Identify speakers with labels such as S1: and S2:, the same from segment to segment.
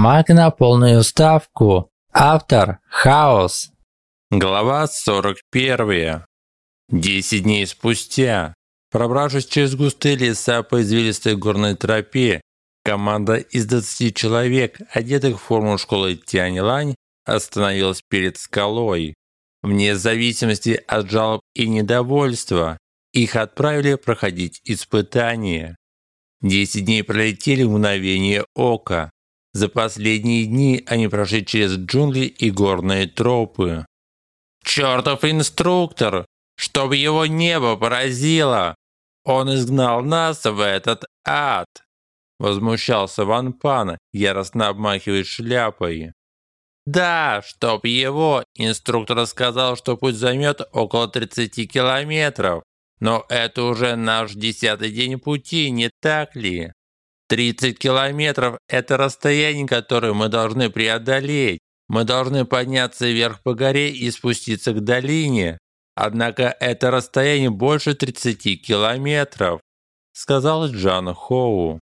S1: Маг на полную ставку. Автор Хаос.
S2: Глава 41. Десять дней спустя, пробравшись через густые леса по извилистой горной тропе, команда из 20 человек, одетых в форму школы Тяньлань, остановилась перед скалой. Вне зависимости от жалоб и недовольства, их отправили проходить испытания. Десять дней пролетели в мгновение ока. За последние дни они прошли через джунгли и горные тропы. «Чертов инструктор! Чтоб его небо поразило! Он изгнал нас в этот ад!» Возмущался Ван Пан, яростно обмахивая шляпой. «Да, чтоб его!» Инструктор сказал, что путь займет около 30 километров. Но это уже наш десятый день пути, не так ли? 30 километров – это расстояние, которое мы должны преодолеть. Мы должны подняться вверх по горе и спуститься к долине. Однако это расстояние больше 30 километров, сказал Джан Хоу.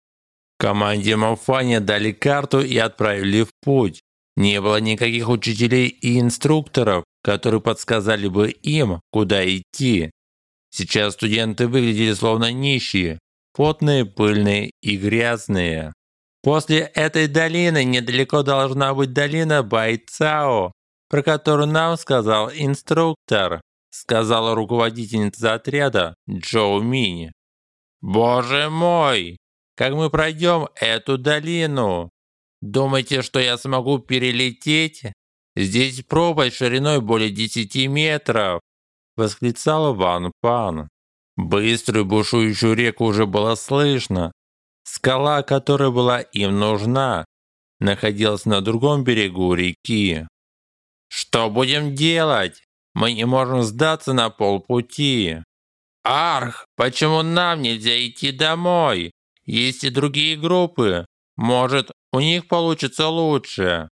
S2: Команде Мафани дали карту и отправили в путь. Не было никаких учителей и инструкторов, которые подсказали бы им, куда идти. Сейчас студенты выглядели словно нищие, потные, пыльные и грязные. После этой долины недалеко должна быть долина Байцао, про которую нам сказал инструктор, сказала руководительница отряда Джоу Мини. Боже мой, как мы пройдем эту долину? Думаете, что я смогу перелететь? Здесь пропасть шириной более 10 метров, восклицала Ван Пан. Быструю бушующую реку уже было слышно. Скала, которая была им нужна, находилась на другом берегу реки. «Что будем делать? Мы не можем сдаться на полпути». «Арх, почему нам нельзя идти домой? Есть и другие группы. Может, у них получится лучше».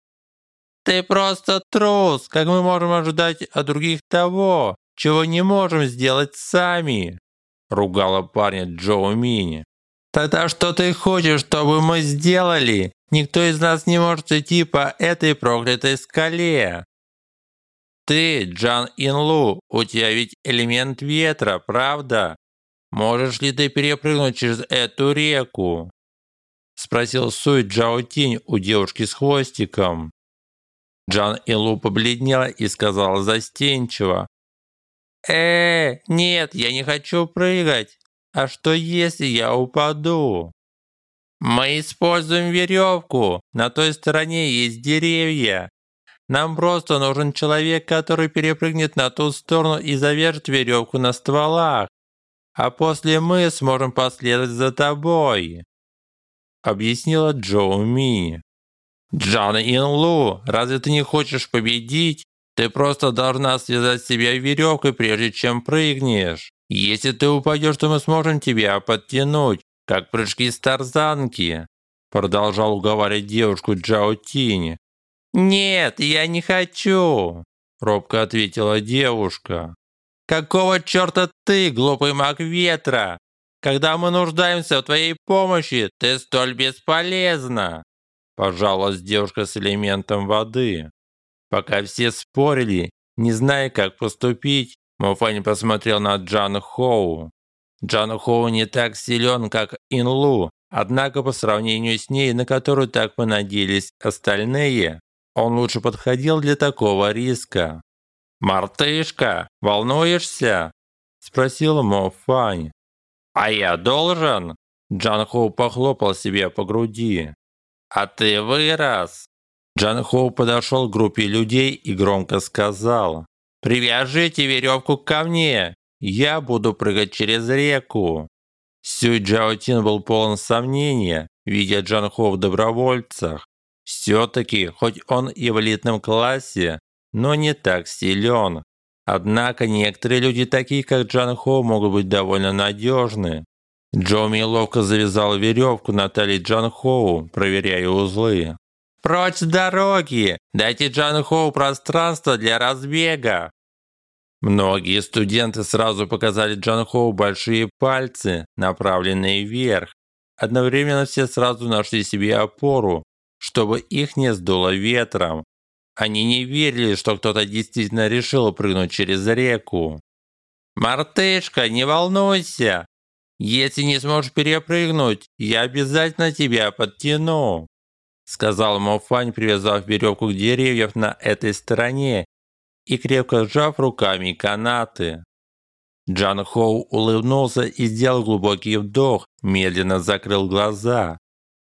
S2: «Ты просто трус! Как мы можем ожидать от других того, чего не можем сделать сами?» Ругала парня Джоу Мини. Тогда что ты хочешь, чтобы мы сделали? Никто из нас не может идти по этой проклятой скале. Ты, Джан Инлу, у тебя ведь элемент ветра, правда? Можешь ли ты перепрыгнуть через эту реку? Спросил Суй Джао Тинь у девушки с хвостиком. Джан Инлу побледнела и сказала застенчиво. Э, нет, я не хочу прыгать. А что если я упаду? Мы используем веревку. На той стороне есть деревья. Нам просто нужен человек, который перепрыгнет на ту сторону и завяжет веревку на стволах. А после мы сможем последовать за тобой. Объяснила Джоу Ми. Джан Инлу, разве ты не хочешь победить? Ты просто должна связать себя веревкой, прежде чем прыгнешь. Если ты упадешь, то мы сможем тебя подтянуть, как прыжки с тарзанки», продолжал уговаривать девушку Джао Тинь. «Нет, я не хочу», робко ответила девушка. «Какого черта ты, глупый маг ветра? Когда мы нуждаемся в твоей помощи, ты столь бесполезна!» Пожаловалась девушка с элементом воды. Пока все спорили, не зная, как поступить, Мофань посмотрел на Джан Хоу. Джан Хоу не так силен, как Инлу, однако по сравнению с ней, на которую так понадеялись остальные, он лучше подходил для такого риска. «Мартышка, волнуешься?» – спросил Мофань. «А я должен?» Джан Хоу похлопал себя по груди. «А ты вырос!» Джан Хоу подошел к группе людей и громко сказал. «Привяжите веревку ко мне! Я буду прыгать через реку!» Сюй Джаотин был полон сомнения, видя Джан Хоу в добровольцах. Все-таки, хоть он и в элитном классе, но не так силен. Однако некоторые люди, такие как Джан Хо, могут быть довольно надежны. Джоми ловко завязал веревку на талии Джан Хоу, проверяя узлы. Прочь с дороги! Дайте Джану Хоу пространство для разбега!» Многие студенты сразу показали Джан Хоу большие пальцы, направленные вверх. Одновременно все сразу нашли себе опору, чтобы их не сдуло ветром. Они не верили, что кто-то действительно решил прыгнуть через реку. «Мартышка, не волнуйся! Если не сможешь перепрыгнуть, я обязательно тебя подтяну!» Сказал Мофань, привязав веревку к деревьям на этой стороне и крепко сжав руками канаты. Джан Хоу улыбнулся и сделал глубокий вдох, медленно закрыл глаза.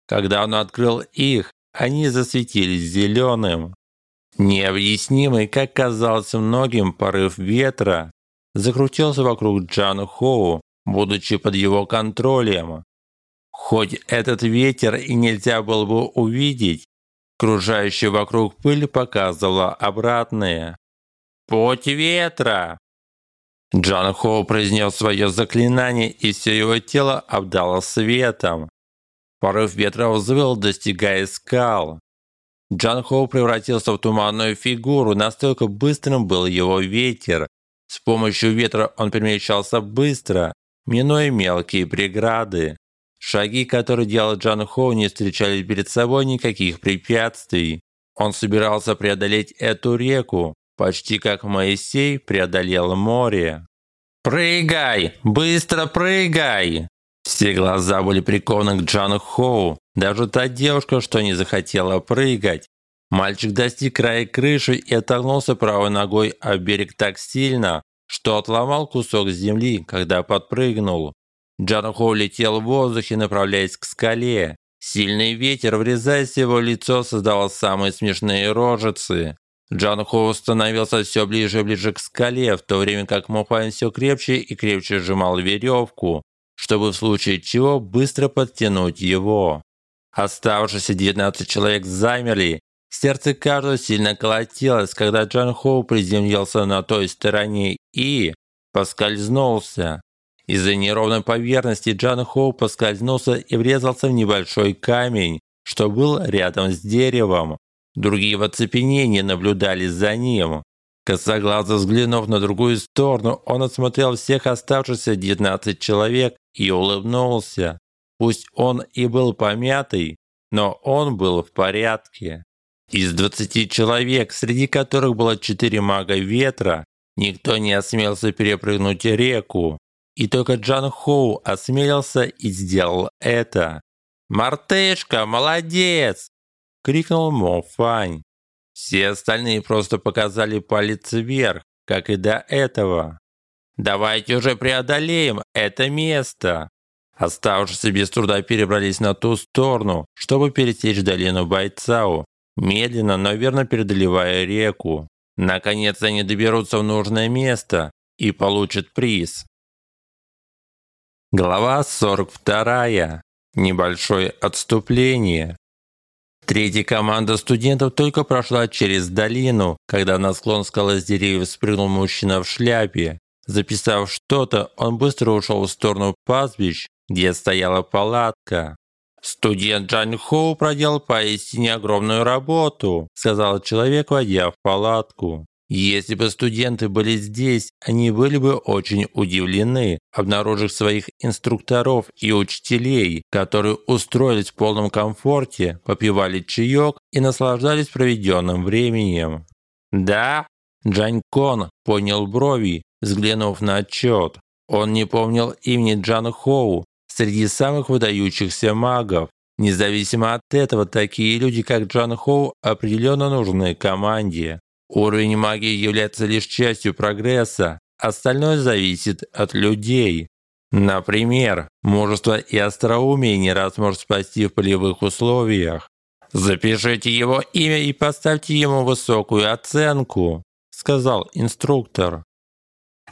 S2: Когда он открыл их, они засветились зеленым. Необъяснимый, как казалось многим, порыв ветра закрутился вокруг Джан Хоу, будучи под его контролем. Хоть этот ветер и нельзя было бы увидеть, кружающая вокруг пыль показывала обратное. «Путь ветра!» Джан Хоу произнес свое заклинание, и все его тело обдало светом. Порыв ветра взвыл, достигая скал. Джан Хоу превратился в туманную фигуру, настолько быстрым был его ветер. С помощью ветра он перемещался быстро, минуя мелкие преграды. Шаги, которые делал Джан Хоу, не встречали перед собой никаких препятствий. Он собирался преодолеть эту реку, почти как Моисей преодолел море. «Прыгай! Быстро прыгай!» Все глаза были прикованы к Джану Хоу, даже та девушка, что не захотела прыгать. Мальчик достиг края крыши и оттолкнулся правой ногой о берег так сильно, что отломал кусок земли, когда подпрыгнул. Джан Хоу летел в воздухе, направляясь к скале. Сильный ветер, врезаясь в его лицо, создавал самые смешные рожицы. Джан Хоу становился все ближе и ближе к скале, в то время как Мопайн все крепче и крепче сжимал веревку, чтобы в случае чего быстро подтянуть его. Оставшиеся 19 человек замерли. Сердце каждого сильно колотилось, когда Джан Хоу приземлился на той стороне и поскользнулся. Из-за неровной поверхности Джан Хоу поскользнулся и врезался в небольшой камень, что был рядом с деревом. Другие в оцепенении наблюдали за ним. Косоглазо взглянув на другую сторону, он осмотрел всех оставшихся 19 человек и улыбнулся. Пусть он и был помятый, но он был в порядке. Из 20 человек, среди которых было 4 мага ветра, никто не осмелился перепрыгнуть реку. И только Джан Хоу осмелился и сделал это. «Мартышка, молодец!» – крикнул Мо Фань. Все остальные просто показали палец вверх, как и до этого. «Давайте уже преодолеем это место!» Оставшиеся без труда перебрались на ту сторону, чтобы пересечь долину Байцао, медленно, но верно преодолевая реку. Наконец они доберутся в нужное место и получат приз. Глава 42. Небольшое отступление. Третья команда студентов только прошла через долину, когда на склон скалы с деревьев спрыгнул мужчина в шляпе. Записав что-то, он быстро ушел в сторону пастбищ, где стояла палатка. «Студент Джан Хоу проделал поистине огромную работу», сказал человек, войдя в палатку. Если бы студенты были здесь, они были бы очень удивлены, обнаружив своих инструкторов и учителей, которые устроились в полном комфорте, попивали чаек и наслаждались проведенным временем. «Да?» Джань Кон поднял брови, взглянув на отчет. Он не помнил имени Джан Хоу, среди самых выдающихся магов. Независимо от этого, такие люди, как Джан Хоу, определенно нужны команде. Уровень магии является лишь частью прогресса, остальное зависит от людей. Например, мужество и остроумие не раз может спасти в полевых условиях. Запишите его имя и поставьте ему высокую оценку, сказал инструктор.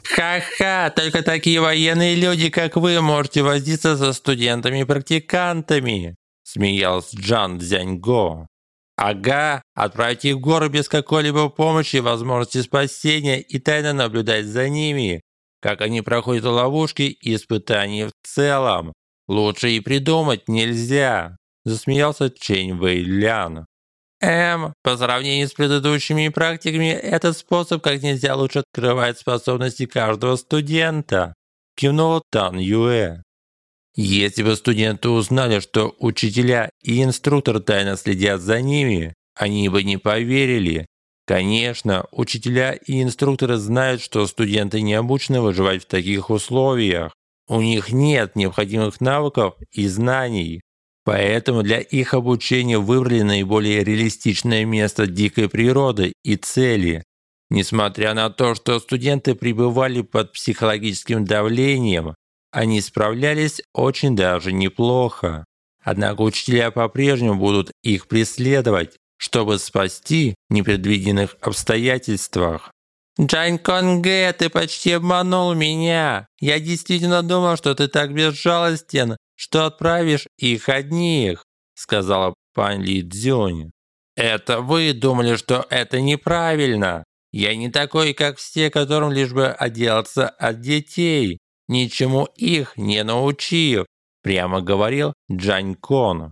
S2: Ха-ха, только такие военные люди, как вы, можете возиться со студентами-практикантами, смеялся Джан Дзяньго. Ага, отправьте их в горы без какой-либо помощи и возможности спасения и тайно наблюдать за ними, как они проходят ловушки и испытания в целом. Лучше и придумать нельзя, засмеялся Чэнь Вэйлян. Эм, по сравнению с предыдущими практиками, этот способ как нельзя лучше открывает способности каждого студента, кивнул Тан Юэ. Если бы студенты узнали, что учителя и инструктор тайно следят за ними, они бы не поверили. Конечно, учителя и инструкторы знают, что студенты не обучены выживать в таких условиях. У них нет необходимых навыков и знаний. Поэтому для их обучения выбрали наиболее реалистичное место дикой природы и цели. Несмотря на то, что студенты пребывали под психологическим давлением, они справлялись очень даже неплохо. Однако учителя по-прежнему будут их преследовать, чтобы спасти в непредвиденных обстоятельствах. «Чжань Конг, ты почти обманул меня! Я действительно думал, что ты так безжалостен, что отправишь их одних», сказала Пан Ли Цзюнь. «Это вы думали, что это неправильно. Я не такой, как все, которым лишь бы отделаться от детей ничему их не научив», прямо говорил Джань Кон.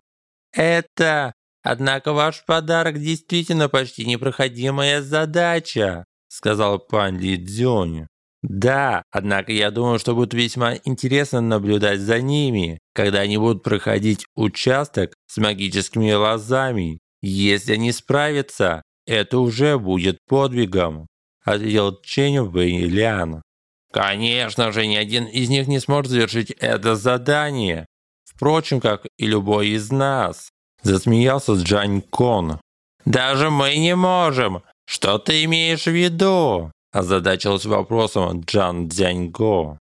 S2: «Это, однако ваш подарок действительно почти непроходимая задача», сказал пан Ли Цзюнь. «Да, однако я думаю, что будет весьма интересно наблюдать за ними, когда они будут проходить участок с магическими лозами. Если они справятся, это уже будет подвигом», ответил Чэнь Вэйлян. Конечно же, ни один из них не сможет завершить это задание. Впрочем, как и любой из нас. Засмеялся Джань Кон. Даже мы не можем. Что ты имеешь в виду? Озадачился вопросом Джан Дзяньго.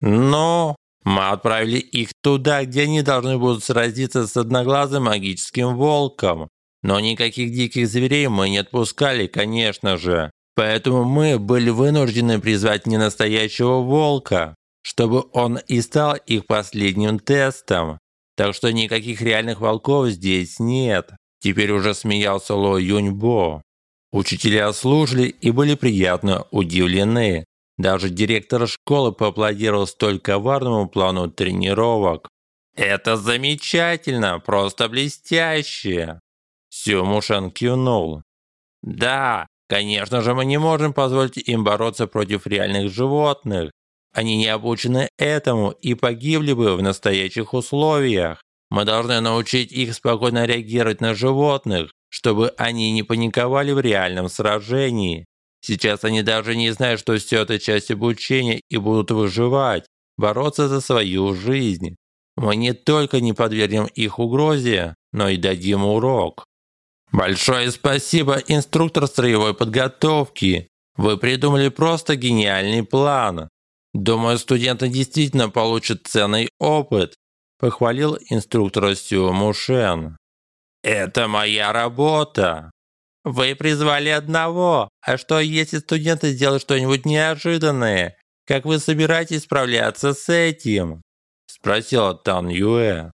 S2: Ну, мы отправили их туда, где они должны будут сразиться с одноглазым магическим волком. Но никаких диких зверей мы не отпускали, конечно же. Поэтому мы были вынуждены призвать ненастоящего волка, чтобы он и стал их последним тестом. Так что никаких реальных волков здесь нет. Теперь уже смеялся Ло Юньбо. Учителя слушали и были приятно удивлены. Даже директор школы поаплодировал столь коварному плану тренировок. «Это замечательно! Просто блестяще!» Сюмушан кивнул. «Да, Конечно же, мы не можем позволить им бороться против реальных животных. Они не обучены этому и погибли бы в настоящих условиях. Мы должны научить их спокойно реагировать на животных, чтобы они не паниковали в реальном сражении. Сейчас они даже не знают, что все это часть обучения и будут выживать, бороться за свою жизнь. Мы не только не подвергнем их угрозе, но и дадим урок. Большое спасибо, инструктор строевой подготовки. Вы придумали просто гениальный план. Думаю, студенты действительно получат ценный опыт, похвалил инструктор Сю Мушен. Это моя работа. Вы призвали одного, а что если студенты сделают что-нибудь неожиданное? Как вы собираетесь справляться с этим? спросила Тан Юэ.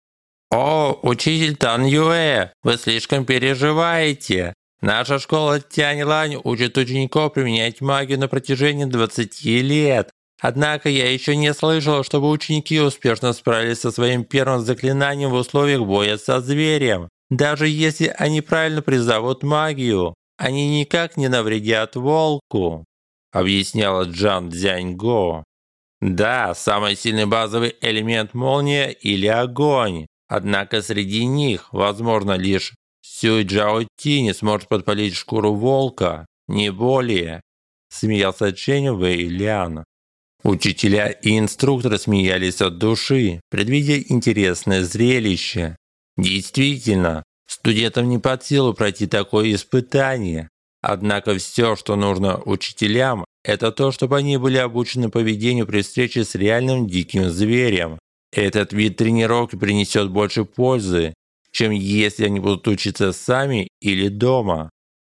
S2: «О, учитель Тан Юэ, вы слишком переживаете. Наша школа Тянь-Лань учит учеников применять магию на протяжении 20 лет. Однако я еще не слышал, чтобы ученики успешно справились со своим первым заклинанием в условиях боя со зверем. Даже если они правильно призовут магию, они никак не навредят волку», объясняла Джан Цзяньго. Да, самый сильный базовый элемент молния или огонь. Однако среди них, возможно, лишь Сюй Джао не сможет подпалить шкуру волка, не более, смеялся Чэнь Вэйлян. Учителя и инструкторы смеялись от души, предвидя интересное зрелище. Действительно, студентам не под силу пройти такое испытание. Однако все, что нужно учителям, это то, чтобы они были обучены поведению при встрече с реальным диким зверем. Этот вид тренировки принесет больше пользы, чем если они будут учиться сами или дома.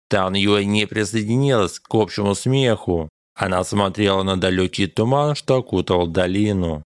S2: Тан Юэ не присоединилась к общему смеху. Она смотрела на далекий туман, что окутывал долину.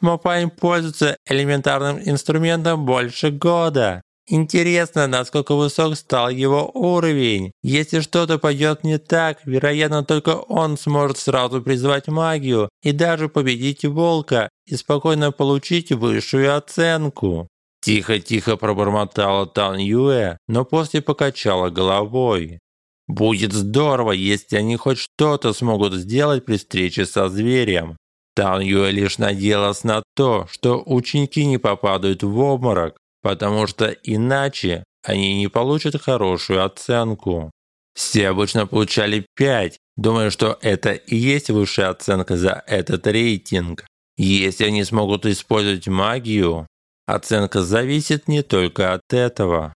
S2: Мопайн пользуется элементарным инструментом больше года. Интересно, насколько высок стал его уровень. Если что-то пойдет не так, вероятно, только он сможет сразу призвать магию и даже победить волка и спокойно получить высшую оценку. Тихо-тихо пробормотала Тан Юэ, но после покачала головой. Будет здорово, если они хоть что-то смогут сделать при встрече со зверем. Тан Юэ лишь надеялась на то, что ученики не попадают в обморок, потому что иначе они не получат хорошую оценку. Все обычно получали 5, думая, что это и есть высшая оценка за этот рейтинг. Если они смогут использовать магию, оценка зависит не только от этого.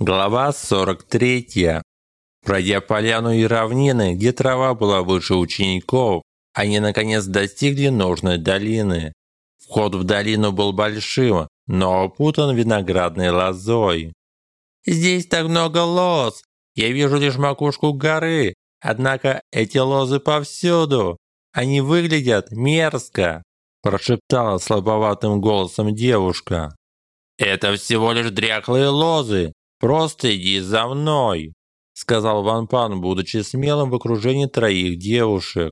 S2: Глава 43. Пройдя поляну и равнины, где трава была выше учеников, они наконец достигли нужной долины. Вход в долину был большим, но опутан виноградной лозой. «Здесь так много лоз! Я вижу лишь макушку горы, однако эти лозы повсюду! Они выглядят мерзко!» прошептала слабоватым голосом девушка. «Это всего лишь дряхлые лозы! Просто иди за мной!» сказал Ван Пан, будучи смелым в окружении троих девушек.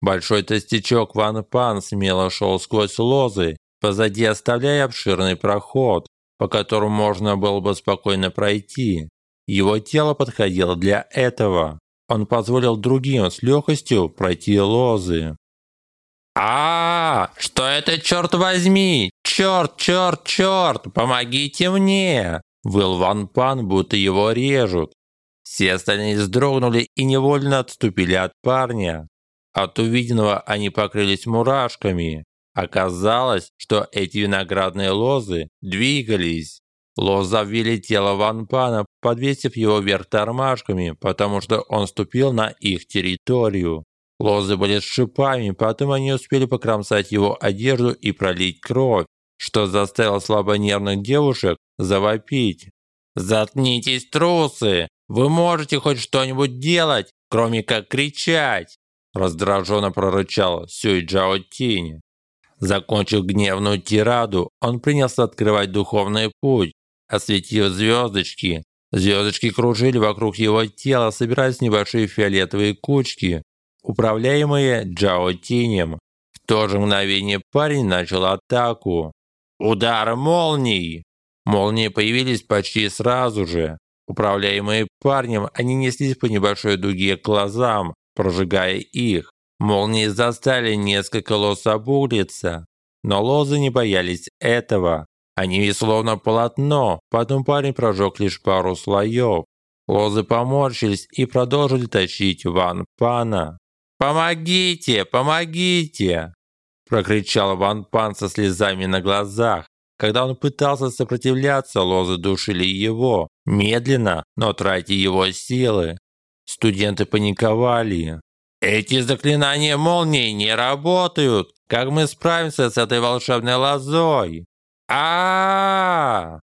S2: Большой толстячок Ван Пан смело шел сквозь лозы, позади оставляя обширный проход, по которому можно было бы спокойно пройти. Его тело подходило для этого. Он позволил другим с легкостью пройти лозы. А, -а, а Что это, черт возьми? Черт, черт, черт! Помогите мне!» Выл Ван Пан, будто его режут. Все остальные вздрогнули и невольно отступили от парня. От увиденного они покрылись мурашками. Оказалось, что эти виноградные лозы двигались. Лозы обвили тело Ван Пана, подвесив его вверх тормашками, потому что он ступил на их территорию. Лозы были с шипами, потом они успели покромсать его одежду и пролить кровь, что заставило слабонервных девушек завопить. «Заткнитесь, трусы! Вы можете хоть что-нибудь делать, кроме как кричать!» Раздраженно прорычал Сюй Джао Тинь. Закончив гневную тираду, он принялся открывать духовный путь, осветив звездочки. Звездочки кружили вокруг его тела, собираясь в небольшие фиолетовые кучки, управляемые Джао Тинем. В то же мгновение парень начал атаку. Удар молний! Молнии появились почти сразу же. Управляемые парнем, они неслись по небольшой дуге к глазам, прожигая их. Молнии застали несколько лоз обуглиться, но лозы не боялись этого. Они словно полотно, потом парень прожег лишь пару слоев. Лозы поморщились и продолжили тащить Ван Пана. «Помогите! Помогите!» Прокричал Ван Пан со слезами на глазах. Когда он пытался сопротивляться, лозы душили его, медленно, но тратя его силы. Студенты паниковали. «Эти заклинания молнии не работают! Как мы справимся с этой волшебной лозой?» а, -а, -а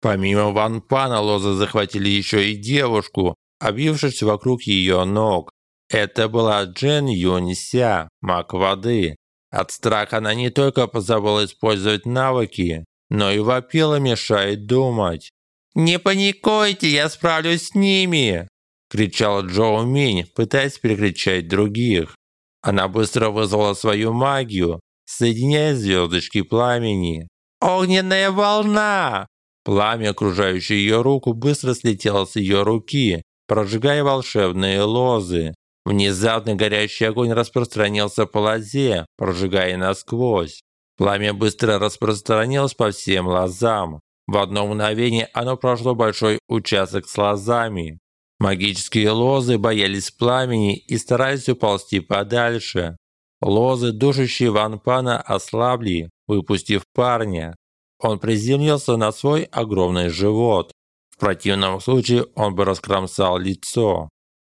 S2: Помимо Ван Пана, лозы захватили еще и девушку, обвившись вокруг ее ног. Это была Джен Юнься, маг воды. От страха она не только позабыла использовать навыки, но и вопила мешает думать. «Не паникуйте, я справлюсь с ними!» Кричал Джоу Минь, пытаясь перекричать других. Она быстро вызвала свою магию, соединяя звездочки пламени. «Огненная волна!» Пламя, окружающее ее руку, быстро слетело с ее руки, прожигая волшебные лозы. Внезапно горящий огонь распространился по лозе, прожигая насквозь. Пламя быстро распространилось по всем лозам. В одно мгновение оно прошло большой участок с лозами. Магические лозы боялись пламени и старались уползти подальше. Лозы, душащие Ван Пана, ослабли, выпустив парня. Он приземлился на свой огромный живот. В противном случае он бы раскромсал лицо.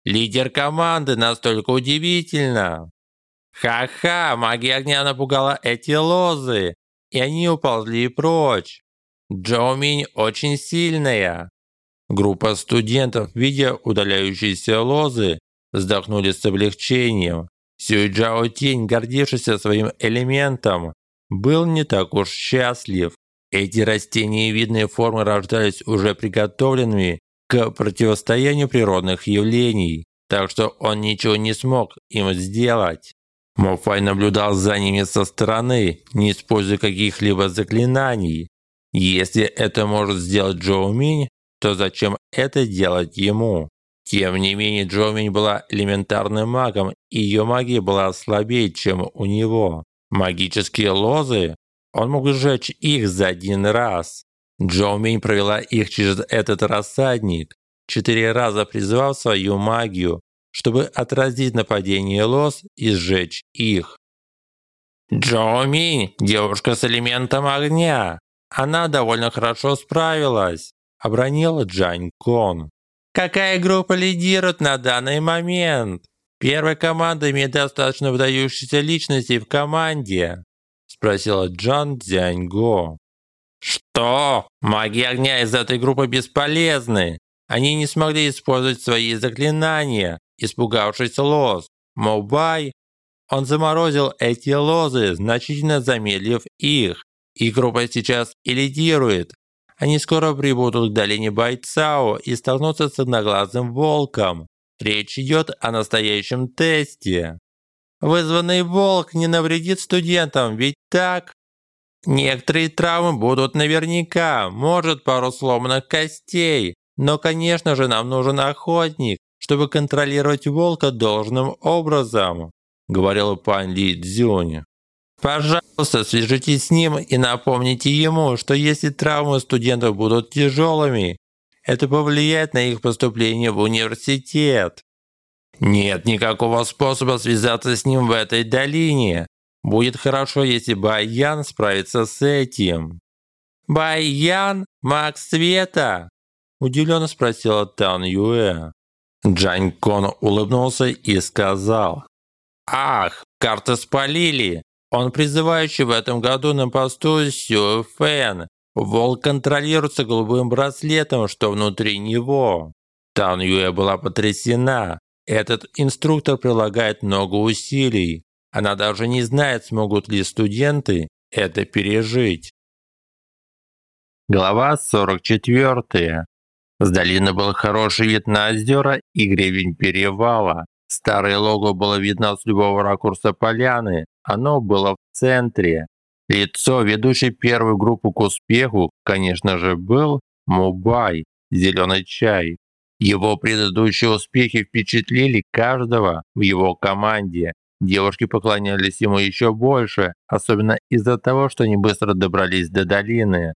S2: Лидер команды настолько удивительно. Ха-ха, магия огня напугала эти лозы, и они уползли прочь. Джоуминь очень сильная. Группа студентов, видя удаляющиеся лозы, вздохнули с облегчением. Сюйджао Тень, гордившийся своим элементом, был не так уж счастлив. Эти растениевидные формы рождались уже приготовленными к противостоянию природных явлений, так что он ничего не смог им сделать. Мофай наблюдал за ними со стороны, не используя каких-либо заклинаний. Если это может сделать Джоу Минь, то зачем это делать ему? Тем не менее, Джоумень была элементарным магом, и ее магия была слабее, чем у него. Магические лозы, он мог сжечь их за один раз. Джоумень провела их через этот рассадник, четыре раза призвав свою магию, чтобы отразить нападение лоз и сжечь их. Джоуми – девушка с элементом огня. Она довольно хорошо справилась, обронила Джань Кон. Какая группа лидирует на данный момент? Первая команда имеет достаточно выдающихся личностей в команде, спросила Джан Цзяньго. Что? Маги огня из этой группы бесполезны. Они не смогли использовать свои заклинания, испугавшись лоз. Мобай он заморозил эти лозы, значительно замедлив их. И группа сейчас и лидирует. Они скоро прибудут к долине Байцао и столкнутся с одноглазым волком. Речь идет о настоящем тесте. Вызванный волк не навредит студентам, ведь так? Некоторые травмы будут наверняка, может пару сломанных костей. Но, конечно же, нам нужен охотник, чтобы контролировать волка должным образом говорил пан Ли Цзюнь. Пожалуйста, свяжитесь с ним и напомните ему, что если травмы студентов будут тяжелыми, это повлияет на их поступление в университет. Нет никакого способа связаться с ним в этой долине. Будет хорошо, если Баян справится с этим. Баян, маг света? Удивленно спросила Тан Юэ. Джань Кон улыбнулся и сказал. Ах, карты спалили. Он призывающий в этом году на посту Сю Фэн. Волк контролируется голубым браслетом, что внутри него. Тан Юэ была потрясена. Этот инструктор прилагает много усилий. Она даже не знает, смогут ли студенты это пережить. Глава 44. С долины был хороший вид на озера и гребень перевала. Старое лого было видно с любого ракурса поляны. Оно было в центре. Лицо, ведущей первую группу к успеху, конечно же, был Мубай, зеленый чай. Его предыдущие успехи впечатлили каждого в его команде. Девушки поклонялись ему еще больше, особенно из-за того, что они быстро добрались до долины.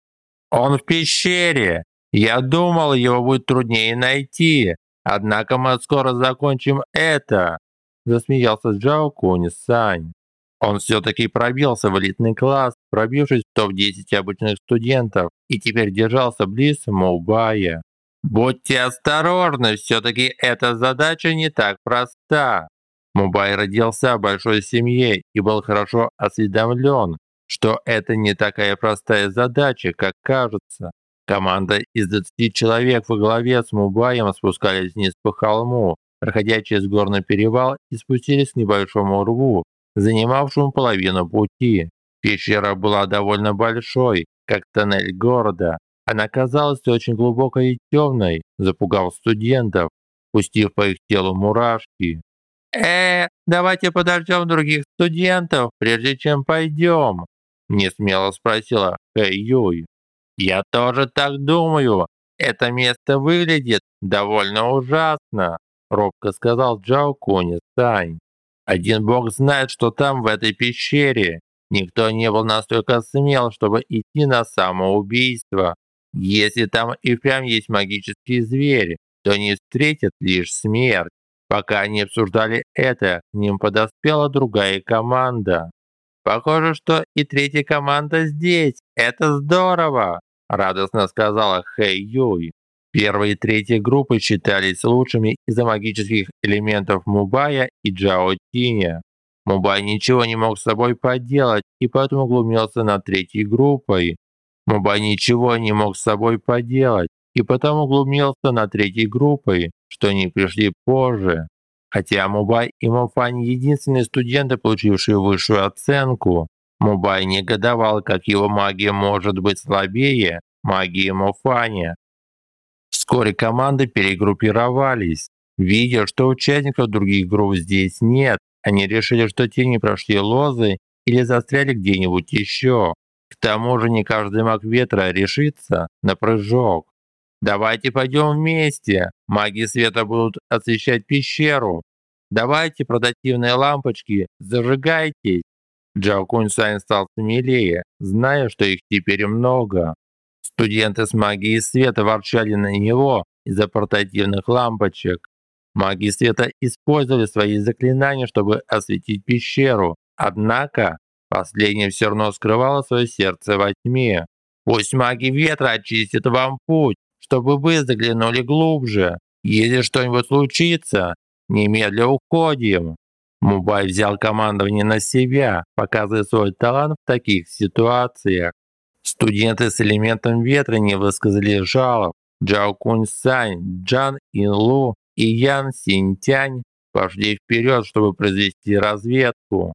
S2: «Он в пещере! Я думал, его будет труднее найти, Однако мы скоро закончим это, засмеялся Джао Куни Сань. Он все-таки пробился в элитный класс, пробившись в топ-10 обычных студентов, и теперь держался близ Мубая. Будьте осторожны, все-таки эта задача не так проста. Мубай родился в большой семье и был хорошо осведомлен, что это не такая простая задача, как кажется. Команда из 20 человек во главе с Мубаем спускались вниз по холму, проходя через горный перевал и спустились к небольшому рву, занимавшему половину пути. Пещера была довольно большой, как тоннель города. Она казалась очень глубокой и темной, запугав студентов, пустив по их телу мурашки. «Э, давайте подождем других студентов, прежде чем пойдем», – несмело спросила Хэй Юй. «Я тоже так думаю. Это место выглядит довольно ужасно», робко сказал Джао Куни Сань. «Один бог знает, что там, в этой пещере. Никто не был настолько смел, чтобы идти на самоубийство. Если там и прям есть магический зверь, то они встретят лишь смерть. Пока они обсуждали это, к ним подоспела другая команда. Похоже, что и третья команда здесь. Это здорово радостно сказала Хэй Юй. Первые и третья группы считались лучшими из-за магических элементов Мубая и Джао Тиня. Мубай ничего не мог с собой поделать и поэтому глумился над третьей группой. Мубай ничего не мог с собой поделать и потому глумился над третьей группой, что они пришли позже. Хотя Мубай и Муфань единственные студенты, получившие высшую оценку, Мубай негодовал, как его магия может быть слабее магии Муфани. Вскоре команды перегруппировались. Видя, что участников других групп здесь нет, они решили, что те не прошли лозы или застряли где-нибудь еще. К тому же не каждый маг ветра решится на прыжок. Давайте пойдем вместе. Маги света будут освещать пещеру. Давайте портативные лампочки, зажигайтесь. Джао Кунь Сайн стал смелее, зная, что их теперь много. Студенты с магией света ворчали на него из-за портативных лампочек. Маги света использовали свои заклинания, чтобы осветить пещеру. Однако, последнее все равно скрывало свое сердце во тьме. Пусть маги ветра очистят вам путь, чтобы вы заглянули глубже. Если что-нибудь случится, немедля уходим. Мубай взял командование на себя, показывая свой талант в таких ситуациях. Студенты с элементом ветра не высказали жалоб. Джао Кунь Сань, Джан Инлу и Ян Синтянь пошли вперед, чтобы произвести разведку.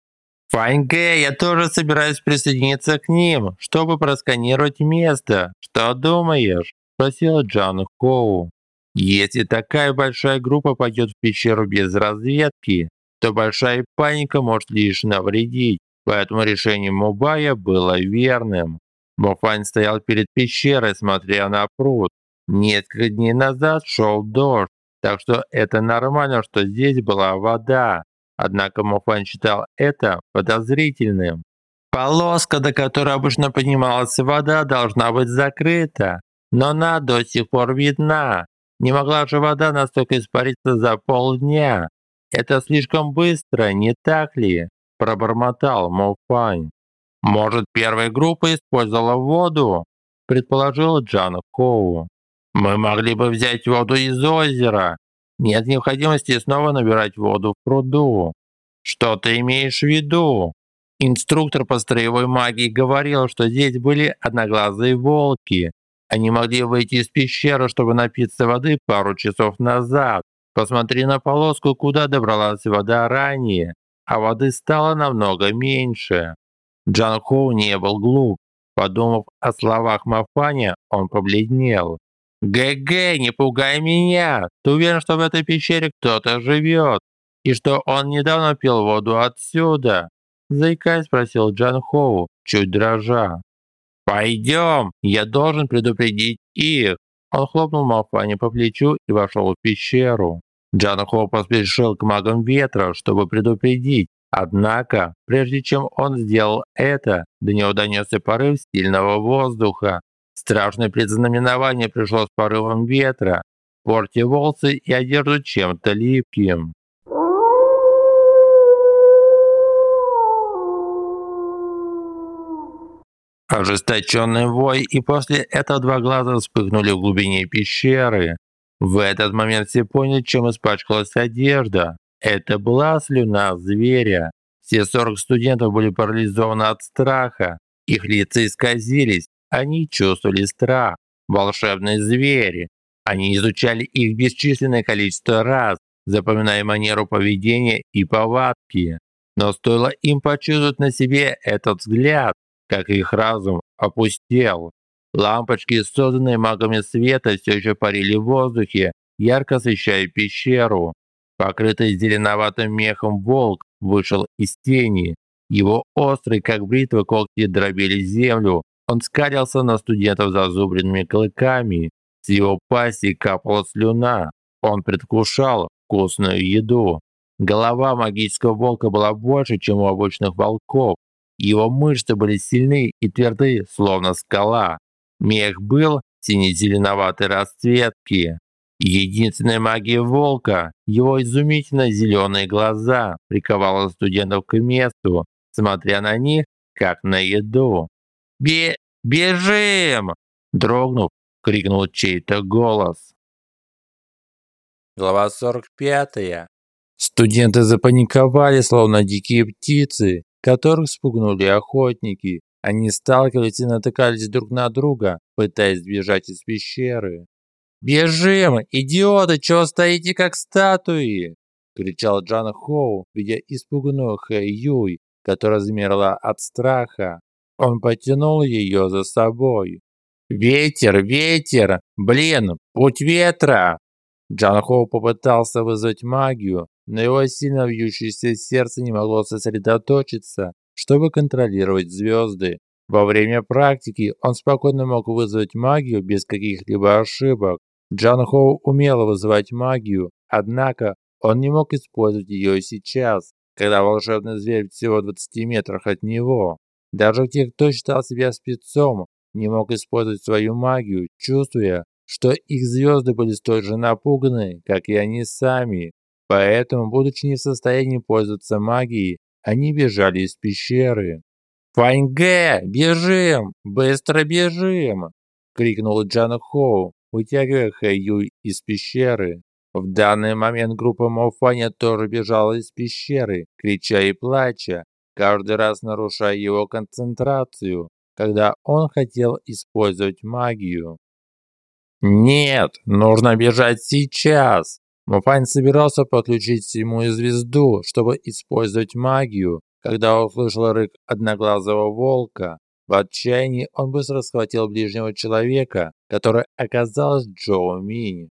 S2: Фаньге, я тоже собираюсь присоединиться к ним, чтобы просканировать место. Что думаешь? Спросила Джан Хоу. Если такая большая группа пойдет в пещеру без разведки, то большая паника может лишь навредить, поэтому решение Мубая было верным. Мофань стоял перед пещерой, смотря на пруд. Несколько дней назад шел дождь, так что это нормально, что здесь была вода. Однако Мофань считал это подозрительным. Полоска, до которой обычно поднималась вода, должна быть закрыта, но она до сих пор видна. Не могла же вода настолько испариться за полдня. Это слишком быстро, не так ли? Пробормотал Мофань. Может, первая группа использовала воду? Предположил Джан Коу. Мы могли бы взять воду из озера. Нет необходимости снова набирать воду в пруду. Что ты имеешь в виду? Инструктор по строевой магии говорил, что здесь были одноглазые волки. Они могли выйти из пещеры, чтобы напиться воды пару часов назад. Посмотри на полоску, куда добралась вода ранее, а воды стало намного меньше. Джан Хоу не был глуп. Подумав о словах Мафаня, он побледнел. «ГГ, не пугай меня! Ты уверен, что в этой пещере кто-то живет? И что он недавно пил воду отсюда?» Заикаясь, спросил Джан Хоу, чуть дрожа. «Пойдем, я должен предупредить их!» Он хлопнул Мафани по плечу и вошел в пещеру. Джан Хоу поспешил к магам ветра, чтобы предупредить. Однако, прежде чем он сделал это, до него донесся порыв сильного воздуха, Страшное предзнаменование пришло с порывом ветра, порти волосы и одежду чем-то липким. Ожесточенный вой, и после этого два глаза вспыхнули в глубине пещеры. В этот момент все поняли, чем испачкалась одежда. Это была слюна зверя. Все 40 студентов были парализованы от страха. Их лица исказились, они чувствовали страх, волшебные звери. Они изучали их бесчисленное количество раз, запоминая манеру поведения и повадки. Но стоило им почувствовать на себе этот взгляд, как их разум опустел. Лампочки, созданные магами света, все еще парили в воздухе, ярко освещая пещеру. Покрытый зеленоватым мехом волк вышел из тени. Его острые, как бритвы, когти дробили землю, он скалился на студентов зазубренными клыками. С его пасти капала слюна. Он предвкушал вкусную еду. Голова магического волка была больше, чем у обычных волков. Его мышцы были сильны и тверды, словно скала. Мех был сине-зеленоватой расцветки. Единственная магия волка, его изумительно зеленые глаза, приковала студентов к месту, смотря на них, как на еду. Бе бежим!» Дрогнув, крикнул чей-то голос.
S1: Глава 45.
S2: Студенты запаниковали, словно дикие птицы, которых спугнули охотники. Они сталкивались и натыкались друг на друга, пытаясь сбежать из пещеры. «Бежим! Идиоты! Чего стоите как статуи?» – кричал Джан Хоу, видя испуганную Хэй Юй, которая замерла от страха. Он потянул ее за собой. «Ветер, ветер! Блин, путь ветра!» Джан Хоу попытался вызвать магию, но его сильно вьющееся сердце не могло сосредоточиться, чтобы контролировать звезды. Во время практики он спокойно мог вызвать магию без каких-либо ошибок. Джан Хоу умел вызывать магию, однако он не мог использовать ее сейчас, когда волшебный зверь всего в 20 метрах от него. Даже те, кто считал себя спецом, не мог использовать свою магию, чувствуя, что их звезды были столь же напуганы, как и они сами. Поэтому, будучи не в состоянии пользоваться магией, они бежали из пещеры. «Фаньге, бежим! Быстро бежим!» – крикнул Джан Хоу, вытягивая Хэй из пещеры. В данный момент группа Мофаня тоже бежала из пещеры, крича и плача, каждый раз нарушая его концентрацию, когда он хотел использовать магию. «Нет, нужно бежать сейчас!» Муфань собирался подключить ему звезду, чтобы использовать магию, когда услышал рык одноглазого волка. В отчаянии он быстро схватил ближнего человека, который оказался Джоу Мини.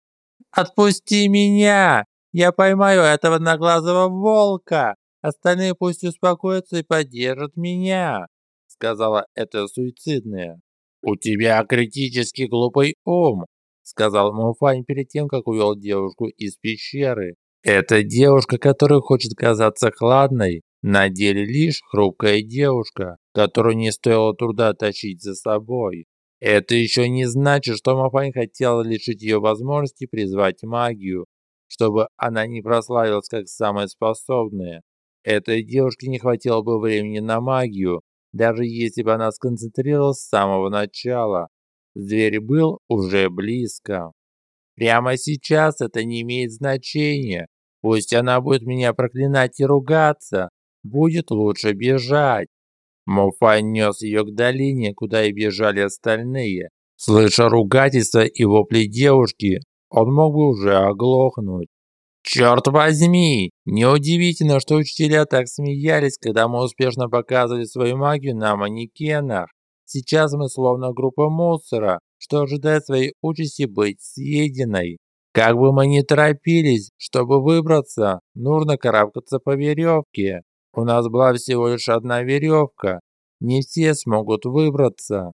S2: «Отпусти меня! Я поймаю этого одноглазого волка! Остальные пусть успокоятся и поддержат меня!» Сказала это суицидная. «У тебя критически глупый ум сказал Муфань перед тем, как увел девушку из пещеры. «Это девушка, которая хочет казаться хладной, на деле лишь хрупкая девушка, которую не стоило труда тащить за собой. Это еще не значит, что Мафань хотел лишить ее возможности призвать магию, чтобы она не прославилась как самая способная. Этой девушке не хватило бы времени на магию, даже если бы она сконцентрировалась с самого начала. Зверь был уже близко. Прямо сейчас это не имеет значения. Пусть она будет меня проклинать и ругаться, будет лучше бежать. Муфань нес ее к долине, куда и бежали остальные. Слыша ругательства и вопли девушки, он мог бы уже оглохнуть. Черт возьми! Неудивительно, что учителя так смеялись, когда мы успешно показывали свою магию на манекенах. Сейчас мы словно группа мусора, что ожидает своей участи быть съеденной. Как бы мы ни торопились, чтобы выбраться, нужно карабкаться по веревке. У нас была всего лишь одна веревка. Не все смогут выбраться.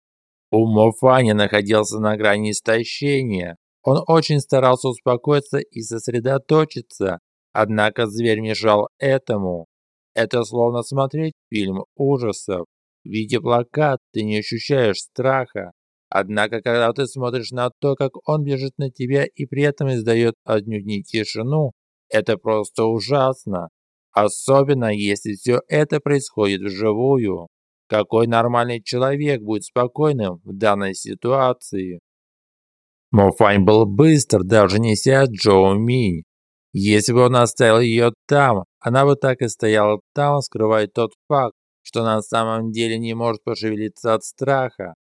S2: У Мофани находился на грани истощения. Он очень старался успокоиться и сосредоточиться, однако зверь мешал этому. Это словно смотреть фильм ужасов. Видя плакат, ты не ощущаешь страха. Однако, когда ты смотришь на то, как он бежит на тебя и при этом издает отнюдь не тишину, это просто ужасно. Особенно, если все это происходит вживую. Какой нормальный человек будет спокойным в данной ситуации? Мофань был быстр, даже неся Джоу Минь. Если бы он оставил ее там, она бы так и стояла там, скрывая тот факт, что на самом деле не может пошевелиться от страха.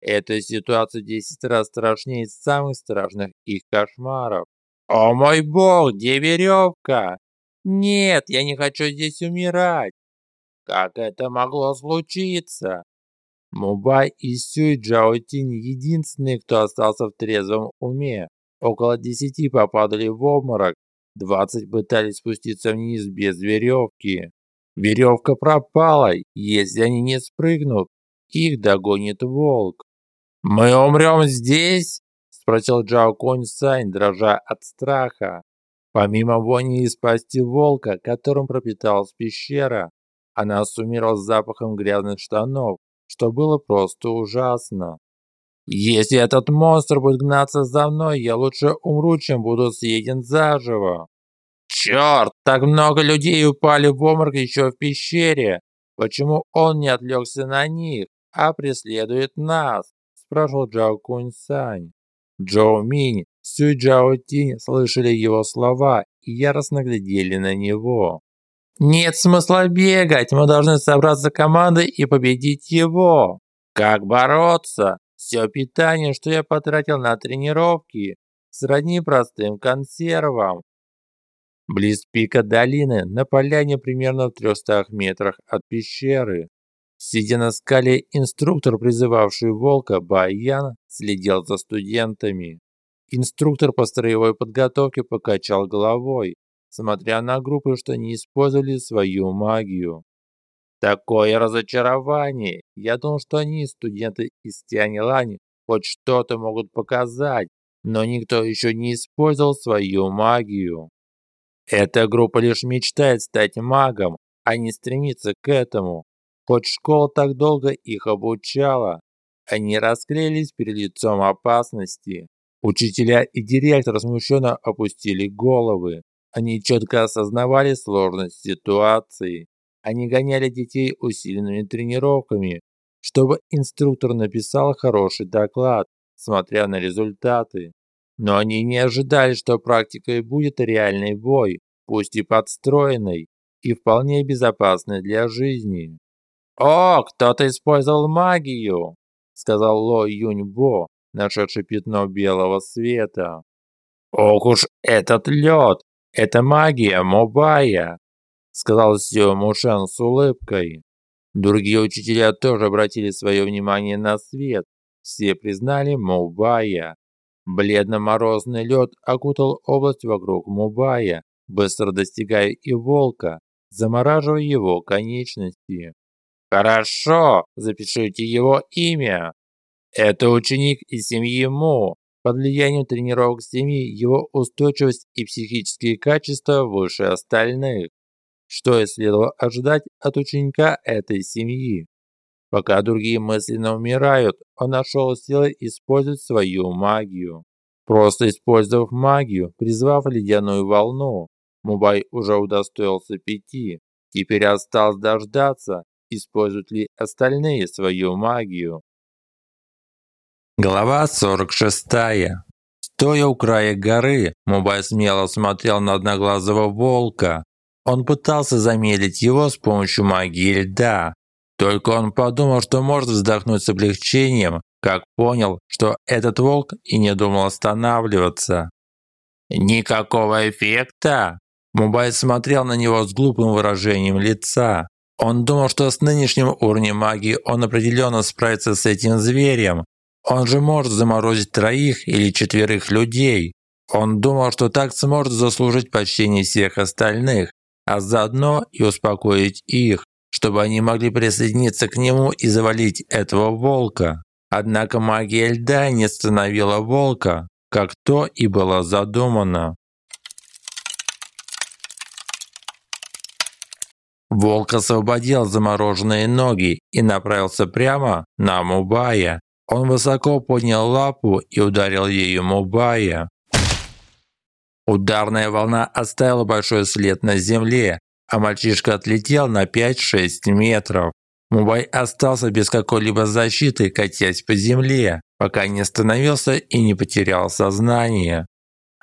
S2: Эта ситуация десять раз страшнее самых страшных их кошмаров. «О мой бог, где веревка? Нет, я не хочу здесь умирать!» Как это могло случиться? Мубай и Сюй Джаотинь единственные, кто остался в трезвом уме. Около десяти попадали в обморок, двадцать пытались спуститься вниз без веревки. Веревка пропала, если они не спрыгнут, их догонит волк. «Мы умрем здесь?» – спросил Джао Конь Сань, дрожа от страха. Помимо вони из пасти волка, которым пропиталась пещера, она суммировала запахом грязных штанов, что было просто ужасно. «Если этот монстр будет гнаться за мной, я лучше умру, чем буду съеден заживо!» «Черт, так много людей упали в обморок еще в пещере! Почему он не отвлекся на них, а преследует нас?» спрашивал Джао Кунь Сань. Джоу Минь, Сюй Джао Тинь слышали его слова и яростно глядели на него. «Нет смысла бегать, мы должны собраться командой и победить его!» «Как бороться? Все питание, что я потратил на тренировки, сродни простым консервам. Близ пика долины, на поляне примерно в 300 метрах от пещеры. Сидя на скале, инструктор, призывавший волка Баян, следил за студентами. Инструктор по строевой подготовке покачал головой, смотря на группы, что не использовали свою магию. Такое разочарование. Я думал, что они, студенты из Тианилани, хоть что-то могут показать, но никто еще не использовал свою магию. Эта группа лишь мечтает стать магом, а не стремится к этому. Хоть школа так долго их обучала, они расклеились перед лицом опасности. Учителя и директор смущенно опустили головы. Они четко осознавали сложность ситуации. Они гоняли детей усиленными тренировками, чтобы инструктор написал хороший доклад, смотря на результаты. Но они не ожидали, что практикой будет реальный бой, пусть и подстроенный, и вполне безопасный для жизни. «О, кто-то использовал магию!» – сказал Ло Юньбо, нашедший пятно белого света. «Ох уж этот лед! Это магия Мобая!» – сказал Сио Мушен с улыбкой. Другие учителя тоже обратили свое внимание на свет. Все признали Мубая. Бледно-морозный лед окутал область вокруг Мубая, быстро достигая и волка, замораживая его конечности. «Хорошо, запишите его имя. Это ученик из семьи Му. Под влиянием тренировок семьи его устойчивость и психические качества выше остальных что и следовало ожидать от ученика этой семьи. Пока другие мысленно умирают, он нашел силы использовать свою магию. Просто использовав магию, призвав ледяную волну, Мубай уже удостоился пяти. Теперь осталось дождаться, используют ли остальные свою магию.
S1: Глава 46. Стоя у края горы, Мубай смело смотрел на одноглазого волка, он пытался замедлить его с помощью магии льда. Только он подумал, что может вздохнуть с облегчением, как понял, что этот волк и не думал останавливаться. «Никакого эффекта!» Мубай смотрел на него с глупым выражением лица. Он думал, что с нынешним уровнем магии он определенно справится с этим зверем. Он же может заморозить троих или четверых людей. Он думал, что так сможет заслужить почтение всех остальных а заодно и успокоить их, чтобы они могли присоединиться к нему и завалить этого волка. Однако магия льда не остановила волка, как то и было задумано. Волк освободил замороженные ноги и направился прямо на Мубая. Он высоко поднял лапу и ударил ею Мубая. Ударная волна оставила большой след на земле, а мальчишка отлетел на 5-6 метров. Мубай остался без какой-либо защиты, катясь по земле, пока не остановился и не потерял сознание.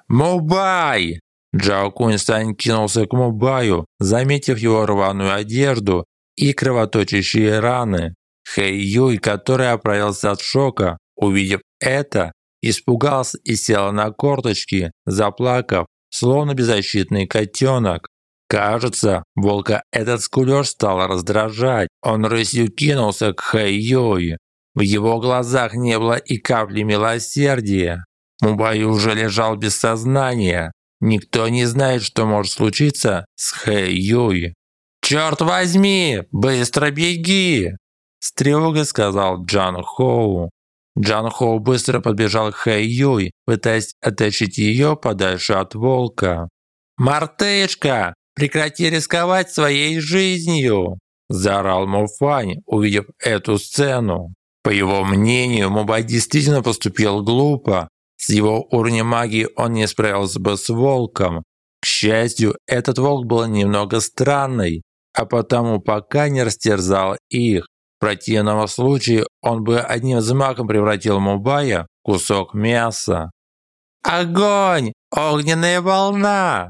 S1: «Мубай!» Джао Кунь-Сань кинулся к Мубаю, заметив его рваную одежду и кровоточащие раны. Хэй Юй, который оправился от шока, увидев это, испугался и сел на корточки, заплакав, словно беззащитный котенок. Кажется, волка этот скулёж стал раздражать. Он рысью кинулся к Хэйёю. В его глазах не было и капли милосердия. Мубай уже лежал без сознания. Никто не знает, что может случиться с Хэйюй. «Черт возьми! Быстро беги!» С тревогой сказал Джан Хоу. Джан Хоу быстро подбежал к Хэй Юй, пытаясь оттащить ее подальше от волка. «Мартышка, прекрати рисковать своей жизнью!» – заорал Муфань, увидев эту сцену. По его мнению, Мубай действительно поступил глупо. С его уровнем магии он не справился бы с волком. К счастью, этот волк был немного странный, а потому пока не растерзал их. Противном случае он бы одним взмахом превратил Мубая в кусок мяса. «Огонь! Огненная волна!»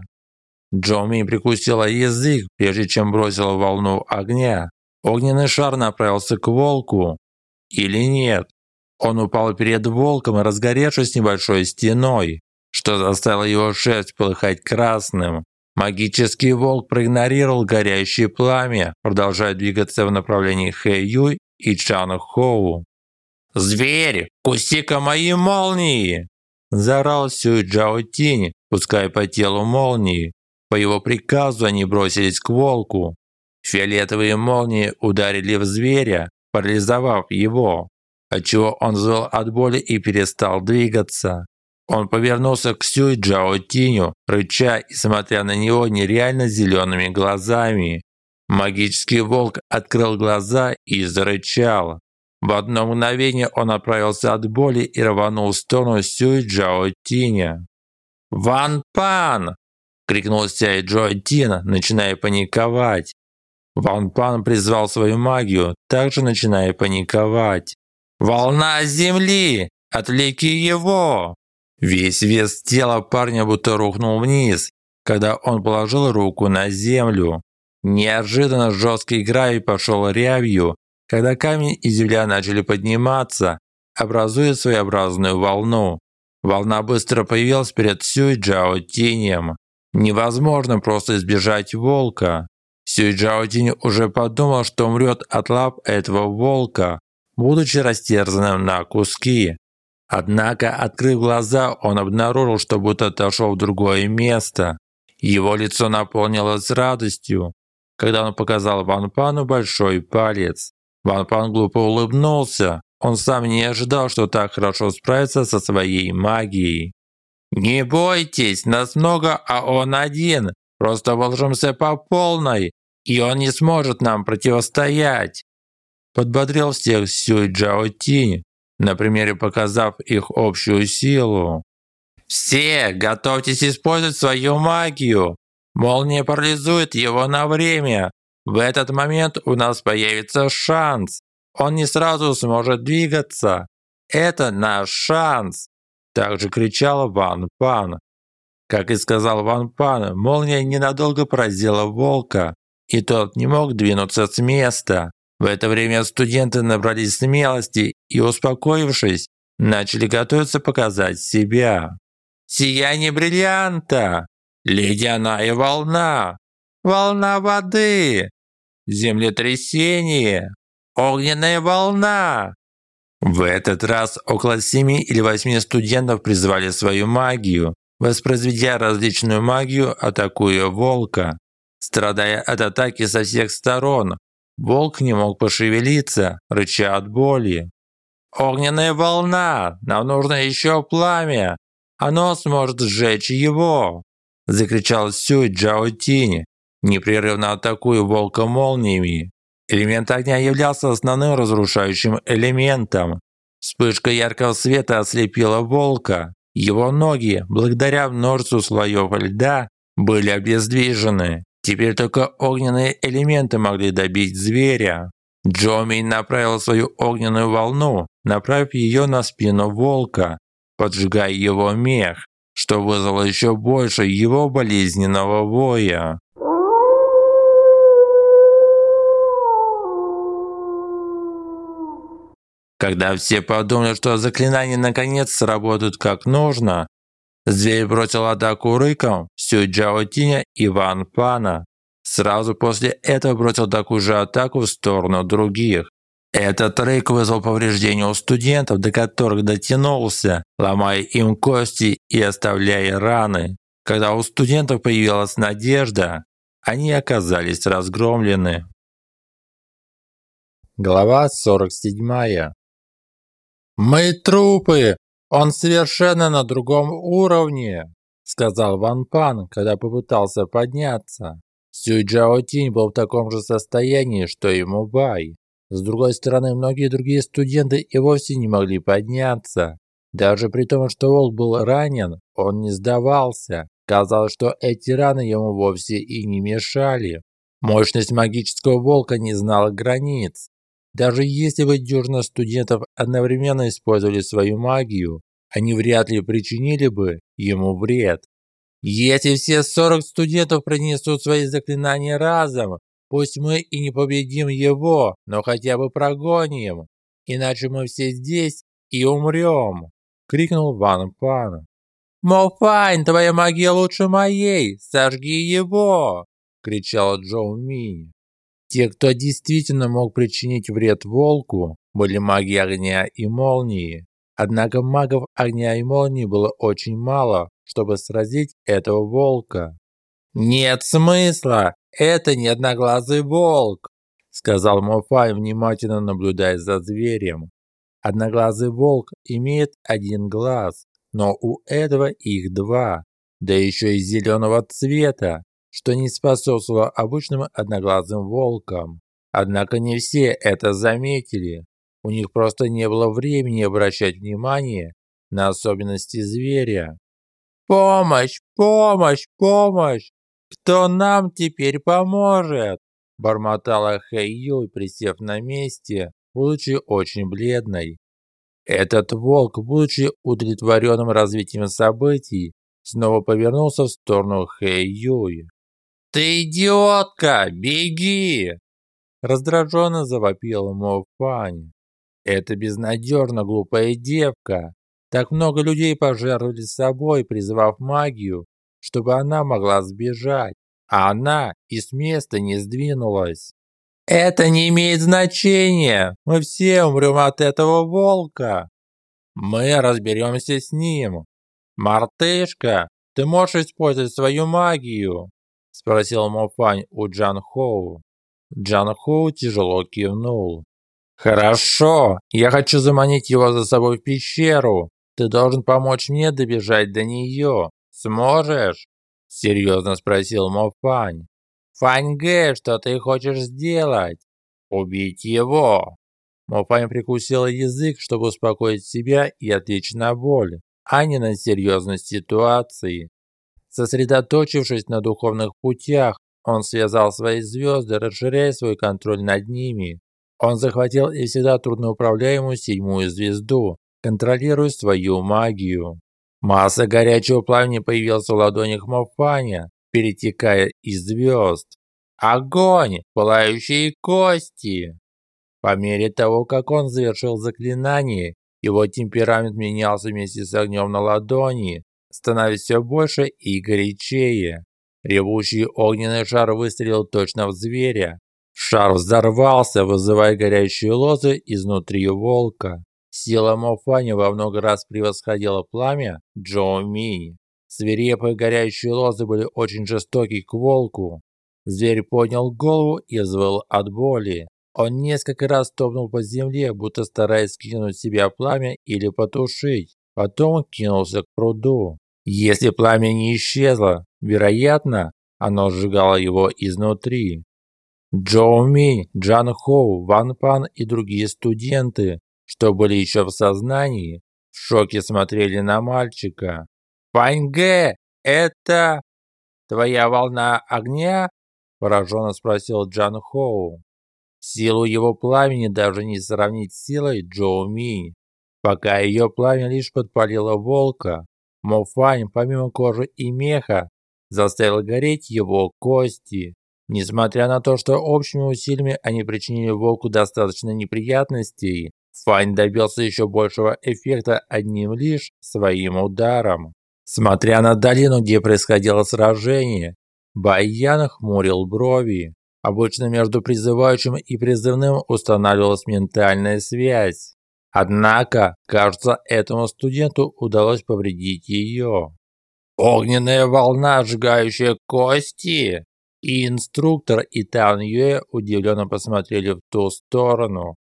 S1: Джоми прикусила язык, прежде чем бросила волну огня. Огненный шар направился к волку. Или нет? Он упал перед волком, разгоревшись небольшой стеной, что заставило его шерсть полыхать красным. Магический волк проигнорировал горящее пламя, продолжая двигаться в направлении Хэ Юй и Чан Хоу. «Зверь, куси-ка мои молнии!» Заорал Сюй Джао Тинь, пуская по телу молнии. По его приказу они бросились к волку. Фиолетовые молнии ударили в зверя, парализовав его, отчего он взвыл от боли и перестал двигаться. Он повернулся к Сюй Джао Тиню, рыча и смотря на него нереально зелеными глазами. Магический волк открыл глаза и зарычал. В одно мгновение он отправился от боли и рванул в сторону Сюй Джао Тиня. «Ван Пан!» – крикнул Сяй Джао Тин, начиная паниковать. Ван Пан призвал свою магию, также начиная паниковать. «Волна земли! Отвлеки его!» Весь вес тела парня будто рухнул вниз, когда он положил руку на землю. Неожиданно жесткий гравий пошел рябью, когда камень и земля начали подниматься, образуя своеобразную волну. Волна быстро появилась перед Сюй Джао Тинем. Невозможно просто избежать волка. Сюй Джао Тинь уже подумал, что умрет от лап этого волка, будучи растерзанным на куски. Однако, открыв глаза, он обнаружил, что будто отошел в другое место. Его лицо наполнилось радостью, когда он показал Ван Пану большой палец. Ван Пан глупо улыбнулся. Он сам не ожидал, что так хорошо справится со своей магией. «Не бойтесь, нас много, а он один. Просто вложимся по полной, и он не сможет нам противостоять». Подбодрил всех Сюй Джао Тинь, на примере показав их общую силу. «Все, готовьтесь использовать свою магию! Молния парализует его на время. В этот момент у нас появится шанс. Он не сразу сможет двигаться. Это наш шанс!» Также кричал Ван Пан. Как и сказал Ван Пан, молния ненадолго поразила волка, и тот не мог двинуться с места. В это время студенты набрались смелости и, успокоившись, начали готовиться показать себя. «Сияние бриллианта! Ледяная волна! Волна воды! Землетрясение! Огненная волна!» В этот раз около семи или восьми студентов призвали свою магию, воспроизведя различную магию, атакуя волка. Страдая от атаки со всех сторон, Волк не мог пошевелиться, рыча от боли. «Огненная волна! Нам нужно еще пламя! Оно сможет сжечь его!» Закричал Сюй Джао Тинь, непрерывно атакуя волка молниями. Элемент огня являлся основным разрушающим элементом. Вспышка яркого света ослепила волка. Его ноги, благодаря множеству слоев льда, были обездвижены. Теперь только огненные элементы могли добить зверя. Джоми направил свою огненную волну, направив ее на спину волка, поджигая его мех, что вызвало еще больше его болезненного воя. Когда все подумали, что заклинания наконец сработают как нужно, Зверь бросил атаку рыком Сюй Джао Тиня и Ван Пана. Сразу после этого бросил такую же атаку в сторону других. Этот рык вызвал повреждения у студентов, до которых дотянулся, ломая им кости и оставляя раны. Когда у студентов появилась надежда, они оказались разгромлены. Глава 47. «Мы трупы! «Он совершенно на другом уровне», – сказал Ван Пан, когда попытался подняться. Сюй Джао Тинь был в таком же состоянии, что и Мубай. С другой стороны, многие другие студенты и вовсе не могли подняться. Даже при том, что Волк был ранен, он не сдавался. Казалось, что эти раны ему вовсе и не мешали. Мощность магического волка не знала границ. Даже если бы дюжина студентов одновременно использовали свою магию, они вряд ли причинили бы ему вред. Если все 40 студентов принесут свои заклинания разом, пусть мы и не победим его, но хотя бы прогоним, иначе мы все здесь и умрем!» – крикнул Ван Пан. «Мофайн, твоя магия лучше моей! Сожги его!» – кричал Джоу Минь. Те, кто действительно мог причинить вред волку, были маги огня и молнии. Однако магов огня и молнии было очень мало, чтобы сразить этого волка. «Нет смысла! это не одноглазый волк, сказал Мофай, внимательно наблюдая за зверем. Одноглазый волк имеет один глаз, но у этого их два, да еще и зеленого цвета, что не способствовало обычным одноглазым волкам. Однако не все это заметили. У них просто не было времени обращать внимание на особенности зверя. «Помощь! Помощь! Помощь! Кто нам теперь поможет?» Бормотала Хэйюй, присев на месте, будучи очень бледной. Этот волк, будучи удовлетворенным развитием событий, снова повернулся в сторону Хэйюй. «Ты идиотка! Беги!» Раздраженно завопила Мофань. «Это безнадежно глупая девка. Так много людей пожертвовали собой, призвав магию, чтобы она могла сбежать, а она и с места не сдвинулась. Это не имеет значения. Мы все умрем от этого волка. Мы разберемся с ним. Мартышка, ты можешь использовать свою магию? Спросил Мофань у Джан Хоу. Джан Хоу тяжело кивнул. Хорошо, я хочу заманить его за собой в пещеру. Ты должен помочь мне добежать до нее. Сможешь? Серьезно спросил Мофань. Фаньге, что ты хочешь сделать? Убить его. Мофань прикусил язык, чтобы успокоить себя и отвлечь на боль, а не на серьезность ситуации. Сосредоточившись на духовных путях, он связал свои звезды, расширяя свой контроль над ними. Он захватил и всегда трудноуправляемую седьмую звезду, контролируя свою магию. Масса горячего пламени появилась в ладонях Мофаня, перетекая из звезд. Огонь! Пылающие кости! По мере того, как он завершил заклинание, его темперамент менялся вместе с огнем на ладони, становясь все больше и горячее. Ревущий огненный шар выстрелил точно в зверя. Шар взорвался, вызывая горящие лозы изнутри волка. Сила Мофани во много раз превосходила пламя Джоу Ми. Свирепые горящие лозы были очень жестоки к волку. Зверь поднял голову и взвыл от боли. Он несколько раз топнул по земле, будто стараясь скинуть себя пламя или потушить. Потом кинулся к пруду. Если пламя не исчезло, вероятно, оно сжигало его изнутри. Джоу Ми, Джан Хоу, Ван Пан и другие студенты, что были еще в сознании, в шоке смотрели на мальчика. «Паньге, это твоя волна огня?» – пораженно спросил Джан Хоу. Силу его пламени даже не сравнить с силой Джоу Ми. Пока ее пламя лишь подпалило волка, Мофань, помимо кожи и меха, заставил гореть его кости. Несмотря на то, что общими усилиями они причинили волку достаточно неприятностей, Фань добился еще большего эффекта одним лишь своим ударом. Смотря на долину, где происходило сражение, Баян хмурил брови. Обычно между призывающим и призывным устанавливалась ментальная связь. Однако, кажется, этому студенту удалось повредить ее. Огненная волна, сжигающая кости? И инструктор, и Тан Юэ удивленно посмотрели в ту сторону.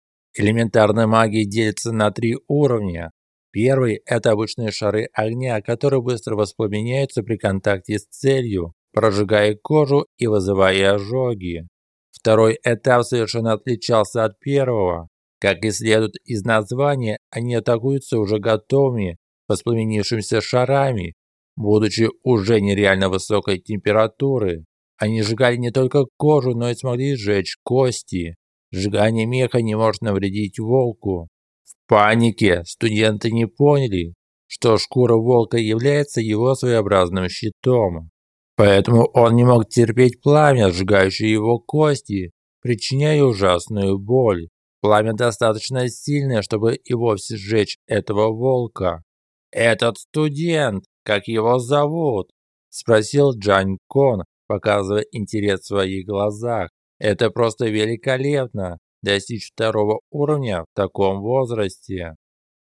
S1: Элементарная магия делится на три уровня. Первый – это обычные шары огня, которые быстро воспламеняются при контакте с целью, прожигая кожу и вызывая ожоги. Второй этап совершенно отличался от первого. Как и следует из названия, они атакуются уже готовыми, воспламенившимися шарами, будучи уже нереально высокой температуры. Они сжигали не только кожу, но и смогли сжечь кости. Сжигание меха не может навредить волку. В панике студенты не поняли, что шкура волка является его своеобразным щитом. Поэтому он не мог терпеть пламя, сжигающее его кости, причиняя ужасную боль. Пламя достаточно сильное, чтобы и вовсе сжечь этого волка. «Этот студент, как его зовут?» – спросил Джань Кон, показывая интерес в своих глазах. Это просто великолепно достичь второго уровня в таком возрасте.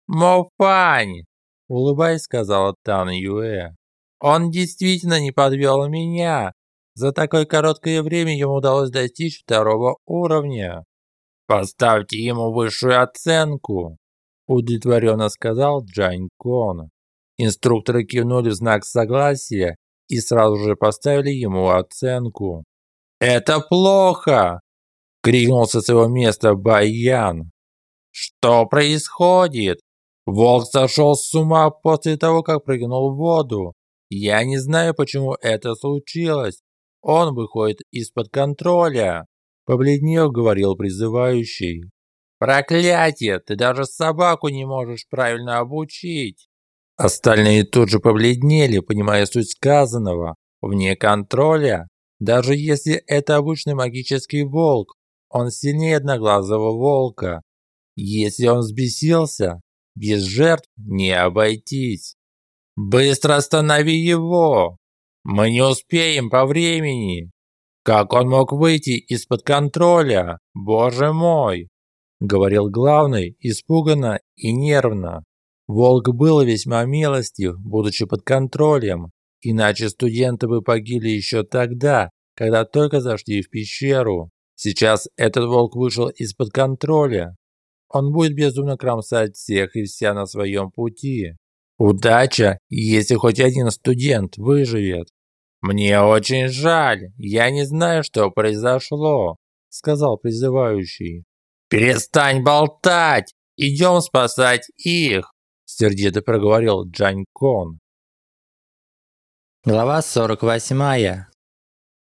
S1: Мофань, улыбаясь, сказала Тан Юэ. Он действительно не подвел меня. За такое короткое время ему удалось достичь второго уровня. Поставьте ему высшую оценку, удовлетворенно сказал Джань Кон. Инструкторы кивнули в знак согласия и сразу же поставили ему оценку. «Это плохо!» – крикнул со своего места Баян. «Что происходит? Волк сошел с ума после того, как прыгнул в воду. Я не знаю, почему это случилось. Он выходит из-под контроля», – побледнев говорил призывающий. «Проклятие! Ты даже собаку не можешь правильно обучить!» Остальные тут же побледнели, понимая суть сказанного. Вне контроля, даже если это обычный магический волк, он сильнее одноглазого волка. Если он взбесился, без жертв не обойтись. Быстро останови его! Мы не успеем по времени. Как он мог выйти из-под контроля? Боже мой! Говорил главный, испуганно и нервно. Волк был весьма милостив, будучи под контролем, иначе студенты бы погибли еще тогда, когда только зашли в пещеру. Сейчас этот волк вышел из-под контроля. Он будет безумно кромсать всех и вся на своем пути. Удача, если хоть один студент выживет. Мне очень жаль, я не знаю, что произошло, сказал призывающий. Перестань болтать, идем спасать их сердито проговорил Джань Кон.
S3: Глава 48.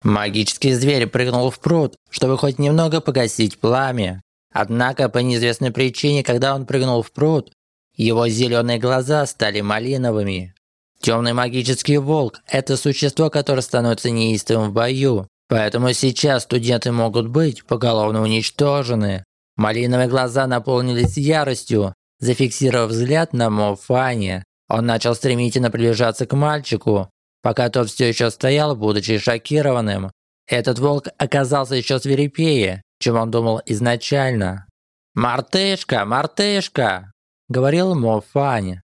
S3: Магический зверь прыгнул в пруд, чтобы хоть немного погасить пламя. Однако по неизвестной причине, когда он прыгнул в пруд, его зеленые глаза стали малиновыми. Темный магический волк – это существо, которое становится неистовым в бою, поэтому сейчас студенты могут быть поголовно уничтожены. Малиновые глаза наполнились яростью, Зафиксировав взгляд на Мофане, он начал стремительно приближаться к мальчику, пока тот все еще стоял, будучи шокированным. Этот волк оказался еще свирепее, чем он думал изначально. «Мартышка, мартышка!» – говорил Мофань.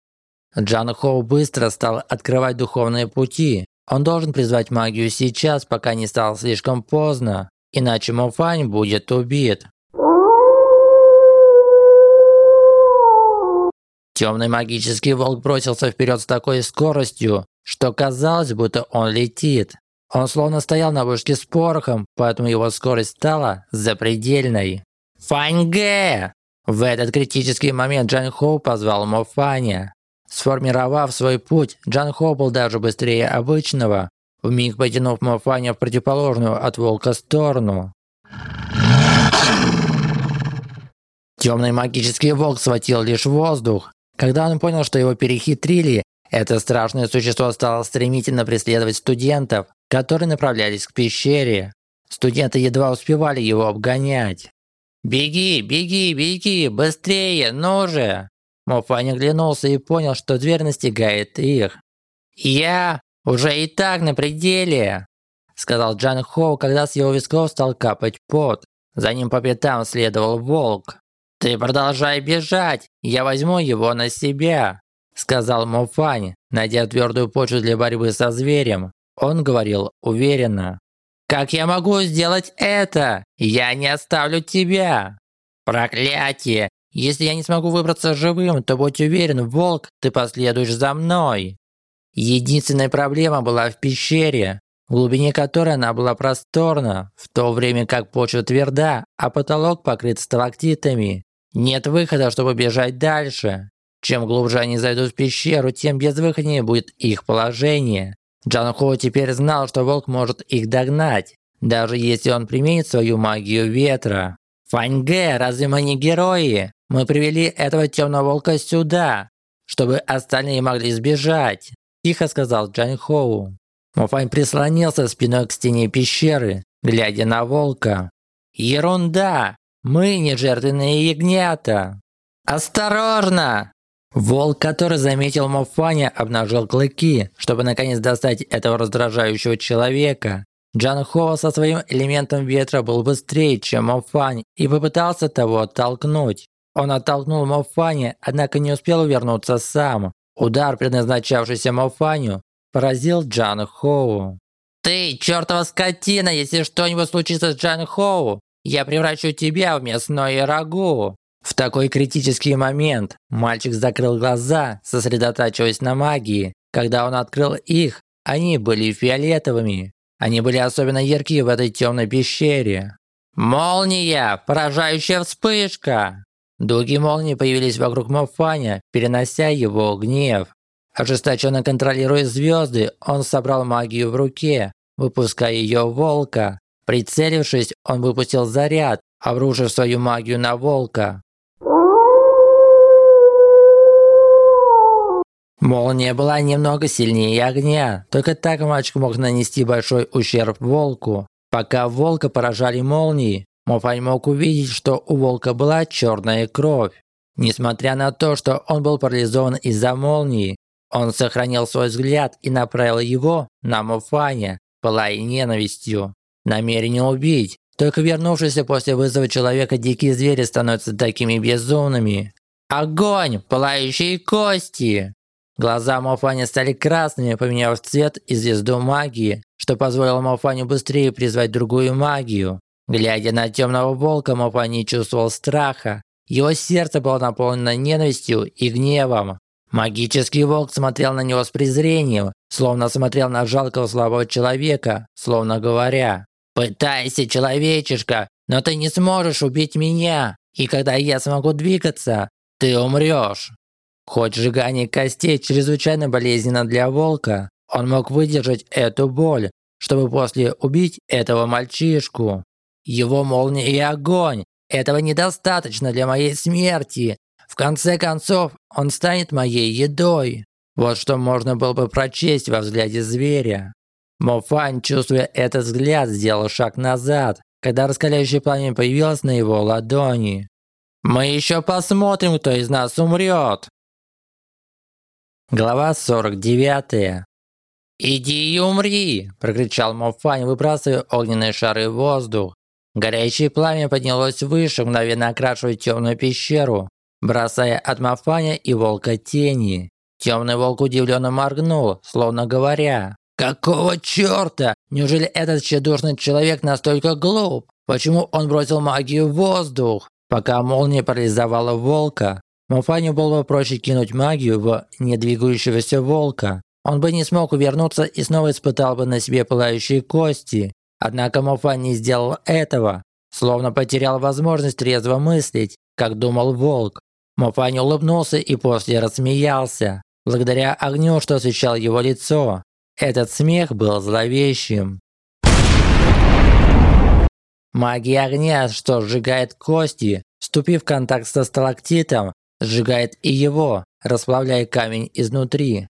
S3: Джан Хоу быстро стал открывать духовные пути. Он должен призвать магию сейчас, пока не стало слишком поздно, иначе Мофань будет убит. Темный магический волк бросился вперед с такой скоростью, что казалось, будто он летит. Он словно стоял на вышке с порохом, поэтому его скорость стала запредельной. «Фаньге!» В этот критический момент Джан Хоу позвал Мофаня. Сформировав свой путь, Джан Хоу был даже быстрее обычного, вмиг потянув Мофаня в противоположную от волка сторону. Темный магический волк схватил лишь воздух, когда он понял, что его перехитрили, это страшное существо стало стремительно преследовать студентов, которые направлялись к пещере. Студенты едва успевали его обгонять. «Беги, беги, беги, быстрее, ну же!» Мофань оглянулся и понял, что дверь настигает их. «Я уже и так на пределе!» Сказал Джан Хоу, когда с его висков стал капать пот. За ним по пятам следовал волк. «Ты продолжай бежать, я возьму его на себя», сказал Мофань, найдя твердую почву для борьбы со зверем. Он говорил уверенно. «Как я могу сделать это? Я не оставлю тебя!» «Проклятие! Если я не смогу выбраться живым, то будь уверен, волк, ты последуешь за мной!» Единственная проблема была в пещере, в глубине которой она была просторна, в то время как почва тверда, а потолок покрыт сталактитами. Нет выхода, чтобы бежать дальше. Чем глубже они зайдут в пещеру, тем безвыходнее будет их положение. Джан Хо теперь знал, что волк может их догнать, даже если он применит свою магию ветра. Фаньге, разве мы не герои? Мы привели этого темного волка сюда, чтобы остальные могли сбежать, тихо сказал Джан Хоу. Мофань прислонился спиной к стене пещеры, глядя на волка. Ерунда! Мы не жертвенные ягнята. Осторожно! Волк, который заметил Мофаня, обнажил клыки, чтобы наконец достать этого раздражающего человека. Джан Хо со своим элементом ветра был быстрее, чем Мофань, и попытался того оттолкнуть. Он оттолкнул Мофаня, однако не успел увернуться сам. Удар, предназначавшийся Мофаню, поразил Джан Хоу. Ты, чертова скотина, если что-нибудь случится с Джан Хоу, я превращу тебя в мясное рагу. В такой критический момент мальчик закрыл глаза, сосредотачиваясь на магии. Когда он открыл их, они были фиолетовыми. Они были особенно яркие в этой темной пещере. Молния! Поражающая вспышка! Дуги молнии появились вокруг Мофаня, перенося его гнев. Ожесточенно контролируя звезды, он собрал магию в руке, выпуская ее волка. Прицелившись, он выпустил заряд, обрушив свою магию на волка. Молния была немного сильнее огня, только так мальчик мог нанести большой ущерб волку. Пока волка поражали молнии, Мофань мог увидеть, что у волка была черная кровь. Несмотря на то, что он был парализован из-за молнии, он сохранил свой взгляд и направил его на Мофаня, пылая ненавистью. Намерение убить. Только вернувшийся после вызова человека дикие звери становятся такими безумными. Огонь! Пылающие кости! Глаза Мофани стали красными, поменяв цвет и звезду магии, что позволило Мофаню быстрее призвать другую магию. Глядя на темного волка, Мофани чувствовал страха. Его сердце было наполнено ненавистью и гневом. Магический волк смотрел на него с презрением, словно смотрел на жалкого слабого человека, словно говоря «Пытайся, человечишка, но ты не сможешь убить меня, и когда я смогу двигаться, ты умрешь». Хоть сжигание костей чрезвычайно болезненно для волка, он мог выдержать эту боль, чтобы после убить этого мальчишку. Его молния и огонь. Этого недостаточно для моей смерти. В конце концов, он станет моей едой. Вот что можно было бы прочесть во взгляде зверя. Мофань, чувствуя этот взгляд, сделал шаг назад, когда раскаляющее пламя появилось на его ладони. «Мы еще посмотрим, кто из нас умрет!» Глава 49. «Иди и умри!» – прокричал Мофань, выбрасывая огненные шары в воздух. Горячее пламя поднялось выше, мгновенно окрашивая темную пещеру, бросая от Мофаня и волка тени. Темный волк удивленно моргнул, словно говоря, «Какого черта? Неужели этот тщедушный человек настолько глуп? Почему он бросил магию в воздух?» Пока молния парализовала волка, Муфаню было бы проще кинуть магию в недвигающегося волка. Он бы не смог увернуться и снова испытал бы на себе пылающие кости. Однако Муфан не сделал этого, словно потерял возможность трезво мыслить, как думал волк. Муфань улыбнулся и после рассмеялся, благодаря огню, что освещал его лицо. Этот смех был зловещим. Магия огня, что сжигает кости, вступив в контакт со сталактитом, сжигает и его, расплавляя камень изнутри.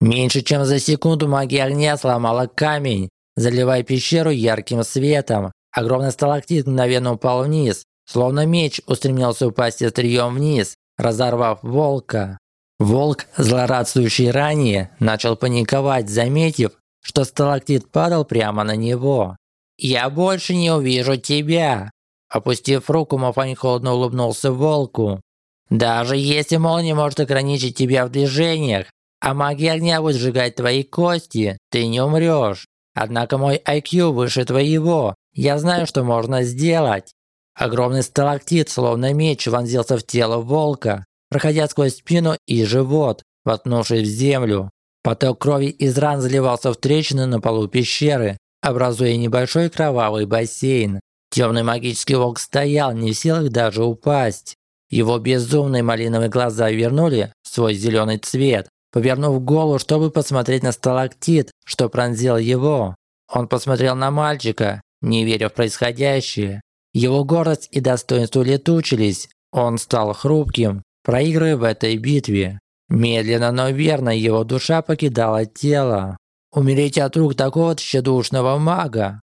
S3: Меньше чем за секунду магия огня сломала камень, заливая пещеру ярким светом. Огромный сталактит мгновенно упал вниз, словно меч устремился упасть острием вниз, разорвав волка. Волк, злорадствующий ранее, начал паниковать, заметив, что сталактит падал прямо на него. «Я больше не увижу тебя!» Опустив руку, Мафань холодно улыбнулся волку. «Даже если молния может ограничить тебя в движениях, а магия огня будет сжигать твои кости, ты не умрешь. Однако мой IQ выше твоего. Я знаю, что можно сделать». Огромный сталактит, словно меч, вонзился в тело волка, проходя сквозь спину и живот, воткнувшись в землю. Поток крови из ран заливался в трещины на полу пещеры, образуя небольшой кровавый бассейн. Темный магический волк стоял, не в силах даже упасть. Его безумные малиновые глаза вернули свой зеленый цвет. Повернув голову, чтобы посмотреть на сталактит, что пронзил его, он посмотрел на мальчика, не веря в происходящее. Его гордость и достоинство летучились. Он стал хрупким, проигрывая в этой битве. Медленно, но верно его душа покидала тело. Умереть от рук такого тщедушного мага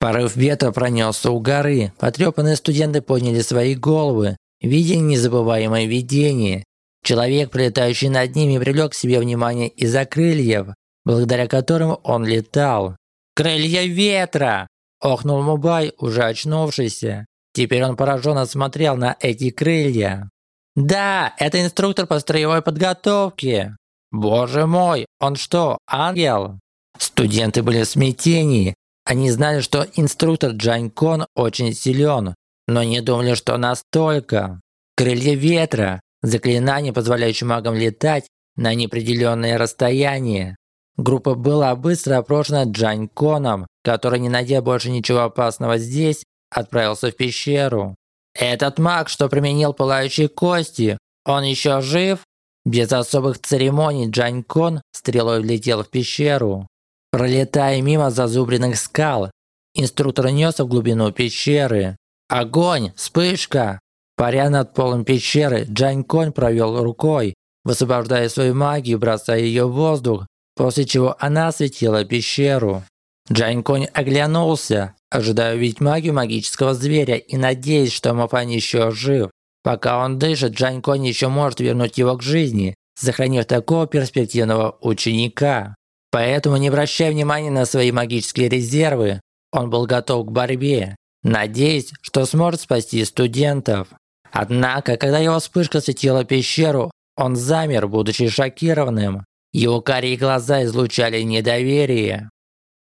S3: Порыв ветра пронесся у горы. Потрепанные студенты подняли свои головы, видя незабываемое видение. Человек, пролетающий над ними, привлек к себе внимание из-за крыльев, благодаря которым он летал. «Крылья ветра!» – охнул Мубай, уже очнувшийся. Теперь он пораженно смотрел на эти крылья. «Да, это инструктор по строевой подготовке!» Боже мой, он что, ангел? Студенты были в смятении. Они знали, что инструктор Джань Кон очень силен, но не думали, что настолько. Крылья ветра – заклинание, позволяющее магам летать на неопределенное расстояние. Группа была быстро опрошена Джань Коном, который, не найдя больше ничего опасного здесь, отправился в пещеру. «Этот маг, что применил пылающие кости, он еще жив?» Без особых церемоний Джань Кон стрелой влетел в пещеру. Пролетая мимо зазубренных скал, инструктор несся в глубину пещеры. Огонь! Вспышка! Паря над полом пещеры, Джань Конь провел рукой, высвобождая свою магию, бросая ее в воздух, после чего она осветила пещеру. Джань Конь оглянулся, ожидая увидеть магию магического зверя и надеясь, что Мафань еще жив. Пока он дышит, Джань Конь еще может вернуть его к жизни, сохранив такого перспективного ученика. Поэтому, не обращая внимания на свои магические резервы, он был готов к борьбе, надеясь, что сможет спасти студентов. Однако, когда его вспышка светила пещеру, он замер, будучи шокированным. Его карие глаза излучали недоверие.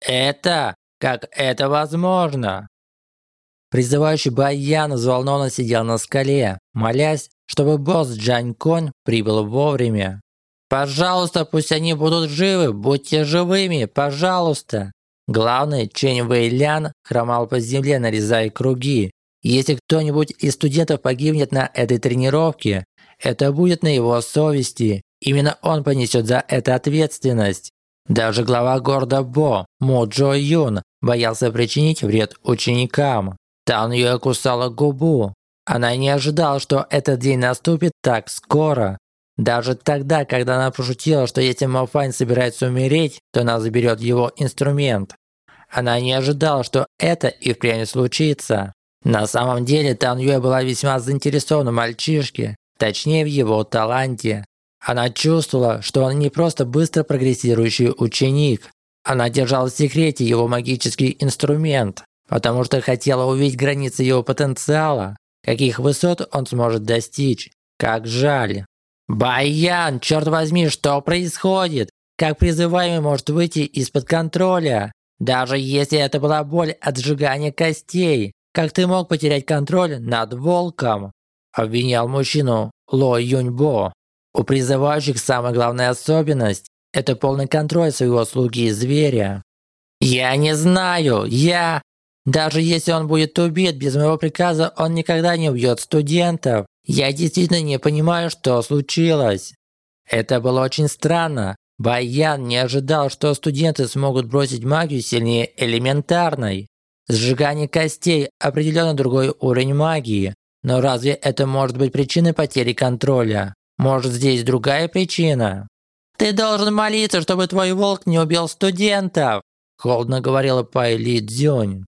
S3: «Это? Как это возможно?» Призывающий Баян взволнованно сидел на скале, молясь, чтобы босс Джань Кон прибыл вовремя. «Пожалуйста, пусть они будут живы, будьте живыми, пожалуйста!» Главный, Чэнь Вэйлян, хромал по земле, нарезая круги. Если кто-нибудь из студентов погибнет на этой тренировке, это будет на его совести. Именно он понесет за это ответственность. Даже глава города Бо, Мо Джо Юн, боялся причинить вред ученикам. Тан Юэ кусала губу. Она не ожидала, что этот день наступит так скоро. Даже тогда, когда она пошутила, что если Малфайн собирается умереть, то она заберет его инструмент. Она не ожидала, что это и впрямь случится. На самом деле Тан Юэ была весьма заинтересована в мальчишке, точнее в его таланте. Она чувствовала, что он не просто быстро прогрессирующий ученик. Она держала в секрете его магический инструмент, потому что хотела увидеть границы его потенциала, каких высот он сможет достичь. Как жаль. «Баян, черт возьми, что происходит? Как призываемый может выйти из-под контроля? Даже если это была боль от сжигания костей, как ты мог потерять контроль над волком?» Обвинял мужчину Ло Юньбо. У призывающих самая главная особенность – это полный контроль своего слуги и зверя. «Я не знаю, я...» Даже если он будет убит без моего приказа, он никогда не убьет студентов. Я действительно не понимаю, что случилось. Это было очень странно. Баян не ожидал, что студенты смогут бросить магию сильнее элементарной. Сжигание костей – определенно другой уровень магии. Но разве это может быть причиной потери контроля? Может, здесь другая причина? «Ты должен молиться, чтобы твой волк не убил студентов!» Холодно говорила Пай Ли Цзюнь.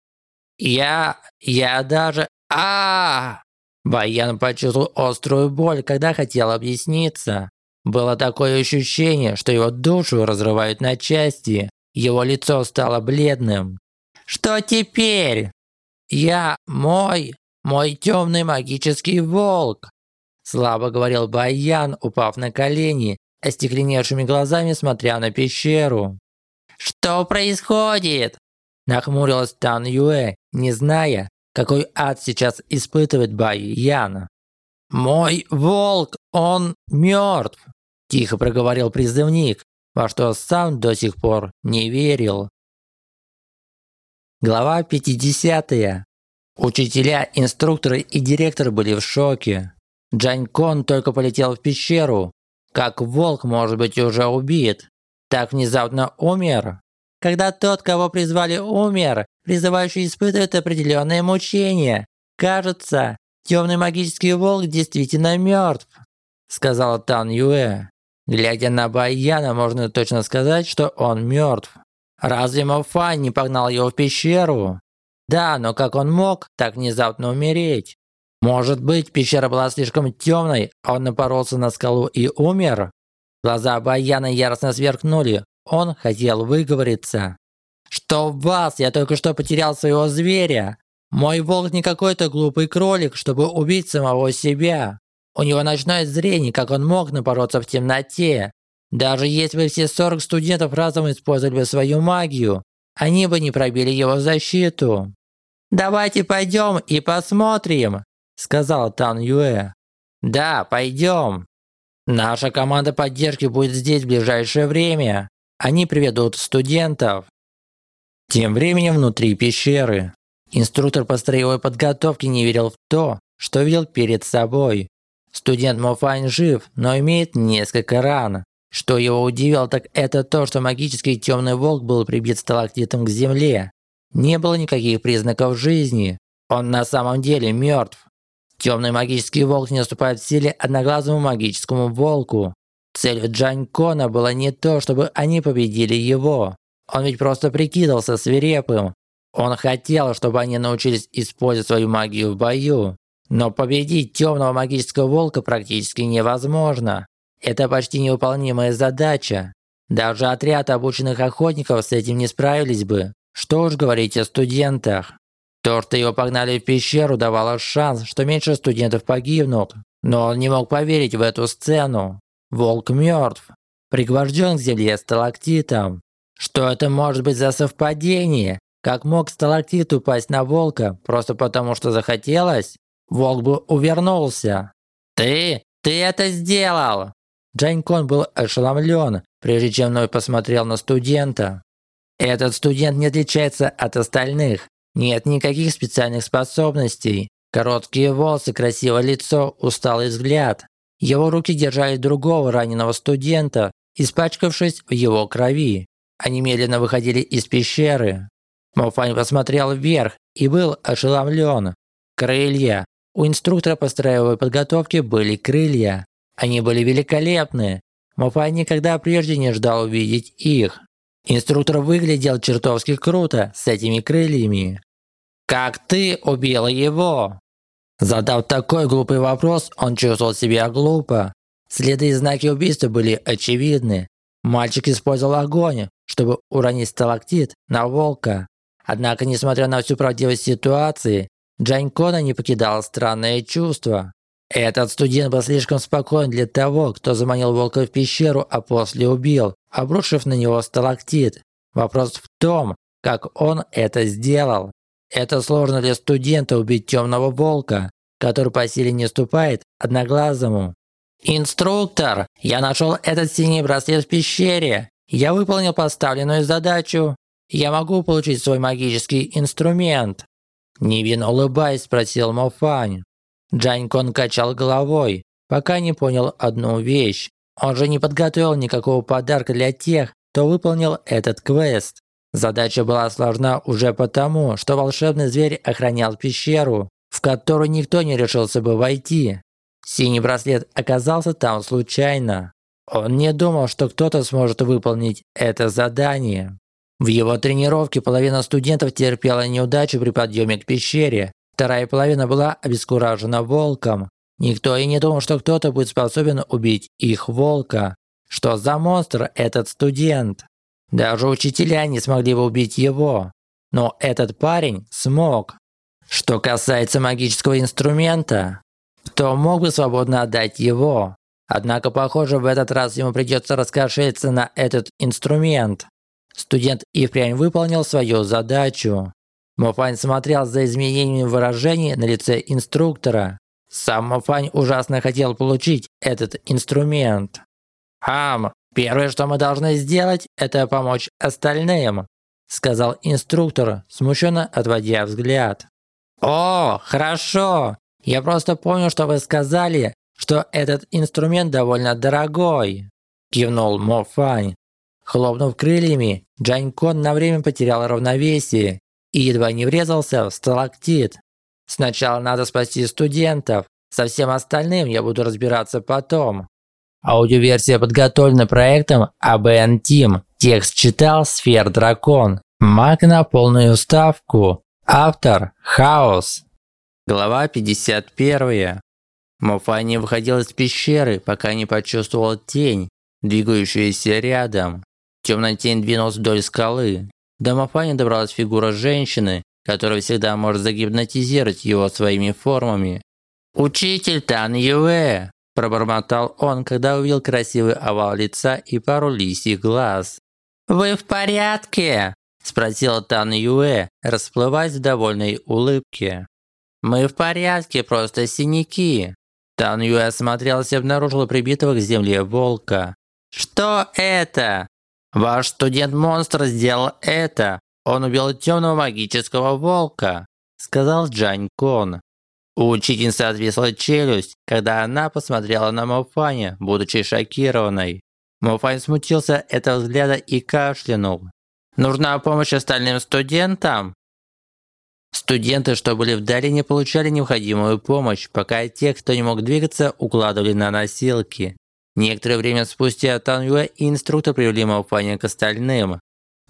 S3: Я... я даже... а, Баян почувствовал острую боль, когда хотел объясниться. Было такое ощущение, что его душу разрывают на части. Его лицо стало бледным. «Что теперь?» «Я... мой... мой темный магический волк!» Слабо говорил Баян, упав на колени, остекленевшими глазами смотря на пещеру. «Что происходит?» Нахмурилась Тан Юэ, не зная, какой ад сейчас испытывает Бай Яна. «Мой волк, он мертв!» – тихо проговорил призывник, во что сам до сих пор не верил. Глава 50. Учителя, инструкторы и директор были в шоке. Джань Кон только полетел в пещеру. Как волк может быть уже убит? Так внезапно умер? Когда тот, кого призвали, умер, призывающий испытывает определенные мучения. Кажется, темный магический волк действительно мертв», – сказала Тан Юэ. Глядя на Баяна, можно точно сказать, что он мертв. Разве Мафань не погнал его в пещеру? Да, но как он мог так внезапно умереть? Может быть, пещера была слишком темной, он напоролся на скалу и умер? Глаза Баяна яростно сверкнули, он хотел выговориться. «Что в вас? Я только что потерял своего зверя. Мой волк не какой-то глупый кролик, чтобы убить самого себя. У него ночное зрение, как он мог напороться в темноте. Даже если бы все 40 студентов разом использовали свою магию, они бы не пробили его защиту. «Давайте пойдем и посмотрим», – сказал Тан Юэ. «Да, пойдем. Наша команда поддержки будет здесь в ближайшее время. Они приведут студентов». Тем временем внутри пещеры. Инструктор по строевой подготовке не верил в то, что видел перед собой. Студент Мофань жив, но имеет несколько ран. Что его удивило, так это то, что магический темный волк был прибит сталактитом к земле. Не было никаких признаков жизни. Он на самом деле мертв. Темный магический волк не уступает в силе одноглазому магическому волку. Целью Джань Кона было не то, чтобы они победили его. Он ведь просто прикидывался свирепым. Он хотел, чтобы они научились использовать свою магию в бою. Но победить темного магического волка практически невозможно. Это почти невыполнимая задача. Даже отряд обученных охотников с этим не справились бы. Что уж говорить о студентах. То, что его погнали в пещеру, давало шанс, что меньше студентов погибнут. Но он не мог поверить в эту сцену. Волк мертв, пригвожден к земле сталактитом. Что это может быть за совпадение? Как мог сталактит упасть на волка просто потому, что захотелось? Волк бы увернулся. «Ты? Ты это сделал!» Джанькон был ошеломлен, прежде чем вновь посмотрел на студента. Этот студент не отличается от остальных. Нет никаких специальных способностей. Короткие волосы, красивое лицо, усталый взгляд. Его руки держали другого раненого студента, испачкавшись в его крови. Они медленно выходили из пещеры. Мофань посмотрел вверх и был ошеломлен. Крылья. У инструктора по строевой подготовке были крылья. Они были великолепны. Мофань никогда прежде не ждал увидеть их. Инструктор выглядел чертовски круто с этими крыльями. «Как ты убил его?» Задав такой глупый вопрос, он чувствовал себя глупо. Следы и знаки убийства были очевидны. Мальчик использовал огонь, чтобы уронить сталактит на волка. Однако, несмотря на всю правдивость ситуации, Джань Кона не покидало странное чувство. Этот студент был слишком спокоен для того, кто заманил волка в пещеру, а после убил, обрушив на него сталактит. Вопрос в том, как он это сделал. Это сложно для студента убить темного волка, который по силе не ступает одноглазому. «Инструктор, я нашел этот синий браслет в пещере. Я выполнил поставленную задачу. Я могу получить свой магический инструмент?» Невинно улыбаясь, спросил Мофань. Джанькон качал головой, пока не понял одну вещь. Он же не подготовил никакого подарка для тех, кто выполнил этот квест. Задача была сложна уже потому, что волшебный зверь охранял пещеру, в которую никто не решился бы войти. Синий браслет оказался там случайно. Он не думал, что кто-то сможет выполнить это задание. В его тренировке половина студентов терпела неудачу при подъеме к пещере, вторая половина была обескуражена волком. Никто и не думал, что кто-то будет способен убить их волка. Что за монстр этот студент? Даже учителя не смогли бы убить его. Но этот парень смог. Что касается магического инструмента, то мог бы свободно отдать его. Однако, похоже, в этот раз ему придется раскошелиться на этот инструмент. Студент и впрямь выполнил свою задачу. Мофань смотрел за изменениями выражений на лице инструктора. Сам Мофань ужасно хотел получить этот инструмент. «Хам, первое, что мы должны сделать, это помочь остальным», сказал инструктор, смущенно отводя взгляд. «О, хорошо! Я просто помню, что вы сказали, что этот инструмент довольно дорогой», – кивнул Мо Фань. Хлопнув крыльями, Джань Кон на время потерял равновесие и едва не врезался в сталактит. «Сначала надо спасти студентов, со всем остальным я буду разбираться потом». Аудиоверсия подготовлена проектом ABN Team. Текст читал Сфер Дракон. Маг на полную ставку. Автор – Хаос. Глава 51. Мофай не выходил из пещеры, пока не почувствовал тень, двигающуюся рядом. Темная тень двинулась вдоль скалы. До Мофани добралась фигура женщины, которая всегда может загипнотизировать его своими формами. «Учитель Тан Юэ!» Пробормотал он, когда увидел красивый овал лица и пару лисьих глаз. «Вы в порядке?» – спросила Тан Юэ, расплываясь в довольной улыбке. «Мы в порядке, просто синяки». Тан Юэ осмотрелся и обнаружил прибитого к земле волка. «Что это?» «Ваш студент-монстр сделал это. Он убил темного магического волка», – сказал Джань Кон. У учительницы отвисла челюсть, когда она посмотрела на Мофаня, будучи шокированной. Мофань смутился этого взгляда и кашлянул. «Нужна помощь остальным студентам?» Студенты, что были вдали, не получали необходимую помощь, пока те, кто не мог двигаться, укладывали на носилки. Некоторое время спустя Тан Юэ и инструктор привели Маофаня к остальным.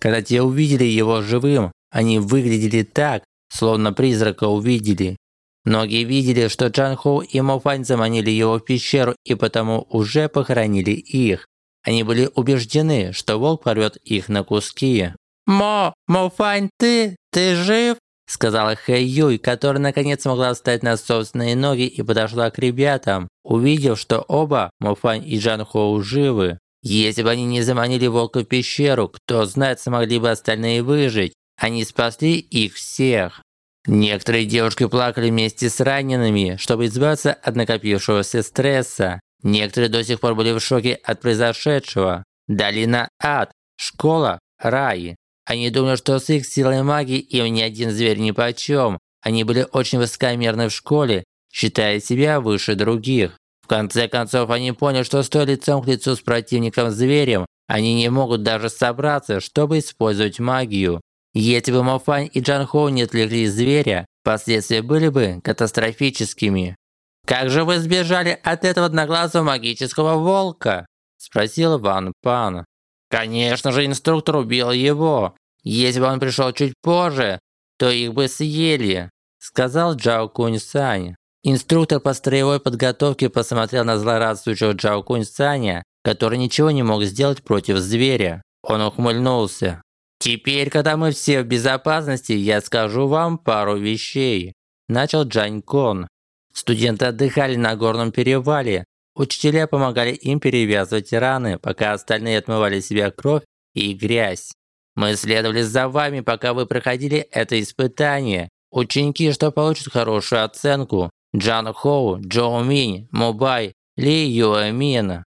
S3: Когда те увидели его живым, они выглядели так, словно призрака увидели. Многие видели, что Джан Хоу и Мофань заманили его в пещеру и потому уже похоронили их. Они были убеждены, что волк порвет их на куски. «Мо, Мофань, ты? Ты жив?» Сказала Хэй Юй, которая наконец смогла встать на собственные ноги и подошла к ребятам, увидев, что оба, Мофань и Джан Хоу, живы. Если бы они не заманили волка в пещеру, кто знает, смогли бы остальные выжить. Они спасли их всех. Некоторые девушки плакали вместе с ранеными, чтобы избавиться от накопившегося стресса. Некоторые до сих пор были в шоке от произошедшего. Долина Ад, школа, рай. Они думали, что с их силой магии им ни один зверь ни почем. Они были очень высокомерны в школе, считая себя выше других. В конце концов, они поняли, что стоя лицом к лицу с противником-зверем, они не могут даже собраться, чтобы использовать магию. Если бы Мофань и Джан Хоу не отвлекли зверя, последствия были бы катастрофическими. «Как же вы сбежали от этого одноглазого магического волка?» – спросил Ван Пан. «Конечно же, инструктор убил его. Если бы он пришел чуть позже, то их бы съели», – сказал Джао Кунь Сань. Инструктор по строевой подготовке посмотрел на злорадствующего Джао Кунь Саня, который ничего не мог сделать против зверя. Он ухмыльнулся. «Теперь, когда мы все в безопасности, я скажу вам пару вещей», – начал Джань Кон. Студенты отдыхали на горном перевале. Учителя помогали им перевязывать раны, пока остальные отмывали себя кровь и грязь. Мы следовали за вами, пока вы проходили это испытание. Ученики, что получат хорошую оценку. Джан Хоу, Джоу Минь, Мубай, Ли Юэмин.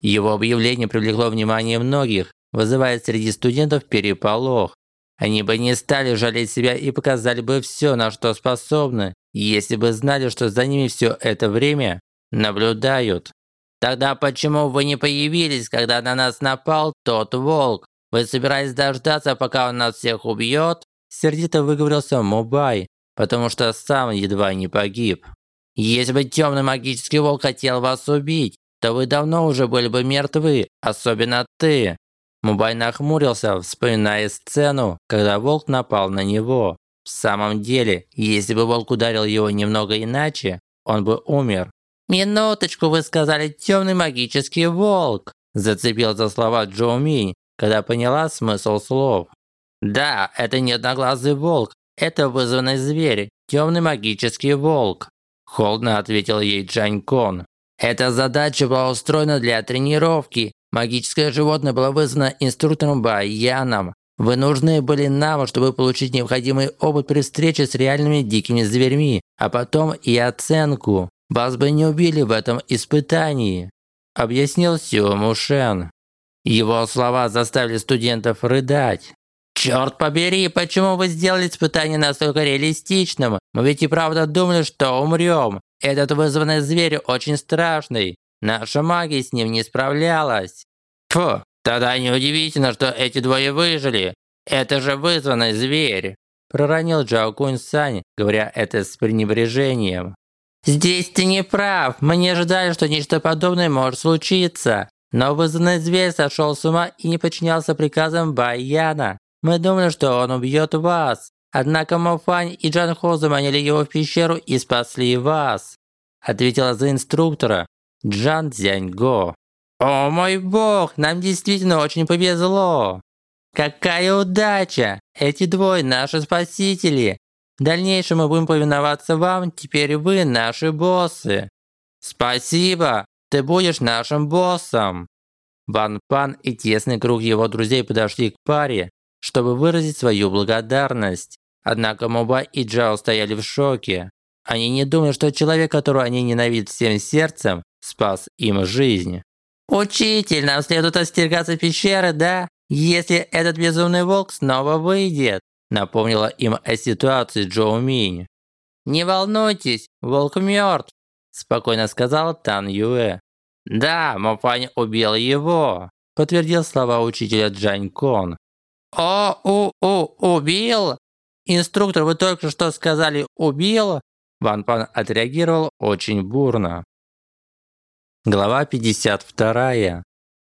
S3: Его объявление привлекло внимание многих, вызывает среди студентов переполох. Они бы не стали жалеть себя и показали бы все, на что способны, если бы знали, что за ними все это время наблюдают. Тогда почему вы не появились, когда на нас напал тот волк? Вы собирались дождаться, пока он нас всех убьет? Сердито выговорился Мубай, потому что сам едва не погиб. Если бы темный магический волк хотел вас убить, то вы давно уже были бы мертвы, особенно ты. Мубай нахмурился, вспоминая сцену, когда волк напал на него. В самом деле, если бы волк ударил его немного иначе, он бы умер. «Минуточку, вы сказали темный магический волк!» Зацепил за слова Джоу Минь, когда поняла смысл слов. «Да, это не одноглазый волк, это вызванный зверь, темный магический волк», холодно ответил ей Джань Кон. «Эта задача была устроена для тренировки, Магическое животное было вызвано инструктором Баяном. Вы нужны были нам, чтобы получить необходимый опыт при встрече с реальными дикими зверьми, а потом и оценку. Вас бы не убили в этом испытании», – объяснил Сюо Мушен. Его слова заставили студентов рыдать. «Черт побери, почему вы сделали испытание настолько реалистичным? Мы ведь и правда думали, что умрем. Этот вызванный зверь очень страшный. Наша магия с ним не справлялась. Фу, тогда неудивительно, что эти двое выжили. Это же вызванный зверь. Проронил Джао Кунь Сань, говоря это с пренебрежением. «Здесь ты не прав. Мы не ожидали, что нечто подобное может случиться. Но вызванный зверь сошел с ума и не подчинялся приказам Баяна. Мы думали, что он убьет вас. Однако Мофань и Джан Хо заманили его в пещеру и спасли вас», ответила за инструктора, Джан Цзяньго. «О мой бог, нам действительно очень повезло! Какая удача! Эти двое наши спасители! В дальнейшем мы будем повиноваться вам, теперь вы наши боссы!» «Спасибо! ты будешь нашим боссом!» Ван Пан и тесный круг его друзей подошли к паре, чтобы выразить свою благодарность. Однако Моба и Джао стояли в шоке. Они не думали, что человек, которого они ненавидят всем сердцем, спас им жизнь. «Учитель, нам следует остерегаться пещеры, да? Если этот безумный волк снова выйдет!» Напомнила им о ситуации Джоу Минь. «Не волнуйтесь, волк мертв!» Спокойно сказал Тан Юэ. «Да, Мопань убил его!» Подтвердил слова учителя Джань Кон. «О, у, у, убил? Инструктор, вы только что сказали «убил»?» Ван Пан отреагировал очень бурно. Глава 52.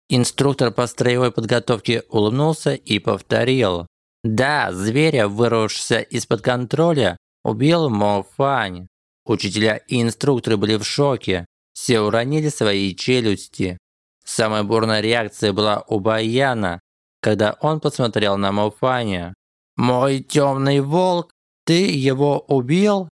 S3: Инструктор по строевой подготовке улыбнулся и повторил. Да, зверя, вырвавшегося из-под контроля, убил Мо Фань. Учителя и инструкторы были в шоке. Все уронили свои челюсти. Самая бурная реакция была у Баяна, когда он посмотрел на Мо Фаня. «Мой темный волк, ты его убил?»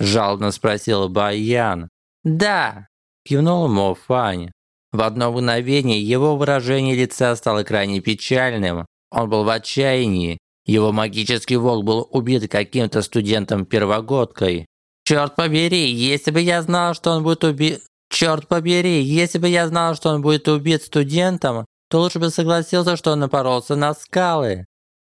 S3: Жалобно спросил Баян. «Да!» – кивнул Мо Фань. В одно мгновение его выражение лица стало крайне печальным. Он был в отчаянии. Его магический волк был убит каким-то студентом-первогодкой. «Черт побери, если бы я знал, что он будет убит...» «Черт побери, если бы я знал, что он будет убит студентом, то лучше бы согласился, что он напоролся на скалы.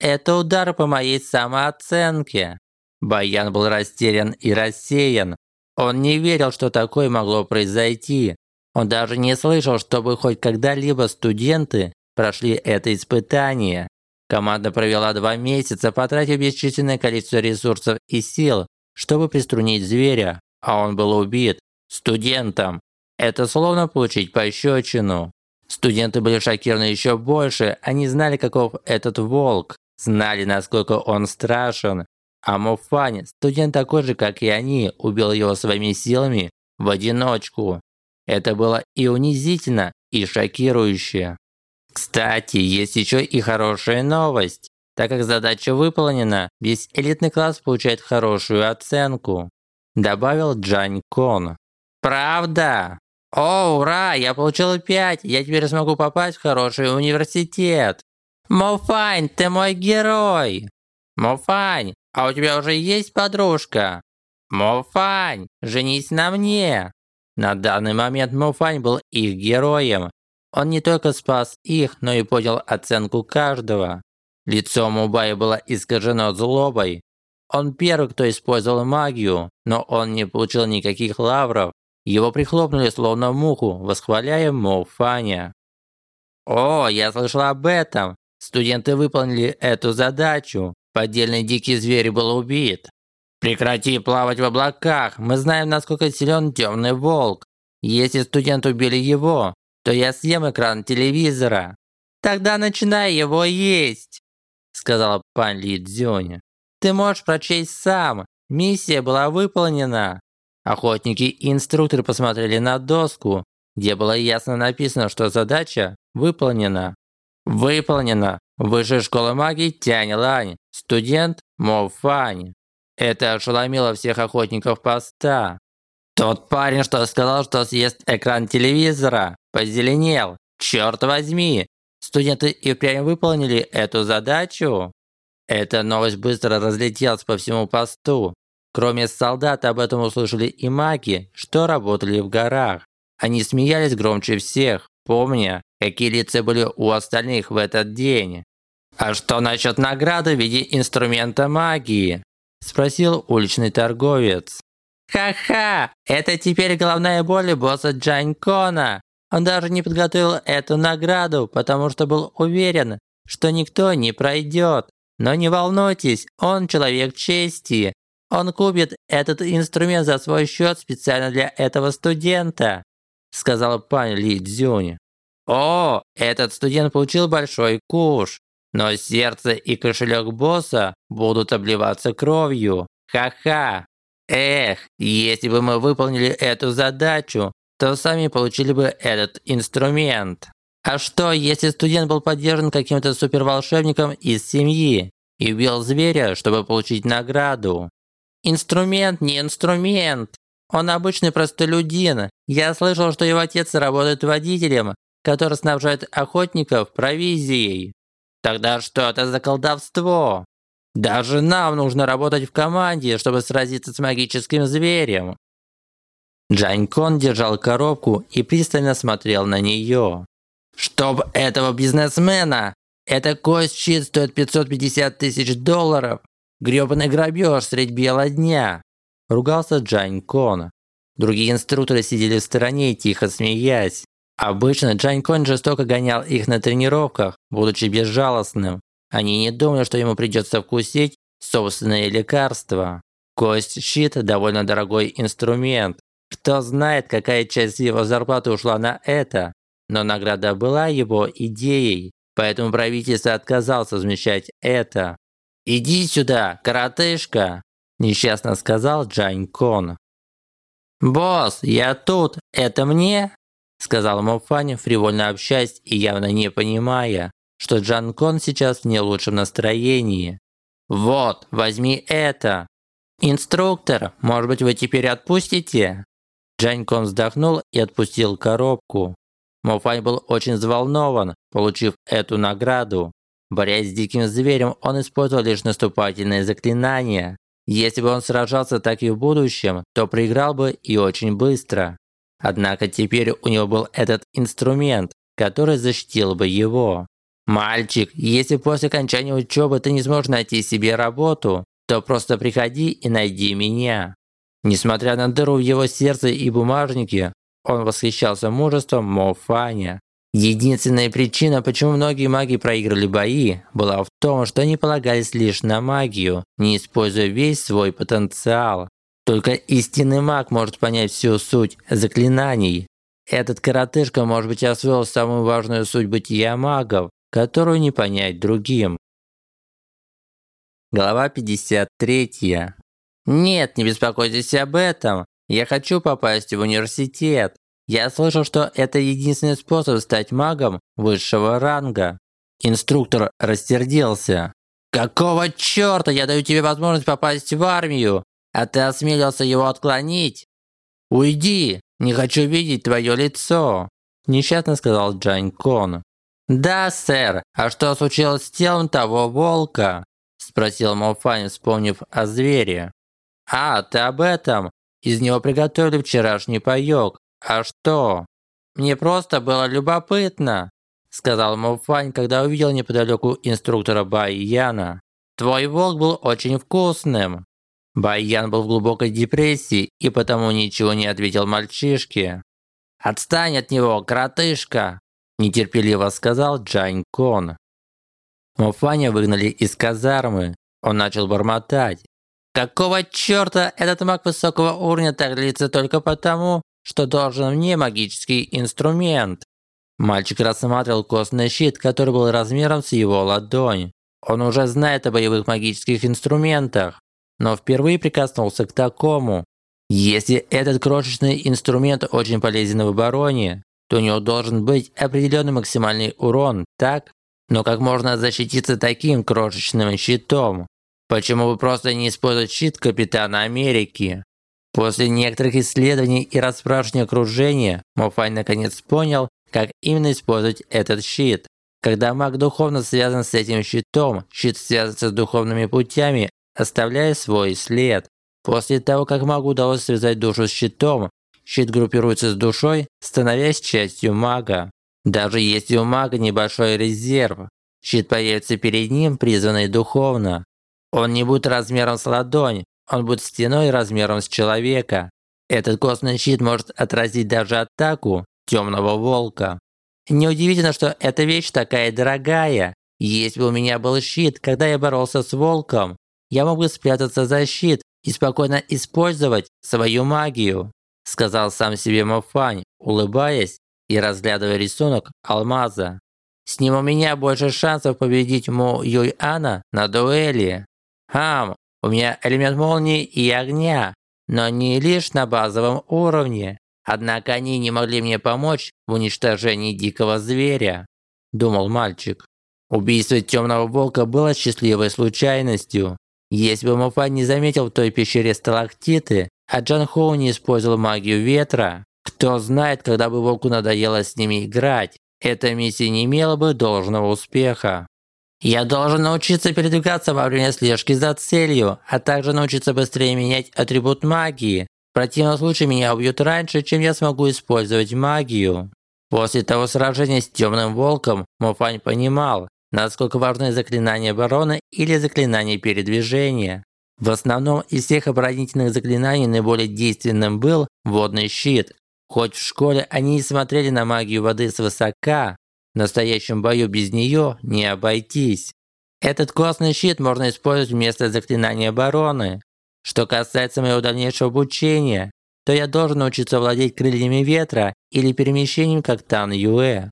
S3: Это удар по моей самооценке». Баян был растерян и рассеян. Он не верил, что такое могло произойти. Он даже не слышал, чтобы хоть когда-либо студенты прошли это испытание. Команда провела два месяца, потратив бесчисленное количество ресурсов и сил, чтобы приструнить зверя, а он был убит студентом. Это словно получить пощечину. Студенты были шокированы еще больше, они знали, каков этот волк, знали, насколько он страшен, а Муфань, студент такой же, как и они, убил его своими силами в одиночку. Это было и унизительно, и шокирующе. Кстати, есть еще и хорошая новость. Так как задача выполнена, весь элитный класс получает хорошую оценку. Добавил Джань Кон. Правда? О, ура, я получил 5, я теперь смогу попасть в хороший университет. Мофань, ты мой герой. Мофань, а у тебя уже есть подружка? Мофань, женись на мне. На данный момент Мофань был их героем. Он не только спас их, но и понял оценку каждого. Лицо Мубая было искажено злобой. Он первый, кто использовал магию, но он не получил никаких лавров. Его прихлопнули словно муху, восхваляя Мофаня. «О, я слышал об этом. Студенты выполнили эту задачу. Поддельный дикий зверь был убит. Прекрати плавать в облаках. Мы знаем, насколько силен темный волк. Если студенты убили его, то я съем экран телевизора. Тогда начинай его есть, сказала пан Ли Цзюнь. Ты можешь прочесть сам. Миссия была выполнена. Охотники и инструкторы посмотрели на доску, где было ясно написано, что задача выполнена. Выполнена. Высшая школа магии Тянь Лань. Студент Мо Фань. Это ошеломило всех охотников поста. Тот парень, что сказал, что съест экран телевизора, позеленел. Черт возьми! Студенты и впрямь выполнили эту задачу? Эта новость быстро разлетелась по всему посту. Кроме солдат, об этом услышали и маги, что работали в горах. Они смеялись громче всех, помня, какие лица были у остальных в этот день. «А что насчет награды в виде инструмента магии?» – спросил уличный торговец. «Ха-ха! Это теперь головная боль босса Джанькона! Он даже не подготовил эту награду, потому что был уверен, что никто не пройдет. Но не волнуйтесь, он человек чести. Он купит этот инструмент за свой счет специально для этого студента», сказал пан Ли Цзюнь. «О, этот студент получил большой куш, но сердце и кошелек босса будут обливаться кровью. Ха-ха! Эх, если бы мы выполнили эту задачу, то сами получили бы этот инструмент. А что, если студент был поддержан каким-то суперволшебником из семьи и убил зверя, чтобы получить награду? Инструмент не инструмент. Он обычный простолюдин. Я слышал, что его отец работает водителем, который снабжает охотников провизией. Тогда что это за колдовство? Даже нам нужно работать в команде, чтобы сразиться с магическим зверем. Джанькон держал коробку и пристально смотрел на нее. «Чтоб этого бизнесмена! Эта кость-щит стоит 550 тысяч долларов! Грёбаный грабеж средь бела дня!» Ругался Джанькон. Другие инструкторы сидели в стороне, тихо смеясь. Обычно Джанькон жестоко гонял их на тренировках, будучи безжалостным. Они не думали, что ему придется вкусить собственное лекарство. Кость-щит – довольно дорогой инструмент. Кто знает, какая часть его зарплаты ушла на это. Но награда была его идеей, поэтому правительство отказалось замещать это. «Иди сюда, коротышка!» – несчастно сказал Джань Кон. «Босс, я тут, это мне?» – сказал Мофань, фривольно общаясь и явно не понимая, что Джан Кон сейчас в не лучшем настроении. «Вот, возьми это!» «Инструктор, может быть, вы теперь отпустите?» Джан Кон вздохнул и отпустил коробку. Мофань был очень взволнован, получив эту награду. Борясь с диким зверем, он использовал лишь наступательные заклинания. Если бы он сражался так и в будущем, то проиграл бы и очень быстро. Однако теперь у него был этот инструмент, который защитил бы его. «Мальчик, если после окончания учебы ты не сможешь найти себе работу, то просто приходи и найди меня». Несмотря на дыру в его сердце и бумажнике, он восхищался мужеством Мо Фаня. Единственная причина, почему многие маги проиграли бои, была в том, что они полагались лишь на магию, не используя весь свой потенциал. Только истинный маг может понять всю суть заклинаний. Этот коротышка, может быть, освоил самую важную суть бытия магов, которую не понять другим. Глава 53. Нет, не беспокойтесь об этом. Я хочу попасть в университет. Я слышал, что это единственный способ стать магом высшего ранга. Инструктор растердился. Какого чёрта я даю тебе возможность попасть в армию? А ты осмелился его отклонить? Уйди, не хочу видеть твое лицо, несчастно сказал Джань Кон. Да, сэр, а что случилось с телом того волка? Спросил Мофань, вспомнив о звере. А, ты об этом? Из него приготовили вчерашний паёк. А что? Мне просто было любопытно, сказал Мофань, когда увидел неподалеку инструктора Бай Яна. Твой волк был очень вкусным. Баян был в глубокой депрессии и потому ничего не ответил мальчишке. «Отстань от него, кротышка!» – нетерпеливо сказал Джань Кон. Муфаня выгнали из казармы. Он начал бормотать. «Какого чёрта этот маг высокого уровня так длится только потому, что должен мне магический инструмент?» Мальчик рассматривал костный щит, который был размером с его ладонь. Он уже знает о боевых магических инструментах но впервые прикоснулся к такому. Если этот крошечный инструмент очень полезен в обороне, то у него должен быть определенный максимальный урон, так? Но как можно защититься таким крошечным щитом? Почему бы просто не использовать щит Капитана Америки? После некоторых исследований и расспрашивания окружения, Мофай наконец понял, как именно использовать этот щит. Когда маг духовно связан с этим щитом, щит связывается с духовными путями, оставляя свой след. После того, как магу удалось связать душу с щитом, щит группируется с душой, становясь частью мага. Даже если у мага небольшой резерв, щит появится перед ним, призванный духовно. Он не будет размером с ладонь, он будет стеной размером с человека. Этот костный щит может отразить даже атаку темного волка. Неудивительно, что эта вещь такая дорогая. Если бы у меня был щит, когда я боролся с волком, я могу спрятаться за щит и спокойно использовать свою магию», сказал сам себе Мофань, улыбаясь и разглядывая рисунок алмаза. «С ним у меня больше шансов победить Му Юйана на дуэли. Хам, у меня элемент молнии и огня, но не лишь на базовом уровне. Однако они не могли мне помочь в уничтожении дикого зверя», думал мальчик. Убийство темного волка было счастливой случайностью. Если бы Муфа не заметил в той пещере сталактиты, а Джан Хоу не использовал магию ветра, кто знает, когда бы Волку надоело с ними играть, эта миссия не имела бы должного успеха. Я должен научиться передвигаться во время слежки за целью, а также научиться быстрее менять атрибут магии. В противном случае меня убьют раньше, чем я смогу использовать магию. После того сражения с Темным Волком Мофань понимал, насколько важны заклинания обороны или заклинания передвижения. В основном из всех оборонительных заклинаний наиболее действенным был водный щит. Хоть в школе они и смотрели на магию воды свысока, в настоящем бою без нее не обойтись. Этот классный щит можно использовать вместо заклинания обороны. Что касается моего дальнейшего обучения, то я должен научиться владеть крыльями ветра или перемещением как Тан Юэ.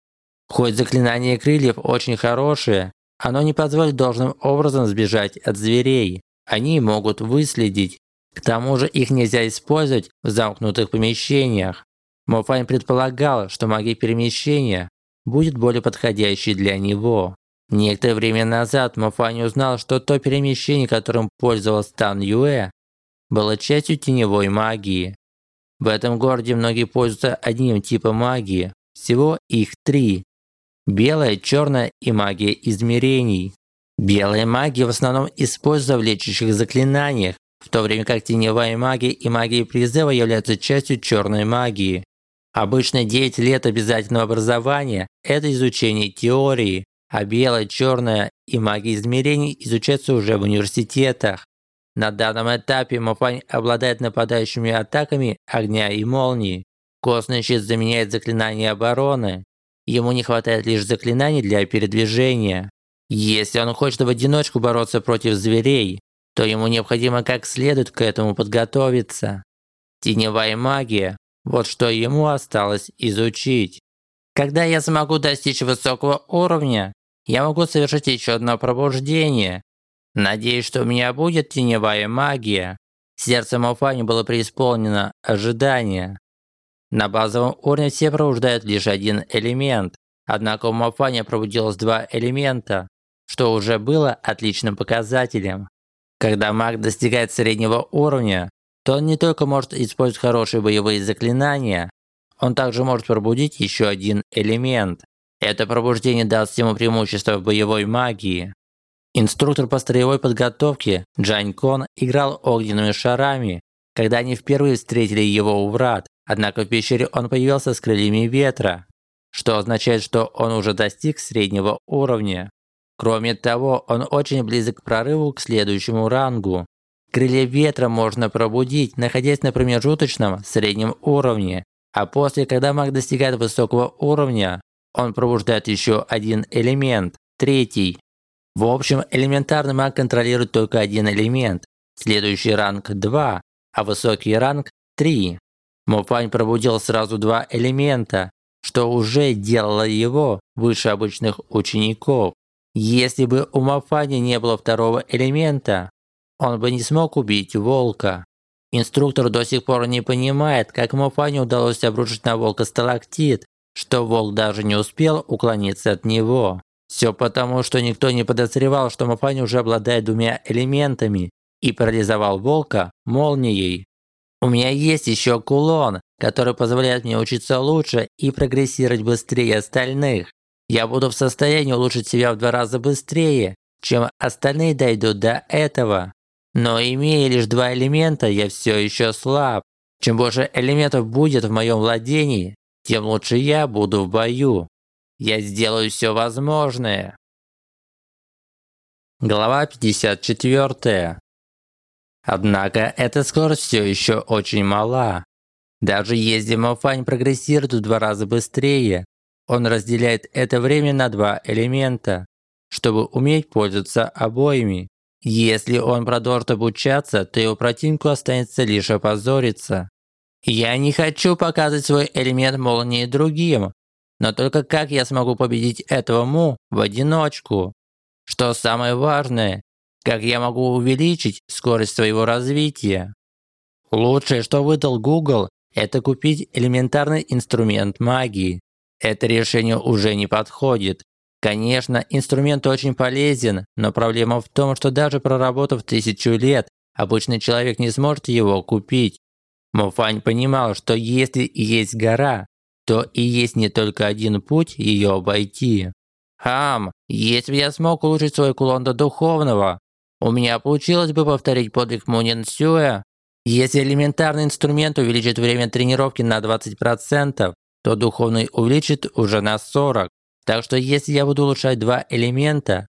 S3: Хоть заклинание крыльев очень хорошее, оно не позволит должным образом сбежать от зверей. Они могут выследить. К тому же их нельзя использовать в замкнутых помещениях. Мофайн предполагал, что магия перемещения будет более подходящей для него. Некоторое время назад Мофайн узнал, что то перемещение, которым пользовался Тан Юэ, было частью теневой магии. В этом городе многие пользуются одним типом магии, всего их три. Белая, черная и магия измерений. Белая магия в основном используется в лечащих заклинаниях, в то время как теневая магия и магия призыва являются частью черной магии. Обычно 9 лет обязательного образования – это изучение теории, а белое, черное и магия измерений изучаются уже в университетах. На данном этапе Мопань обладает нападающими атаками огня и молнии. Костный щит заменяет заклинания обороны. Ему не хватает лишь заклинаний для передвижения. Если он хочет в одиночку бороться против зверей, то ему необходимо как следует к этому подготовиться. Теневая магия вот что ему осталось изучить. Когда я смогу достичь высокого уровня, я могу совершить еще одно пробуждение. Надеюсь, что у меня будет теневая магия. Сердце Мофани было преисполнено ожидания. На базовом уровне все пробуждают лишь один элемент. Однако у Мофани пробудилось два элемента, что уже было отличным показателем. Когда маг достигает среднего уровня, то он не только может использовать хорошие боевые заклинания, он также может пробудить еще один элемент. Это пробуждение даст ему преимущество в боевой магии. Инструктор по строевой подготовке Джань Кон играл огненными шарами, когда они впервые встретили его у врат, однако в пещере он появился с крыльями ветра, что означает, что он уже достиг среднего уровня. Кроме того, он очень близок к прорыву к следующему рангу. Крылья ветра можно пробудить, находясь на промежуточном среднем уровне, а после, когда маг достигает высокого уровня, он пробуждает еще один элемент, третий. В общем, элементарный маг контролирует только один элемент, следующий ранг 2, а высокий ранг 3. Мопань пробудил сразу два элемента, что уже делало его выше обычных учеников. Если бы у Мафани не было второго элемента, он бы не смог убить волка. Инструктор до сих пор не понимает, как Мофане удалось обрушить на волка сталактит, что волк даже не успел уклониться от него. Все потому, что никто не подозревал, что Мофани уже обладает двумя элементами и парализовал волка молнией. У меня есть еще кулон, который позволяет мне учиться лучше и прогрессировать быстрее остальных. Я буду в состоянии улучшить себя в два раза быстрее, чем остальные дойдут до этого. Но имея лишь два элемента, я все еще слаб. Чем больше элементов будет в моем владении, тем лучше я буду в бою. Я сделаю все возможное. Глава 54. Однако эта скорость все еще очень мала. Даже если Мофань прогрессирует в два раза быстрее, он разделяет это время на два элемента, чтобы уметь пользоваться обоими. Если он продолжит обучаться, то его противнику останется лишь опозориться. Я не хочу показывать свой элемент молнии другим, но только как я смогу победить этого Му в одиночку? Что самое важное, как я могу увеличить скорость своего развития? Лучшее, что выдал Google, это купить элементарный инструмент магии. Это решение уже не подходит, Конечно, инструмент очень полезен, но проблема в том, что даже проработав тысячу лет, обычный человек не сможет его купить. Муфань понимал, что если есть гора, то и есть не только один путь ее обойти. Хам, если бы я смог улучшить свой кулон до духовного, у меня получилось бы повторить подвиг Мунин Сюэ. Если элементарный инструмент увеличит время тренировки на 20%, то духовный увеличит уже на 40%. Так что если я буду улучшать два элемента,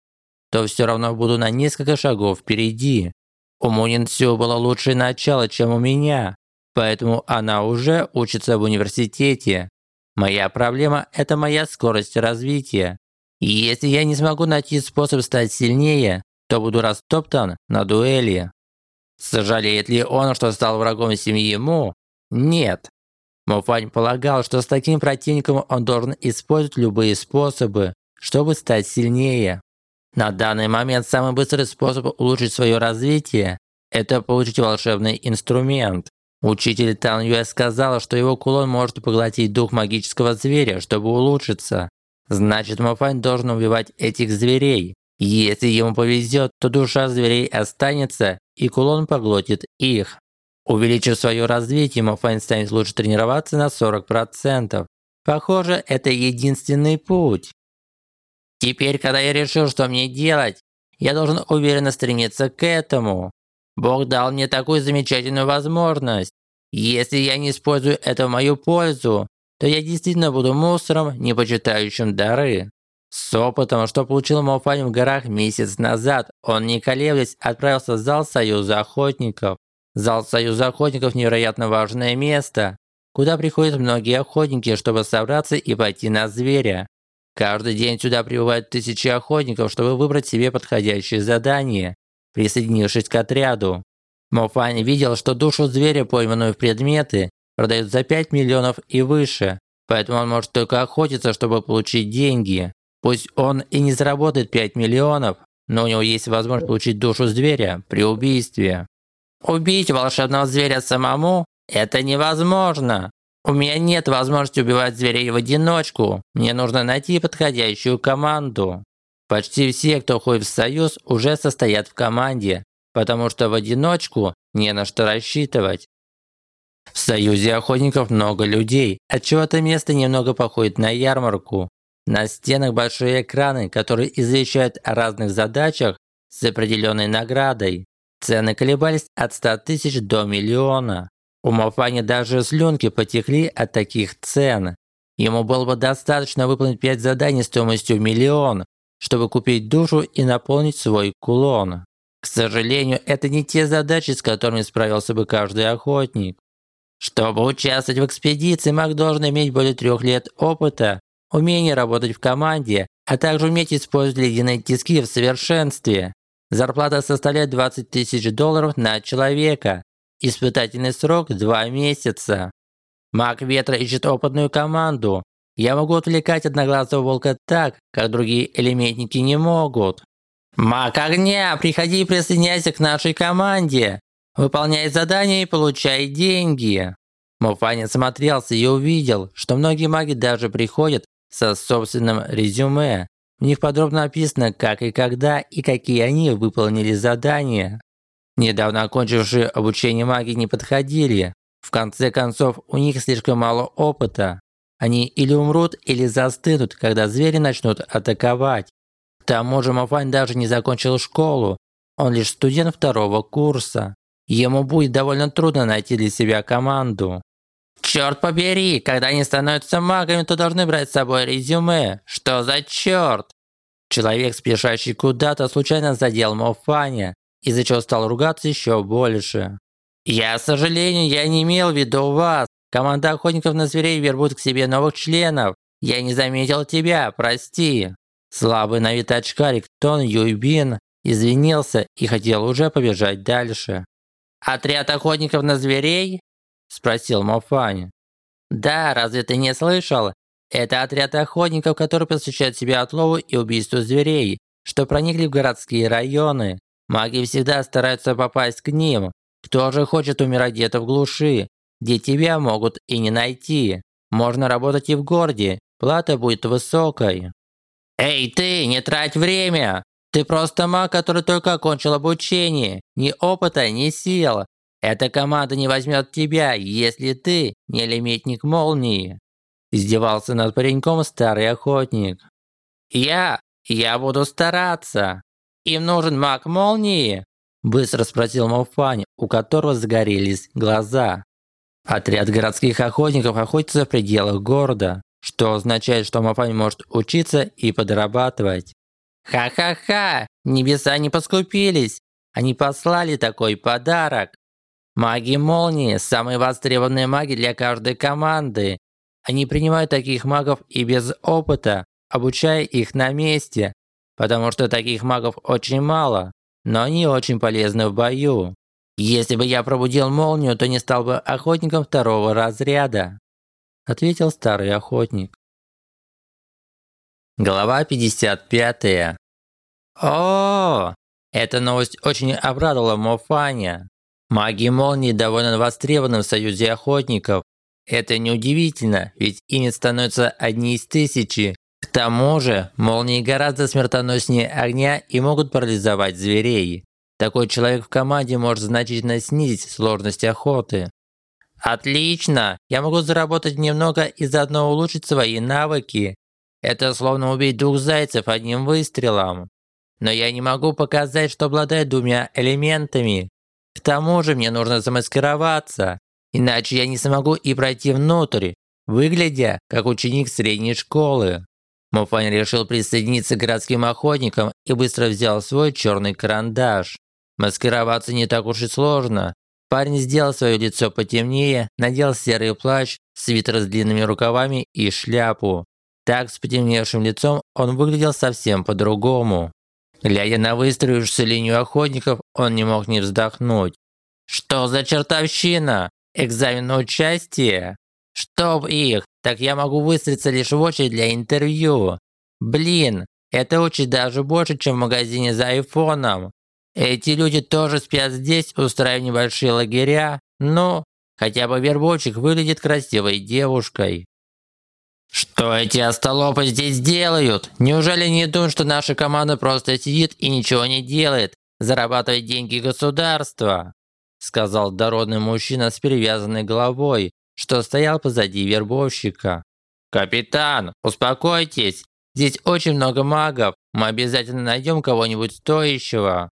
S3: то все равно буду на несколько шагов впереди. У Мунин Сю было лучшее начало, чем у меня, поэтому она уже учится в университете. Моя проблема – это моя скорость развития. Если я не смогу найти способ стать сильнее, то буду растоптан на дуэли. Сожалеет ли он, что стал врагом семьи Му? Нет. Муфань полагал, что с таким противником он должен использовать любые способы, чтобы стать сильнее. На данный момент самый быстрый способ улучшить свое развитие – это получить волшебный инструмент. Учитель Тан Юэ сказал, что его кулон может поглотить дух магического зверя, чтобы улучшиться. Значит, Мофань должен убивать этих зверей. Если ему повезет, то душа зверей останется, и кулон поглотит их. Увеличив свое развитие, Мофань станет лучше тренироваться на 40%. Похоже, это единственный путь. Теперь, когда я решил, что мне делать, я должен уверенно стремиться к этому. Бог дал мне такую замечательную возможность. Если я не использую это в мою пользу, то я действительно буду мусором, не почитающим дары. С опытом, что получил Мофань в горах месяц назад, он не колеблясь отправился в зал Союза Охотников. Зал Союза Охотников – невероятно важное место, куда приходят многие охотники, чтобы собраться и пойти на зверя. Каждый день сюда прибывают тысячи охотников, чтобы выбрать себе подходящее задание присоединившись к отряду. Мофань видел, что душу зверя, пойманную в предметы, продают за 5 миллионов и выше, поэтому он может только охотиться, чтобы получить деньги. Пусть он и не заработает 5 миллионов, но у него есть возможность получить душу зверя при убийстве. Убить волшебного зверя самому – это невозможно. У меня нет возможности убивать зверей в одиночку. Мне нужно найти подходящую команду. Почти все, кто ходит в союз, уже состоят в команде, потому что в одиночку не на что рассчитывать. В союзе охотников много людей, отчего это место немного походит на ярмарку. На стенах большие экраны, которые извещают о разных задачах с определенной наградой. Цены колебались от 100 тысяч до миллиона. У Мафани даже слюнки потекли от таких цен. Ему было бы достаточно выполнить 5 заданий стоимостью миллион, чтобы купить душу и наполнить свой кулон. К сожалению, это не те задачи, с которыми справился бы каждый охотник. Чтобы участвовать в экспедиции, маг должен иметь более трех лет опыта, умение работать в команде, а также уметь использовать ледяные тиски в совершенстве. Зарплата составляет 20 тысяч долларов на человека. Испытательный срок – 2 месяца. Маг ветра ищет опытную команду, я могу отвлекать одноглазого волка так, как другие элементники не могут. Маг огня, приходи и присоединяйся к нашей команде. Выполняй задания и получай деньги. Муфанин смотрелся и увидел, что многие маги даже приходят со собственным резюме. В них подробно описано, как и когда и какие они выполнили задания. Недавно окончившие обучение маги не подходили. В конце концов, у них слишком мало опыта. Они или умрут, или застынут, когда звери начнут атаковать. К тому же Мафань даже не закончил школу. Он лишь студент второго курса. Ему будет довольно трудно найти для себя команду. Черт побери, когда они становятся магами, то должны брать с собой резюме. Что за черт? Человек, спешащий куда-то, случайно задел Мофаня, из-за чего стал ругаться еще больше. «Я, к сожалению, я не имел в виду вас. Команда охотников на зверей вербует к себе новых членов. Я не заметил тебя, прости». Слабый на вид очкарик Тон Юйбин извинился и хотел уже побежать дальше. «Отряд охотников на зверей?» – спросил Мофань. «Да, разве ты не слышал? Это отряд охотников, который посвящает себя отлову и убийству зверей, что проникли в городские районы. Маги всегда стараются попасть к ним. Кто же хочет умирать где-то в глуши? где тебя могут и не найти. Можно работать и в городе, плата будет высокой. Эй ты, не трать время! Ты просто маг, который только окончил обучение. Ни опыта, ни сил. Эта команда не возьмет тебя, если ты не лимитник молнии. Издевался над пареньком старый охотник. Я, я буду стараться. Им нужен маг молнии? Быстро спросил Мауфань, у которого загорелись глаза. Отряд городских охотников охотится в пределах города, что означает, что Мауфань может учиться и подрабатывать. Ха-ха-ха, небеса не поскупились. Они послали такой подарок. Маги молнии – самые востребованные маги для каждой команды. Они принимают таких магов и без опыта, обучая их на месте, потому что таких магов очень мало, но они очень полезны в бою. Если бы я пробудил молнию, то не стал бы охотником второго разряда, ответил старый охотник. Глава 55. О, эта новость очень обрадовала Мофаня. Маги молнии довольно востребованы в Союзе охотников. Это неудивительно, ведь ими становятся одни из тысячи. К тому же, молнии гораздо смертоноснее огня и могут парализовать зверей. Такой человек в команде может значительно снизить сложность охоты. Отлично! Я могу заработать немного и заодно улучшить свои навыки. Это словно убить двух зайцев одним выстрелом. Но я не могу показать, что обладаю двумя элементами. Тому же мне нужно замаскироваться, иначе я не смогу и пройти внутрь, выглядя как ученик средней школы. Муфань решил присоединиться к городским охотникам и быстро взял свой черный карандаш. Маскироваться не так уж и сложно. Парень сделал свое лицо потемнее, надел серый плащ, свитер с длинными рукавами и шляпу. Так, с потемневшим лицом, он выглядел совсем по-другому. Глядя на выстроившуюся линию охотников, он не мог не вздохнуть. «Что за чертовщина? Экзамен на участие? Чтоб их, так я могу выстроиться лишь в очередь для интервью. Блин, это очередь даже больше, чем в магазине за айфоном. Эти люди тоже спят здесь, устраивая небольшие лагеря. Ну, хотя бы вербовщик выглядит красивой девушкой. Что эти остолопы здесь делают? Неужели не думают, что наша команда просто сидит и ничего не делает, зарабатывает деньги государства? Сказал дородный мужчина с перевязанной головой, что стоял позади вербовщика. «Капитан, успокойтесь, здесь очень много магов, мы обязательно найдем кого-нибудь стоящего»,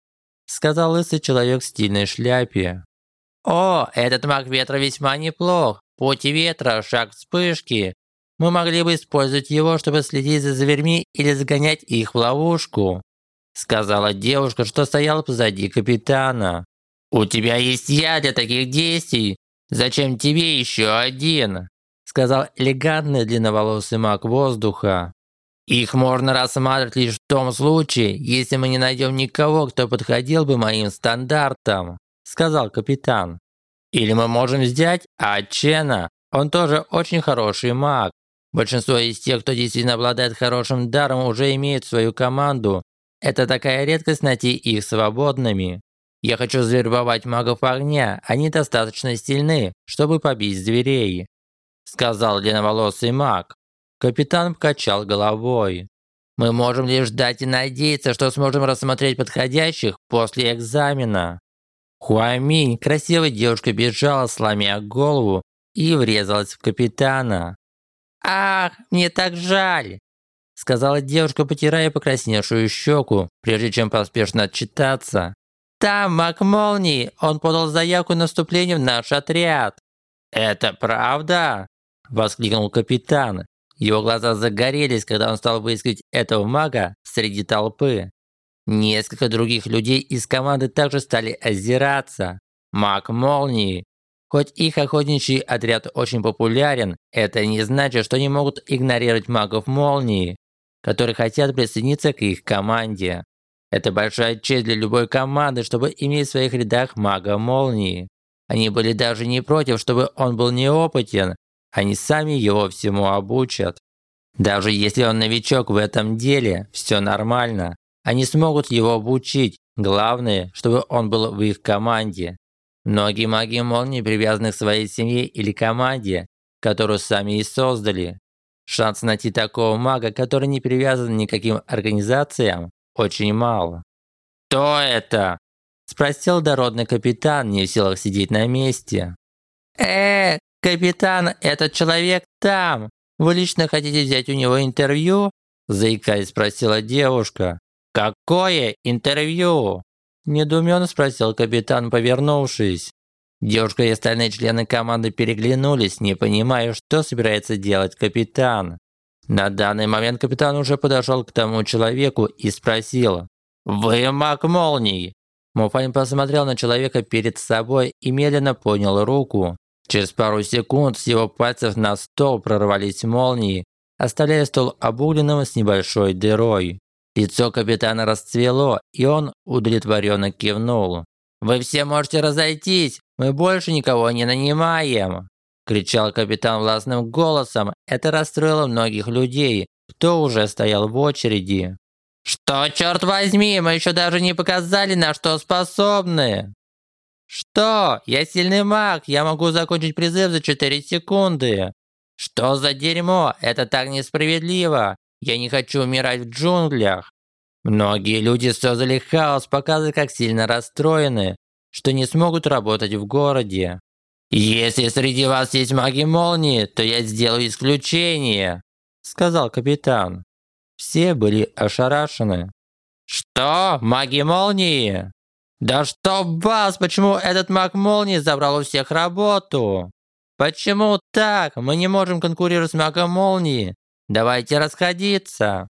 S3: сказал лысый человек в стильной шляпе. «О, этот маг ветра весьма неплох, путь ветра, шаг вспышки, мы могли бы использовать его, чтобы следить за зверьми или загонять их в ловушку», сказала девушка, что стояла позади капитана. «У тебя есть я для таких действий. Зачем тебе еще один?» сказал элегантный длинноволосый маг воздуха. «Их можно рассматривать лишь в том случае, если мы не найдем никого, кто подходил бы моим стандартам», сказал капитан. «Или мы можем взять Ачена, он тоже очень хороший маг. Большинство из тех, кто действительно обладает хорошим даром, уже имеют свою команду. Это такая редкость найти их свободными. Я хочу завербовать магов огня, они достаточно сильны, чтобы побить зверей», сказал длинноволосый маг. Капитан покачал головой. «Мы можем лишь ждать и надеяться, что сможем рассмотреть подходящих после экзамена». Хуаминь, красивая девушка, бежала, сломя голову, и врезалась в капитана. «Ах, мне так жаль!» Сказала девушка, потирая покрасневшую щеку, прежде чем поспешно отчитаться. «Там маг молнии, он подал заявку на вступление в наш отряд». «Это правда?» Воскликнул капитан. Его глаза загорелись, когда он стал выискивать этого мага среди толпы. Несколько других людей из команды также стали озираться. Маг молнии Хоть их охотничий отряд очень популярен, это не значит, что они могут игнорировать магов молнии, которые хотят присоединиться к их команде. Это большая честь для любой команды, чтобы иметь в своих рядах мага молнии. Они были даже не против, чтобы он был неопытен, они сами его всему обучат. Даже если он новичок в этом деле, все нормально. Они смогут его обучить, главное, чтобы он был в их команде. Многие маги молнии привязаны к своей семье или команде, которую сами и создали. Шанс найти такого мага, который не привязан ни к каким организациям, очень мало. «Кто это?» Спросил дородный капитан, не в силах сидеть на месте. «Э, капитан, этот человек там. Вы лично хотите взять у него интервью?» Заикаясь, спросила девушка. «Какое интервью?» Недуменно спросил капитан, повернувшись. Девушка и остальные члены команды переглянулись, не понимая, что собирается делать капитан. На данный момент капитан уже подошел к тому человеку и спросил «Вы маг молний?» Муфань посмотрел на человека перед собой и медленно поднял руку. Через пару секунд с его пальцев на стол прорвались молнии, оставляя стол обугленным с небольшой дырой. Лицо капитана расцвело, и он удовлетворенно кивнул. «Вы все можете разойтись, мы больше никого не нанимаем!» кричал капитан властным голосом. Это расстроило многих людей, кто уже стоял в очереди. «Что, черт возьми, мы еще даже не показали, на что способны!» «Что? Я сильный маг, я могу закончить призыв за 4 секунды!» «Что за дерьмо? Это так несправедливо! Я не хочу умирать в джунглях!» Многие люди создали хаос, показывая, как сильно расстроены, что не смогут работать в городе. «Если среди вас есть маги молнии, то я сделаю исключение», – сказал капитан. Все были ошарашены. «Что? Маги молнии? Да что вас, почему этот маг молнии забрал у всех работу? Почему так? Мы не можем конкурировать с магом молнии. Давайте расходиться».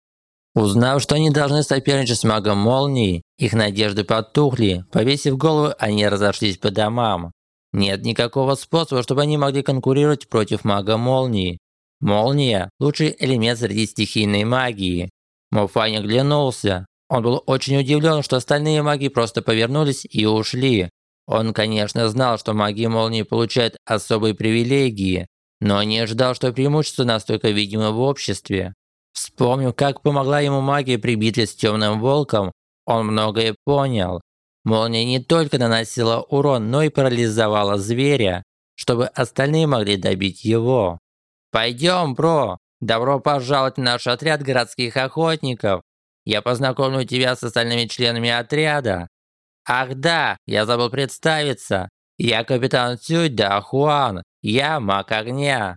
S3: Узнав, что они должны соперничать с магом молнии, их надежды потухли. Повесив голову, они разошлись по домам. Нет никакого способа, чтобы они могли конкурировать против мага молнии. Молния – лучший элемент среди стихийной магии. Мофань оглянулся. Он был очень удивлен, что остальные маги просто повернулись и ушли. Он, конечно, знал, что маги молнии получают особые привилегии, но не ожидал, что преимущество настолько видимо в обществе. Вспомнив, как помогла ему магия при битве с темным волком, он многое понял. Молния не только наносила урон, но и парализовала зверя, чтобы остальные могли добить его. «Пойдем, бро! Добро пожаловать в наш отряд городских охотников! Я познакомлю тебя с остальными членами отряда!» «Ах да, я забыл представиться! Я капитан Цюй Да Хуан, я маг огня!»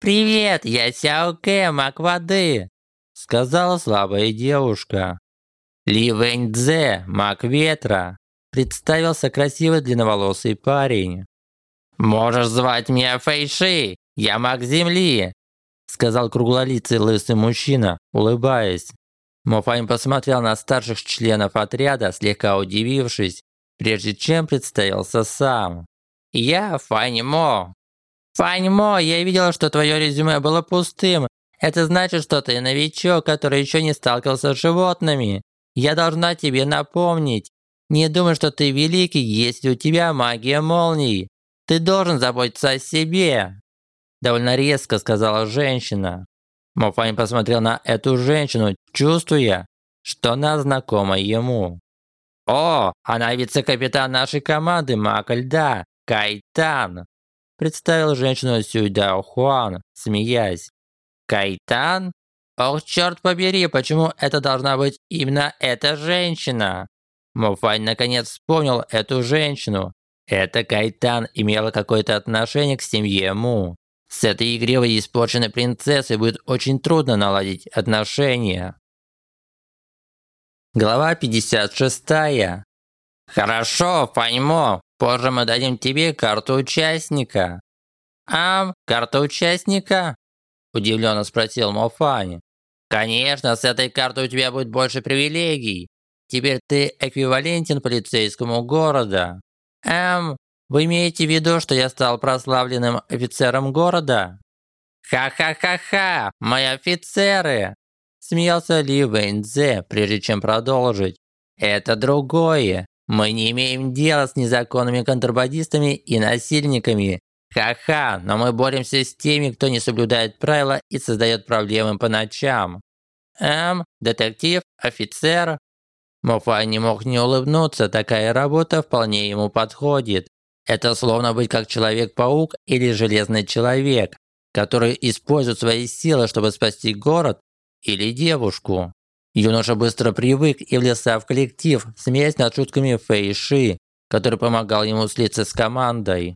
S3: «Привет, я Сяо Кэ, маг воды!» Сказала слабая девушка. Ли Вэнь Цзэ, маг ветра. Представился красивый длинноволосый парень. «Можешь звать меня Фэйши, я маг земли!» Сказал круглолицый лысый мужчина, улыбаясь. Мофань посмотрел на старших членов отряда, слегка удивившись, прежде чем представился сам. «Я Фань Мо, Фань Мо, я видела, что твое резюме было пустым. Это значит, что ты новичок, который еще не сталкивался с животными. Я должна тебе напомнить. Не думай, что ты великий, если у тебя магия молний. Ты должен заботиться о себе. Довольно резко сказала женщина. Мофань посмотрел на эту женщину, чувствуя, что она знакома ему. «О, она вице-капитан нашей команды Мага Льда, Кайтан!» Представил женщину Сюйдао Хуан, смеясь. «Кайтан? Ох, черт побери, почему это должна быть именно эта женщина?» Мофань наконец вспомнил эту женщину. Эта Кайтан имела какое-то отношение к семье Му. С этой игривой и испорченной принцессой будет очень трудно наладить отношения. Глава 56. Хорошо, Фаньмо, Позже мы дадим тебе карту участника». «Ам, карта участника?» – удивленно спросил Мофани. «Конечно, с этой картой у тебя будет больше привилегий. Теперь ты эквивалентен полицейскому города. Эм, вы имеете в виду, что я стал прославленным офицером города?» «Ха-ха-ха-ха, мои офицеры!» Смеялся Ли Вэньцзе, прежде чем продолжить. «Это другое. Мы не имеем дела с незаконными контрабандистами и насильниками. Ха-ха, но мы боремся с теми, кто не соблюдает правила и создает проблемы по ночам. Эм, детектив, офицер. Мофай не мог не улыбнуться, такая работа вполне ему подходит. Это словно быть как Человек-паук или Железный Человек, который использует свои силы, чтобы спасти город или девушку. Юноша быстро привык и влился в коллектив, смеясь над шутками Фэйши, который помогал ему слиться с командой.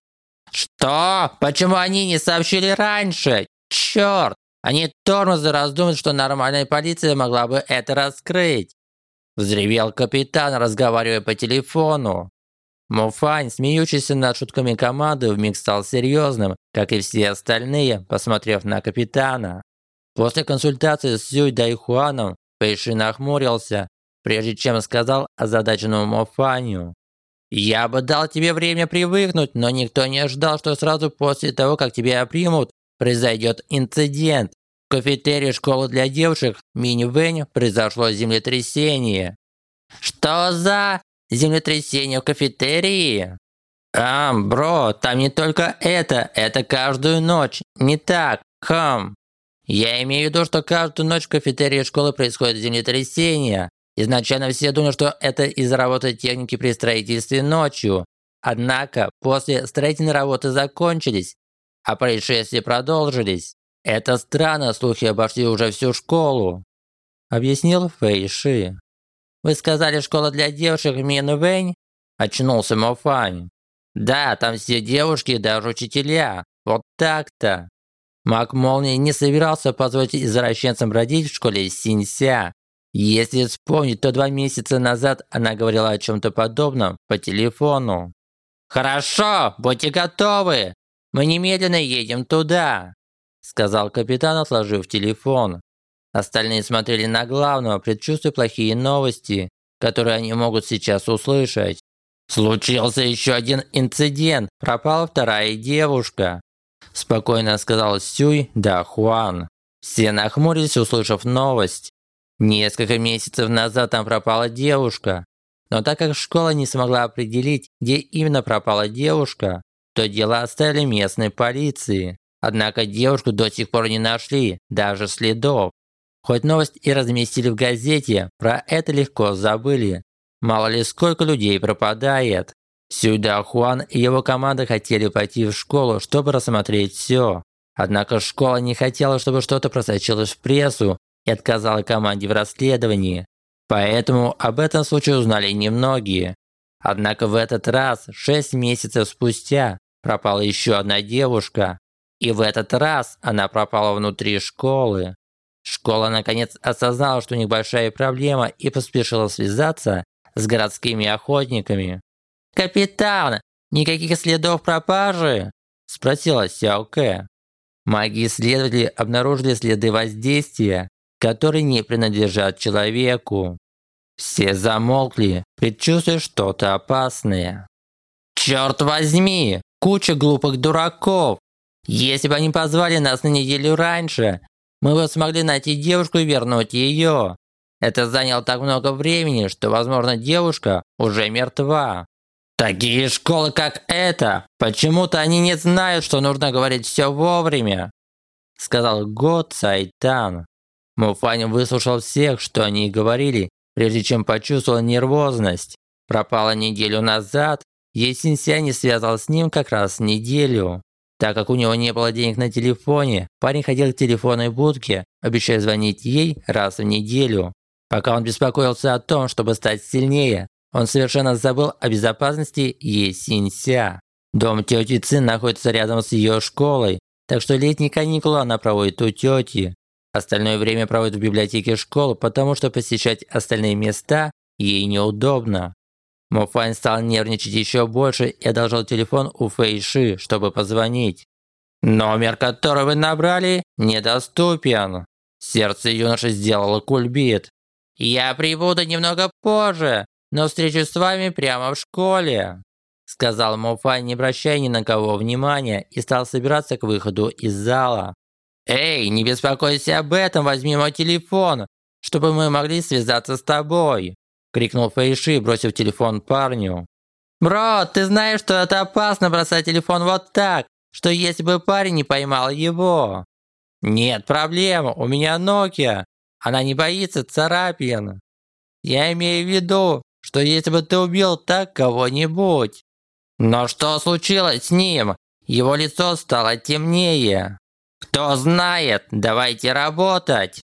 S3: «Что? Почему они не сообщили раньше? Черт! Они тормозы раздумают, что нормальная полиция могла бы это раскрыть!» Взревел капитан, разговаривая по телефону. Муфань, смеющийся над шутками команды, вмиг стал серьезным, как и все остальные, посмотрев на капитана. После консультации с Сюй Дайхуаном Пэйши нахмурился, прежде чем сказал озадаченному Муфаню. «Я бы дал тебе время привыкнуть, но никто не ожидал, что сразу после того, как тебя примут, произойдет инцидент. В кафетерии школы для девушек Минь-Вэнь произошло землетрясение». «Что за землетрясение в кафетерии?» «Ам, бро, там не только это, это каждую ночь, не так, хам». Я имею в виду, что каждую ночь в кафетерии школы происходит землетрясение. Изначально все думали, что это из-за работы техники при строительстве ночью. Однако, после строительные работы закончились, а происшествия продолжились. Это странно, слухи обошли уже всю школу. Объяснил Фэй Ши. Вы сказали, школа для девушек Мин Вэнь? Очнулся Мофань. Да, там все девушки, даже учителя. Вот так-то. Маг Молнии не собирался позволить извращенцам родить в школе Синься. Если вспомнить, то два месяца назад она говорила о чем-то подобном по телефону. «Хорошо, будьте готовы! Мы немедленно едем туда!» Сказал капитан, отложив телефон. Остальные смотрели на главного, предчувствуя плохие новости, которые они могут сейчас услышать. Случился еще один инцидент, пропала вторая девушка. Спокойно сказал Сюй Да Хуан. Все нахмурились, услышав новость. Несколько месяцев назад там пропала девушка. Но так как школа не смогла определить, где именно пропала девушка, то дело оставили местной полиции. Однако девушку до сих пор не нашли, даже следов. Хоть новость и разместили в газете, про это легко забыли. Мало ли сколько людей пропадает. Сюда Хуан и его команда хотели пойти в школу, чтобы рассмотреть все. Однако школа не хотела, чтобы что-то просочилось в прессу и отказала команде в расследовании. Поэтому об этом случае узнали немногие. Однако в этот раз, 6 месяцев спустя, пропала еще одна девушка. И в этот раз она пропала внутри школы. Школа наконец осознала, что у них большая проблема и поспешила связаться с городскими охотниками. «Капитан, никаких следов пропажи?» – спросила Сяо Кэ. Маги-исследователи обнаружили следы воздействия, которые не принадлежат человеку. Все замолкли, предчувствуя что-то опасное. «Черт возьми! Куча глупых дураков! Если бы они позвали нас на неделю раньше, мы бы смогли найти девушку и вернуть ее. Это заняло так много времени, что, возможно, девушка уже мертва. Такие школы, как эта, почему-то они не знают, что нужно говорить все вовремя, сказал Го Цайтан. Муфань выслушал всех, что они говорили, прежде чем почувствовал нервозность. Пропала неделю назад, Есинся не связал с ним как раз неделю. Так как у него не было денег на телефоне, парень ходил к телефонной будке, обещая звонить ей раз в неделю. Пока он беспокоился о том, чтобы стать сильнее, он совершенно забыл о безопасности Есинься. Дом тети Цин находится рядом с ее школой, так что летние каникулы она проводит у тети. Остальное время проводит в библиотеке школы, потому что посещать остальные места ей неудобно. Муфань стал нервничать еще больше и одолжил телефон у Фэйши, чтобы позвонить. «Номер, который вы набрали, недоступен». Сердце юноши сделало кульбит. «Я прибуду немного позже но встречусь с вами прямо в школе», сказал Муфай, не обращая ни на кого внимания, и стал собираться к выходу из зала. «Эй, не беспокойся об этом, возьми мой телефон, чтобы мы могли связаться с тобой!» крикнул Фэйши, бросив телефон парню. «Бро, ты знаешь, что это опасно бросать телефон вот так, что если бы парень не поймал его?» «Нет проблем, у меня Nokia, она не боится царапин». «Я имею в виду, что если бы ты убил так кого-нибудь. Но что случилось с ним? Его лицо стало темнее. Кто знает, давайте работать.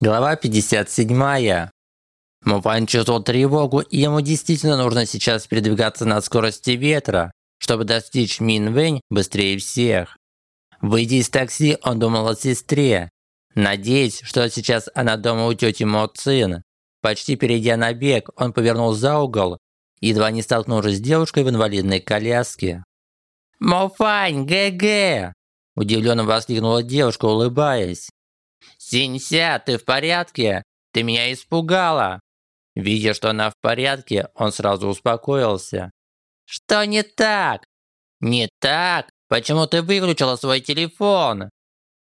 S3: Глава 57. Муфан чувствовал тревогу, и ему действительно нужно сейчас передвигаться на скорости ветра, чтобы достичь Мин Вэнь быстрее всех. Выйдя из такси, он думал о сестре, надеясь, что сейчас она дома у тети Мо Цин. Почти перейдя на бег, он повернул за угол, едва не столкнувшись с девушкой в инвалидной коляске. «Мофань, ГГ!» Удивленно воскликнула девушка, улыбаясь. «Синься, ты в порядке? Ты меня испугала!» Видя, что она в порядке, он сразу успокоился. «Что не так?» «Не так? Почему ты выключила свой телефон?»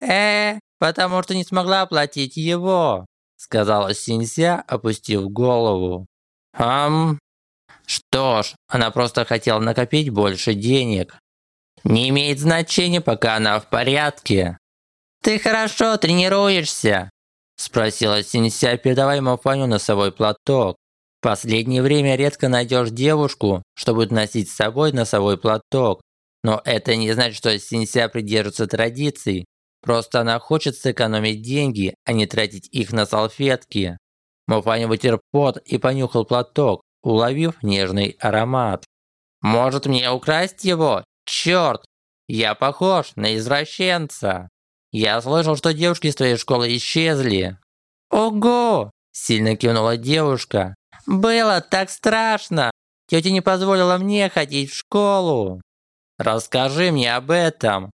S3: «Э, потому что не смогла оплатить его», сказала Синься, опустив голову. «Ам...» Что ж, она просто хотела накопить больше денег. Не имеет значения, пока она в порядке. «Ты хорошо тренируешься?» Спросила Синься, передавая Мафаню носовой платок. В последнее время редко найдешь девушку, что будет носить с собой носовой платок. Но это не значит, что Синься придерживается традиций. Просто она хочет сэкономить деньги, а не тратить их на салфетки. Мафаня вытер пот и понюхал платок, уловив нежный аромат. «Может мне украсть его? Черт! Я похож на извращенца!» Я слышал, что девушки из твоей школы исчезли. Ого! Сильно кивнула девушка. Было так страшно. Тетя не позволила мне ходить в школу. Расскажи мне об этом.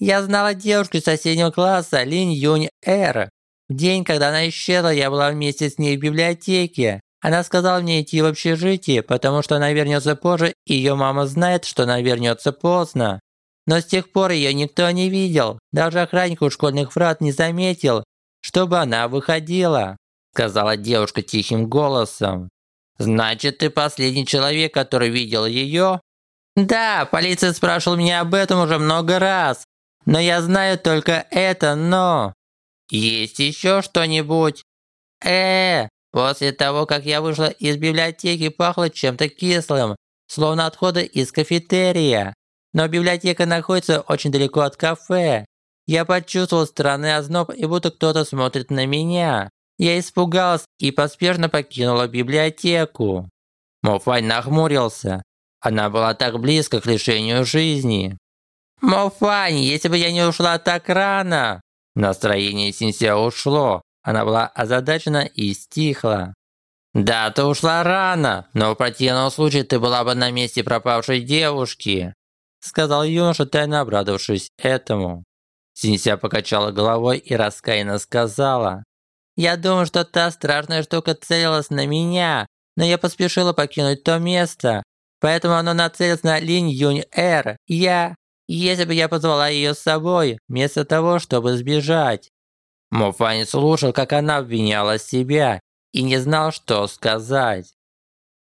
S3: Я знала девушку из соседнего класса, Линь Юнь Эр. В день, когда она исчезла, я была вместе с ней в библиотеке. Она сказала мне идти в общежитие, потому что она вернется позже, и ее мама знает, что она вернется поздно. Но с тех пор ее никто не видел. Даже охранник у школьных врат не заметил, чтобы она выходила», сказала девушка тихим голосом. «Значит, ты последний человек, который видел ее?» «Да, полиция спрашивала меня об этом уже много раз. Но я знаю только это «но». Есть еще что-нибудь? Э, после того, как я вышла из библиотеки, пахло чем-то кислым, словно отходы из кафетерия. Но библиотека находится очень далеко от кафе. Я почувствовал странный озноб и будто кто-то смотрит на меня. Я испугалась и поспешно покинула библиотеку. Мофань нахмурился. Она была так близко к лишению жизни. «Мофань, если бы я не ушла так рано!» Настроение Синсия ушло. Она была озадачена и стихла. «Да, ты ушла рано, но в противном случае ты была бы на месте пропавшей девушки сказал юноша, тайно обрадовавшись этому. Синься покачала головой и раскаянно сказала. «Я думаю, что та страшная штука целилась на меня, но я поспешила покинуть то место, поэтому оно нацелилось на Линь Юнь Эр. Я... Если бы я позвала ее с собой, вместо того, чтобы сбежать». Муфань слушал, как она обвиняла себя, и не знал, что сказать.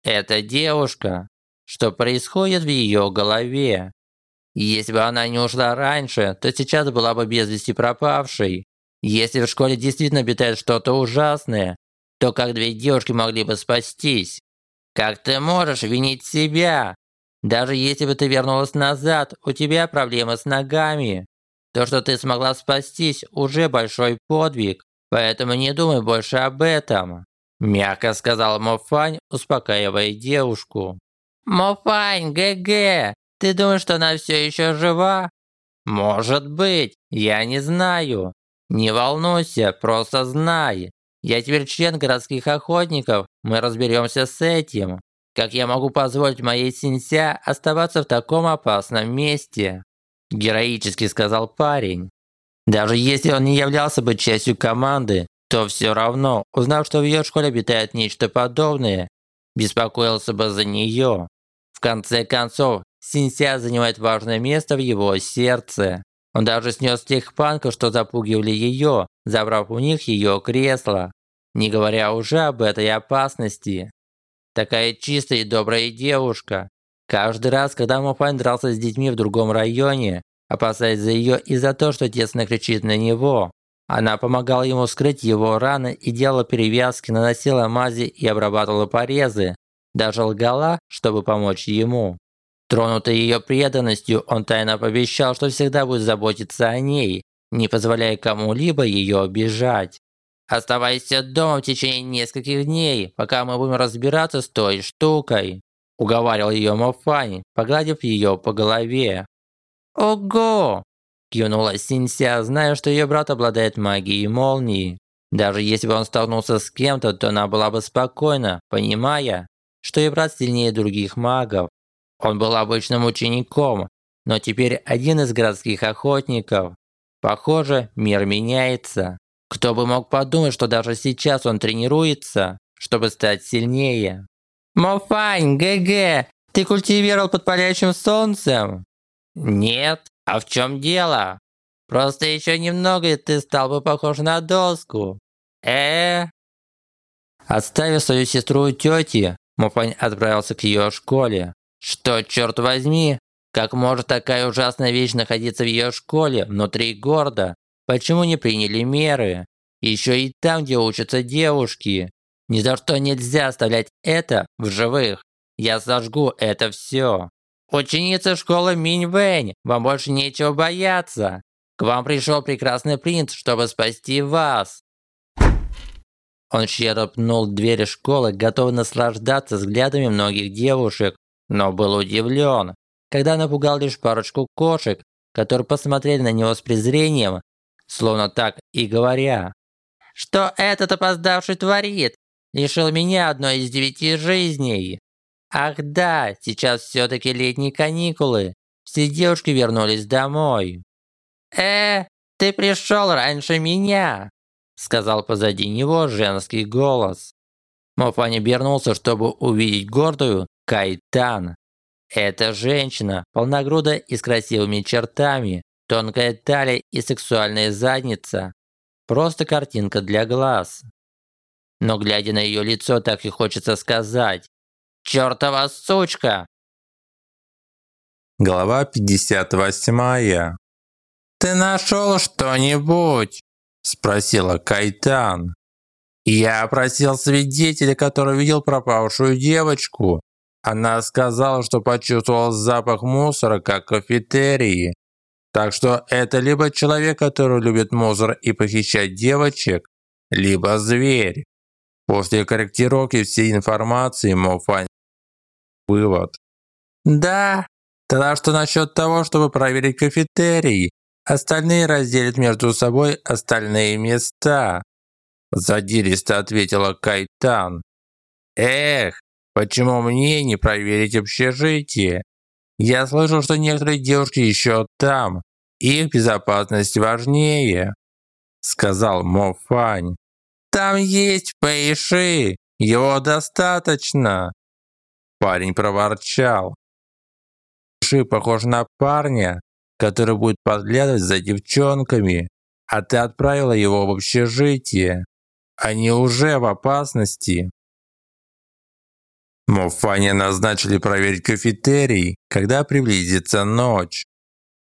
S3: «Это девушка. Что происходит в ее голове?» Если бы она не ушла раньше, то сейчас была бы без вести пропавшей. Если в школе действительно обитает что-то ужасное, то как две девушки могли бы спастись? Как ты можешь винить себя? Даже если бы ты вернулась назад, у тебя проблемы с ногами. То, что ты смогла спастись, уже большой подвиг, поэтому не думай больше об этом. Мягко сказал Мофань, успокаивая девушку. Мофань, ГГ, ты думаешь, что она все еще жива? Может быть, я не знаю. Не волнуйся, просто знай. Я теперь член городских охотников, мы разберемся с этим. Как я могу позволить моей Синься оставаться в таком опасном месте? Героически сказал парень. Даже если он не являлся бы частью команды, то все равно, узнав, что в ее школе обитает нечто подобное, беспокоился бы за нее. В конце концов, Синься занимает важное место в его сердце. Он даже снес тех панков, что запугивали ее, забрав у них ее кресло. Не говоря уже об этой опасности. Такая чистая и добрая девушка. Каждый раз, когда Муфань дрался с детьми в другом районе, опасаясь за ее и за то, что тесно кричит на него, она помогала ему скрыть его раны и делала перевязки, наносила мази и обрабатывала порезы. Даже лгала, чтобы помочь ему. Тронутый ее преданностью, он тайно пообещал, что всегда будет заботиться о ней, не позволяя кому-либо ее обижать. Оставайся дома в течение нескольких дней, пока мы будем разбираться с той штукой», – уговаривал ее Мофань, погладив ее по голове. «Ого!» – кивнула Синься, зная, что ее брат обладает магией молнии. Даже если бы он столкнулся с кем-то, то она была бы спокойна, понимая, что ее брат сильнее других магов. Он был обычным учеником, но теперь один из городских охотников. Похоже, мир меняется. Кто бы мог подумать, что даже сейчас он тренируется, чтобы стать сильнее. Мофань, ГГ, ты культивировал под палящим солнцем? Нет, а в чем дело? Просто еще немного, и ты стал бы похож на доску. э Оставив свою сестру у тети, Мофань отправился к ее школе. Что, черт возьми, как может такая ужасная вещь находиться в ее школе, внутри города? Почему не приняли меры? Еще и там, где учатся девушки. Ни за что нельзя оставлять это в живых. Я сожгу это все. Ученица школы Минь-Вэнь, вам больше нечего бояться. К вам пришел прекрасный принц, чтобы спасти вас. Он щедро пнул двери школы, готовый наслаждаться взглядами многих девушек, но был удивлен, когда напугал лишь парочку кошек, которые посмотрели на него с презрением, словно так и говоря. «Что этот опоздавший творит? Лишил меня одной из девяти жизней!» «Ах да, сейчас все-таки летние каникулы. Все девушки вернулись домой». «Э, ты пришел раньше меня!» Сказал позади него женский голос. Мофани обернулся, чтобы увидеть гордую Кайтан. Эта женщина, полногрудая и с красивыми чертами, тонкая талия и сексуальная задница. Просто картинка для глаз. Но глядя на ее лицо, так и хочется сказать «Чёртова сучка!»
S1: Глава 58. «Ты нашел что-нибудь?» – спросила Кайтан. «Я опросил свидетеля, который видел пропавшую девочку. Она сказала, что почувствовала запах мусора, как в кафетерии. Так что это либо человек, который любит мусор и похищать девочек, либо зверь. После корректировки всей информации Мофань вывод. Да, тогда что насчет того, чтобы проверить кафетерий? Остальные разделят между собой остальные места. Задиристо ответила Кайтан. Эх, Почему мне не проверить общежитие? Я слышал, что некоторые девушки еще там. Их безопасность важнее», – сказал Мо Фань. «Там есть Пэйши, его достаточно». Парень проворчал. Пэйши похож на парня, который будет подглядывать за девчонками, а ты отправила его в общежитие. Они уже в опасности. Мофане назначили проверить кафетерий, когда приблизится ночь.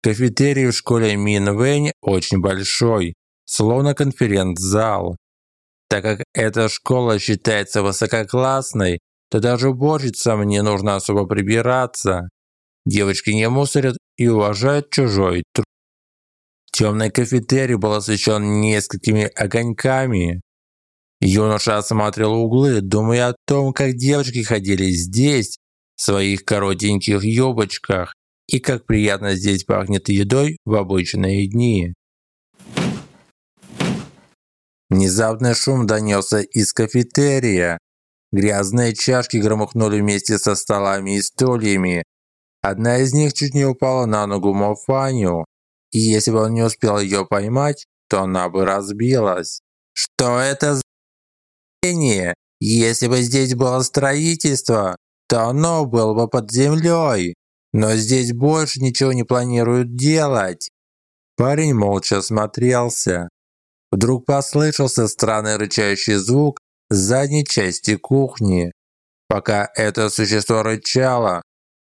S1: Кафетерий в школе Минвэнь очень большой, словно конференц-зал. Так как эта школа считается высококлассной, то даже уборщицам не нужно особо прибираться. Девочки не мусорят и уважают чужой труд. Темный кафетерий был освещен несколькими огоньками. Юноша осматривал углы, думая о том, как девочки ходили здесь, в своих коротеньких юбочках, и как приятно здесь пахнет едой в обычные дни. Внезапный шум донесся из кафетерия. Грязные чашки громыхнули вместе со столами и стульями. Одна из них чуть не упала на ногу Мофаню, и если бы он не успел ее поймать, то она бы разбилась. Что это за если бы здесь было строительство, то оно было бы под землей. Но здесь больше ничего не планируют делать. Парень молча смотрелся. Вдруг послышался странный рычащий звук с задней части кухни. Пока это существо рычало,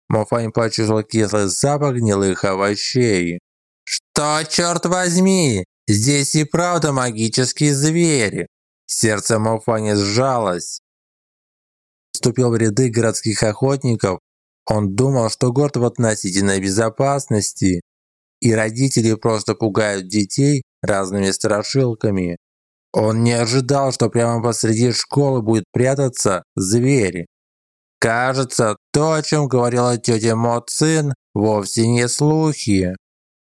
S1: Мофань почувствовал кислый запах гнилых овощей. «Что, черт возьми? Здесь и правда магический зверь!» Сердце Малфани сжалось. Вступил в ряды городских охотников. Он думал, что город в относительной безопасности, и родители просто пугают детей разными страшилками. Он не ожидал, что прямо посреди школы будет прятаться зверь. Кажется, то, о чем говорила тетя Мо Цин, вовсе не слухи.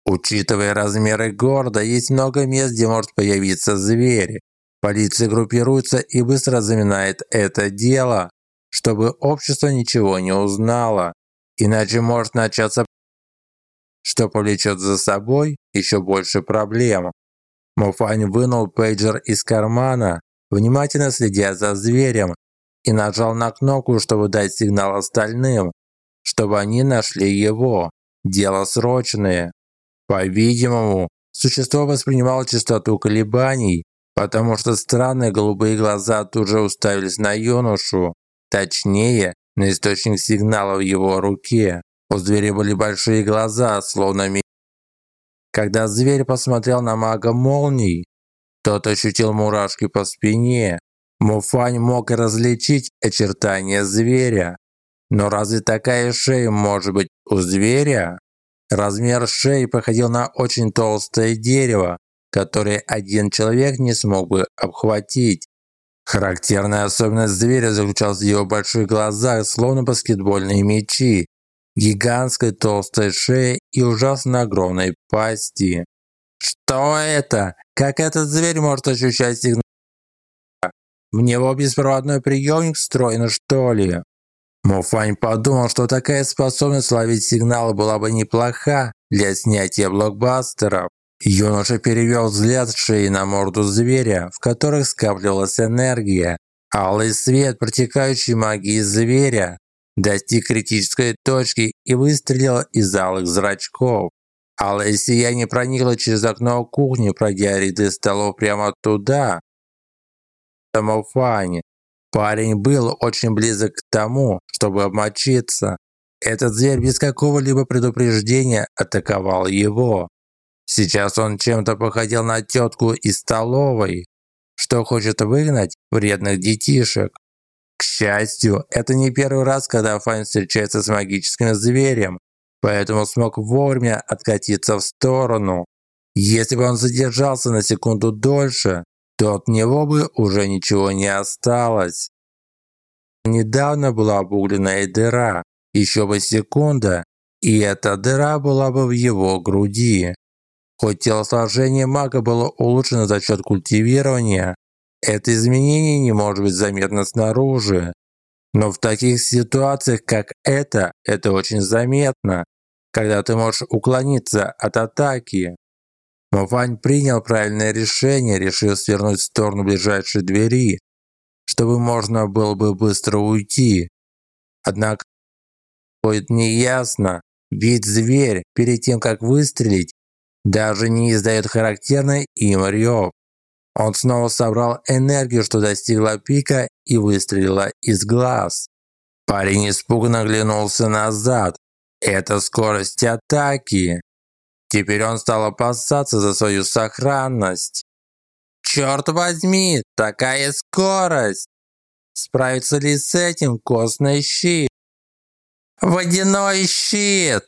S1: Учитывая размеры города, есть много мест, где может появиться зверь. Полиция группируется и быстро заминает это дело, чтобы общество ничего не узнало. Иначе может начаться, что повлечет за собой еще больше проблем. Муфань вынул пейджер из кармана, внимательно следя за зверем, и нажал на кнопку, чтобы дать сигнал остальным, чтобы они нашли его. Дело срочное. По-видимому, существо воспринимало частоту колебаний, потому что странные голубые глаза тут же уставились на юношу, точнее, на источник сигнала в его руке. У зверя были большие глаза, словно когда зверь посмотрел на мага молний, тот ощутил мурашки по спине. Муфань мог различить очертания зверя. Но разве такая шея может быть у зверя? Размер шеи походил на очень толстое дерево, которое один человек не смог бы обхватить. Характерная особенность зверя заключалась в его больших глазах, словно баскетбольные мячи, гигантской толстой шее и ужасно огромной пасти. Что это? Как этот зверь может ощущать сигнал? В него беспроводной приемник встроен, что ли? Муфань подумал, что такая способность ловить сигналы была бы неплоха для снятия блокбастеров. Юноша перевел взгляд шеи на морду зверя, в которых скапливалась энергия. Алый свет, протекающий магии зверя, достиг критической точки и выстрелил из алых зрачков. Алое сияние проникло через окно кухни, пройдя ряды столов прямо туда. Самофани. Парень был очень близок к тому, чтобы обмочиться. Этот зверь без какого-либо предупреждения атаковал его. Сейчас он чем-то походил на тетку из столовой, что хочет выгнать вредных детишек. К счастью, это не первый раз, когда Файн встречается с магическим зверем, поэтому смог вовремя откатиться в сторону. Если бы он задержался на секунду дольше, то от него бы уже ничего не осталось. Недавно была обугленная дыра, еще бы секунда, и эта дыра была бы в его груди. Хоть телосложение мага было улучшено за счет культивирования, это изменение не может быть заметно снаружи. Но в таких ситуациях, как это, это очень заметно, когда ты можешь уклониться от атаки. Муфань принял правильное решение, решив свернуть в сторону ближайшей двери, чтобы можно было бы быстро уйти. Однако будет неясно, ведь зверь перед тем, как выстрелить, даже не издает характерный им рев. Он снова собрал энергию, что достигла пика и выстрелила из глаз. Парень испуганно оглянулся назад. Это скорость атаки. Теперь он стал опасаться за свою сохранность. Черт возьми, такая скорость! Справится ли с этим костный щит? Водяной щит!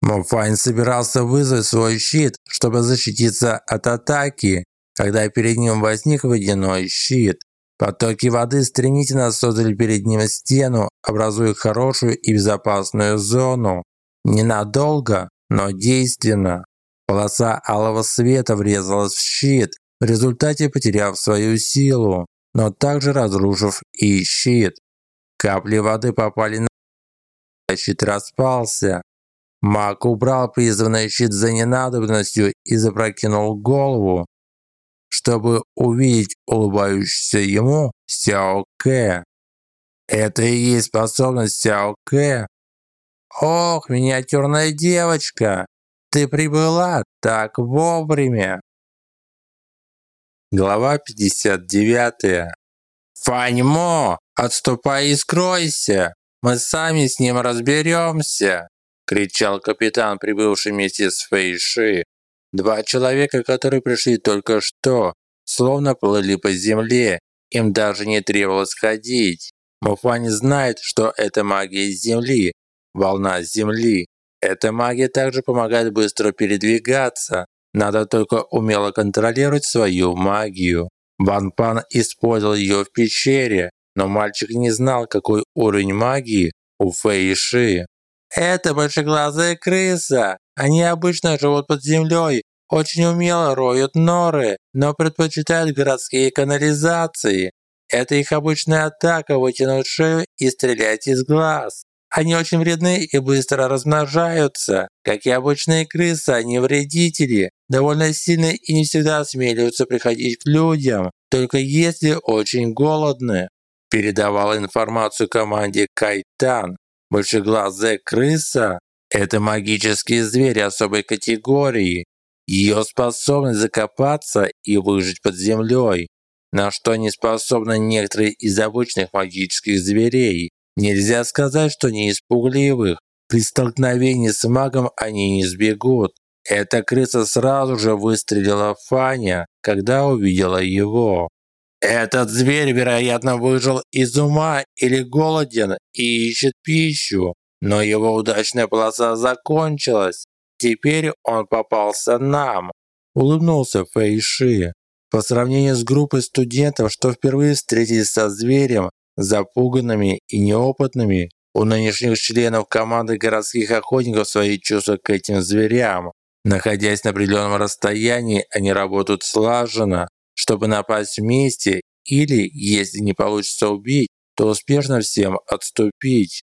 S1: Муфайн собирался вызвать свой щит, чтобы защититься от атаки, когда перед ним возник водяной щит. Потоки воды стремительно создали перед ним стену, образуя хорошую и безопасную зону. Ненадолго, но действенно. Полоса алого света врезалась в щит, в результате потеряв свою силу, но также разрушив и щит. Капли воды попали на щит распался. Маг убрал призванный щит за ненадобностью и запрокинул голову, чтобы увидеть улыбающуюся ему Сяо Кэ. Это и есть способность Сяо Кэ. Ох, миниатюрная девочка, ты прибыла так вовремя. Глава 59. Фаньмо, отступай и скройся. Мы сами с ним разберемся, кричал капитан, прибывший вместе с Фэйши. Два человека, которые пришли только что, словно плыли по земле, им даже не требовалось ходить. Муфани знает, что это магия Земли, волна Земли. Эта магия также помогает быстро передвигаться. Надо только умело контролировать свою магию. Ван Пан использовал ее в пещере, но мальчик не знал, какой уровень магии у Фэй Ши. «Это большеглазая крыса. Они обычно живут под землей, очень умело роют норы, но предпочитают городские канализации. Это их обычная атака – вытянуть шею и стрелять из глаз. Они очень вредны и быстро размножаются. Как и обычные крысы, они вредители, довольно сильные и не всегда осмеливаются приходить к людям, только если очень голодны. Передавал информацию команде Кайтан. Большеглазая крыса – это магический зверь особой категории. Ее способность закопаться и выжить под землей, на что не способны некоторые из обычных магических зверей. Нельзя сказать, что не испугливых. При столкновении с магом они не сбегут. Эта крыса сразу же выстрелила в Фаня, когда увидела его. Этот зверь, вероятно, выжил из ума или голоден и ищет пищу. Но его удачная полоса закончилась. Теперь он попался нам. Улыбнулся Фэйши. По сравнению с группой студентов, что впервые встретились со зверем, запуганными и неопытными, у нынешних членов команды городских охотников свои чувства к этим зверям. Находясь на определенном расстоянии, они работают слаженно, чтобы напасть вместе или, если не получится убить, то успешно всем отступить.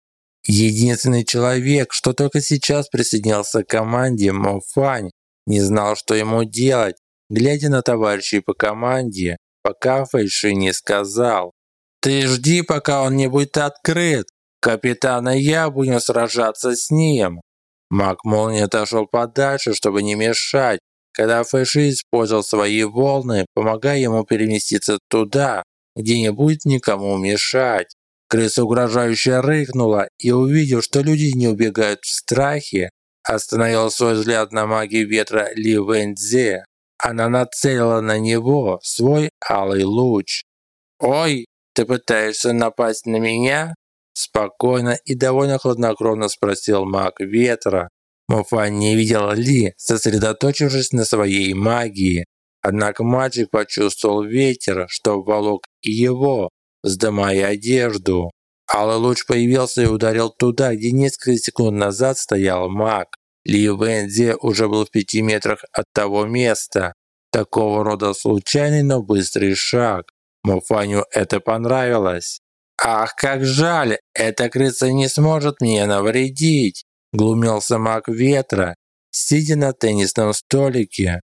S1: Единственный человек, что только сейчас присоединился к команде Мофань, не знал, что ему делать, глядя на товарищей по команде, пока Фэйши не сказал. Ты жди, пока он не будет открыт. Капитан и я будем сражаться с ним. Маг Молнии отошел подальше, чтобы не мешать, когда Фэши использовал свои волны, помогая ему переместиться туда, где не будет никому мешать. Крыса угрожающе рыкнула и, увидев, что люди не убегают в страхе, остановила свой взгляд на магии ветра Ли Вэньцзе. Она нацелила на него свой алый луч. «Ой, ты пытаешься напасть на меня?» Спокойно и довольно хладнокровно спросил маг ветра. Муфан не видел Ли, сосредоточившись на своей магии. Однако мальчик почувствовал ветер, что волок и его, вздымая одежду. Алый луч появился и ударил туда, где несколько секунд назад стоял маг. Ли Вэнзи уже был в пяти метрах от того места. Такого рода случайный, но быстрый шаг. Муфаню это понравилось. «Ах, как жаль, эта крыса не сможет мне навредить!» Глумился маг ветра, сидя на теннисном столике.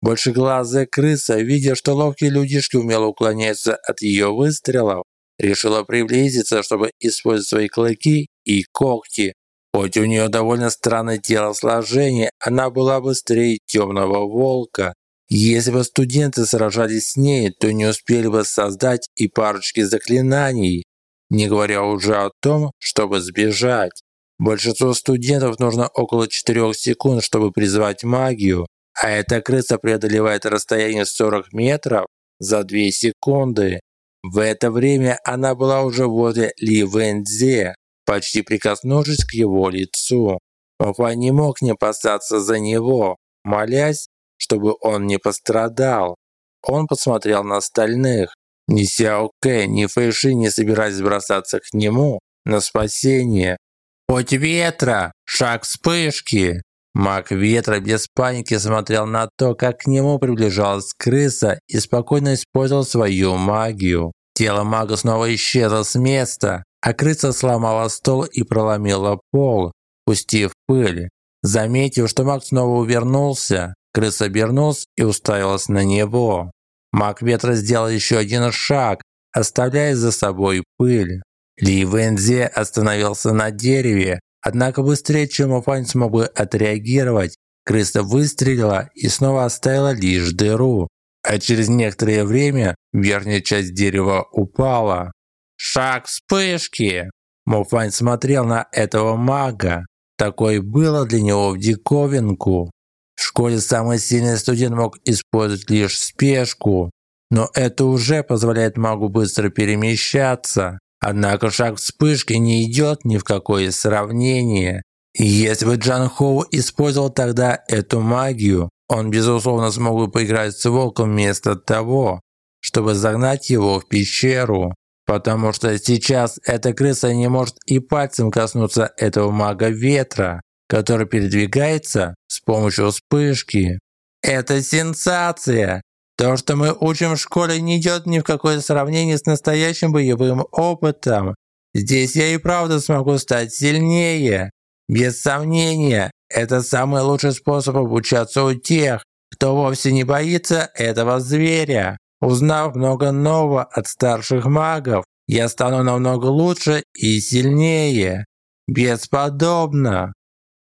S1: Большеглазая крыса, видя, что ловкие людишки умело уклоняются от ее выстрелов, решила приблизиться, чтобы использовать свои клыки и когти. Хоть у нее довольно странное телосложение, она была быстрее темного волка. Если бы студенты сражались с ней, то не успели бы создать и парочки заклинаний, не говоря уже о том, чтобы сбежать. Большинству студентов нужно около 4 секунд, чтобы призвать магию, а эта крыса преодолевает расстояние 40 метров за 2 секунды. В это время она была уже возле Ли Вэньцзе, почти прикоснувшись к его лицу. Папа не мог не опасаться за него, молясь, чтобы он не пострадал. Он посмотрел на остальных. Ни Сяо Кэ, ни Фэйши не собирались бросаться к нему на спасение. «Хоть ветра! Шаг вспышки!» Маг ветра без паники смотрел на то, как к нему приближалась крыса и спокойно использовал свою магию. Тело мага снова исчезло с места, а крыса сломала стол и проломила пол, пустив пыль. Заметив, что маг снова увернулся, Крыса обернулся и уставилась на него. Маг ветра сделал еще один шаг, оставляя за собой пыль. Ли Вэнзе остановился на дереве, однако быстрее, чем смог бы отреагировать, крыса выстрелила и снова оставила лишь дыру. А через некоторое время верхняя часть дерева упала. Шаг вспышки! Муфань смотрел на этого мага. Такое было для него в диковинку. В школе самый сильный студент мог использовать лишь спешку, но это уже позволяет магу быстро перемещаться. Однако шаг вспышки не идет ни в какое сравнение. Если бы Джан Хоу использовал тогда эту магию, он безусловно смог бы поиграть с волком вместо того, чтобы загнать его в пещеру. Потому что сейчас эта крыса не может и пальцем коснуться этого мага ветра, который передвигается с помощью вспышки. Это сенсация! То, что мы учим в школе, не идет ни в какое сравнение с настоящим боевым опытом. Здесь я и правда смогу стать сильнее. Без сомнения, это самый лучший способ обучаться у тех, кто вовсе не боится этого зверя. Узнав много нового от старших магов, я стану намного лучше и сильнее. Бесподобно.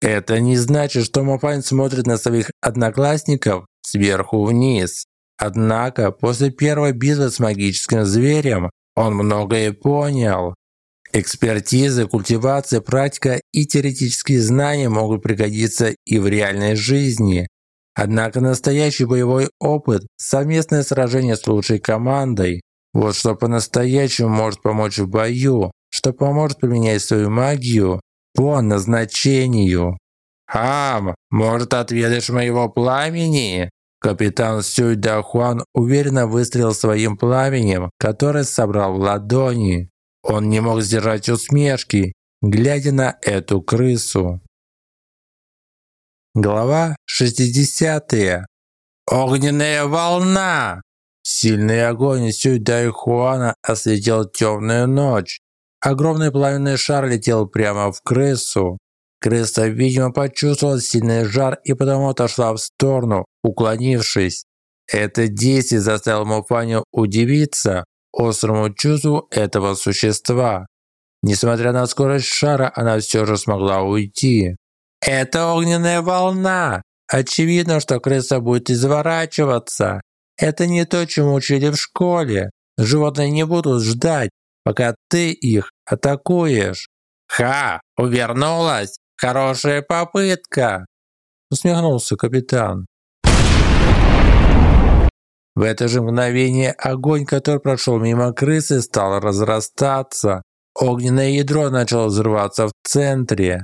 S1: Это не значит, что Мопань смотрит на своих одноклассников сверху вниз. Однако после первой битвы с магическим зверем он многое понял. Экспертиза, культивация, практика и теоретические знания могут пригодиться и в реальной жизни. Однако настоящий боевой опыт, совместное сражение с лучшей командой – вот что по-настоящему может помочь в бою, что поможет применять свою магию по назначению. «Хам, может, отведаешь моего пламени?» Капитан Сюй Дахуан уверенно выстрелил своим пламенем, которое собрал в ладони. Он не мог сдержать усмешки, глядя на эту крысу. Глава 60. Огненная волна! Сильный огонь Сюй Дайхуана осветил темную ночь. Огромный пламенный шар летел прямо в крысу. Крыса, видимо, почувствовала сильный жар и потому отошла в сторону, уклонившись. Это действие заставило Муфаню удивиться острому чувству этого существа. Несмотря на скорость шара, она все же смогла уйти. Это огненная волна. Очевидно, что крыса будет изворачиваться. Это не то, чему учили в школе. Животные не будут ждать, пока ты их атакуешь. Ха, увернулась. Хорошая попытка. Усмехнулся капитан. В это же мгновение огонь, который прошел мимо крысы, стал разрастаться. Огненное ядро начало взрываться в центре.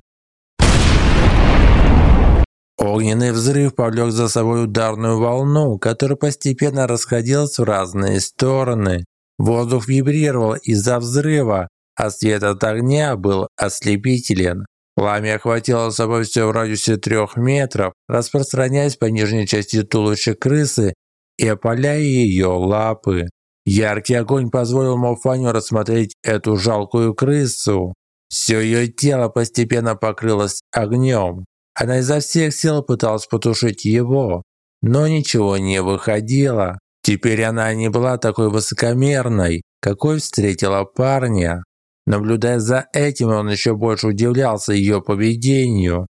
S1: Огненный взрыв повлек за собой ударную волну, которая постепенно расходилась в разные стороны. Воздух вибрировал из-за взрыва, а свет от огня был ослепителен. Пламя охватило собой все в радиусе трех метров, распространяясь по нижней части туловища крысы и опаляя ее лапы. Яркий огонь позволил Мофаню рассмотреть эту жалкую крысу. Все ее тело постепенно покрылось огнем. Она изо всех сил пыталась потушить его, но ничего не выходило. Теперь она не была такой высокомерной, какой встретила парня. Наблюдая за этим, он еще больше удивлялся ее поведению.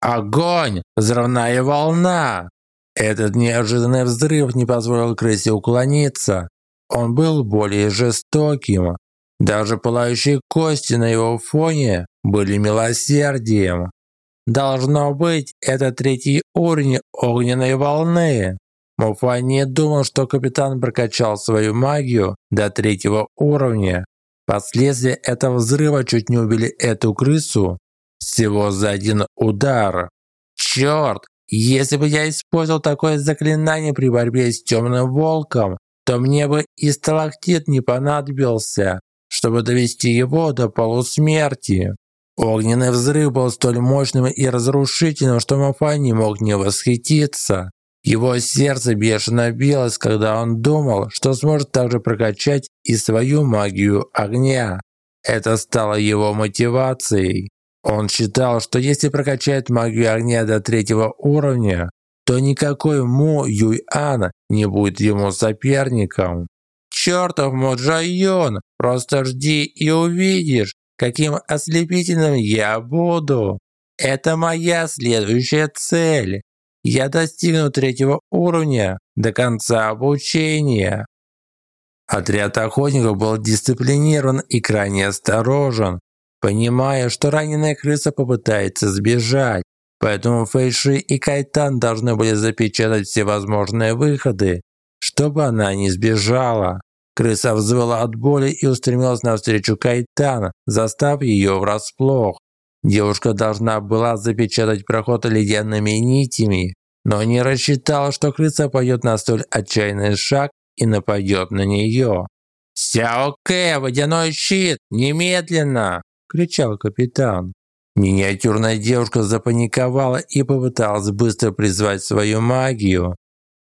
S1: Огонь! Взрывная волна! Этот неожиданный взрыв не позволил крысе уклониться. Он был более жестоким. Даже пылающие кости на его фоне были милосердием. Должно быть, это третий уровень огненной волны. Муфа не думал, что капитан прокачал свою магию до третьего уровня. Последствия этого взрыва чуть не убили эту крысу всего за один удар. Черт! Если бы я использовал такое заклинание при борьбе с темным волком, то мне бы и сталактит не понадобился, чтобы довести его до полусмерти. Огненный взрыв был столь мощным и разрушительным, что Мафай не мог не восхититься. Его сердце бешено билось, когда он думал, что сможет также прокачать и свою магию огня. Это стало его мотивацией. Он считал, что если прокачает магию огня до третьего уровня, то никакой Му Юйан не будет ему соперником. Чертов Моджайон, просто жди и увидишь, каким ослепительным я буду. Это моя следующая цель. Я достигну третьего уровня до конца обучения. Отряд охотников был дисциплинирован и крайне осторожен, понимая, что раненая крыса попытается сбежать. Поэтому Фэйши и Кайтан должны были запечатать все возможные выходы, чтобы она не сбежала. Крыса взвыла от боли и устремилась навстречу Кайтана, застав ее врасплох. Девушка должна была запечатать проход ледяными нитями, но не рассчитала, что крыса пойдет на столь отчаянный шаг и нападет на нее. «Сяо Кэ, водяной щит! Немедленно!» – кричал капитан. Миниатюрная девушка запаниковала и попыталась быстро призвать свою магию.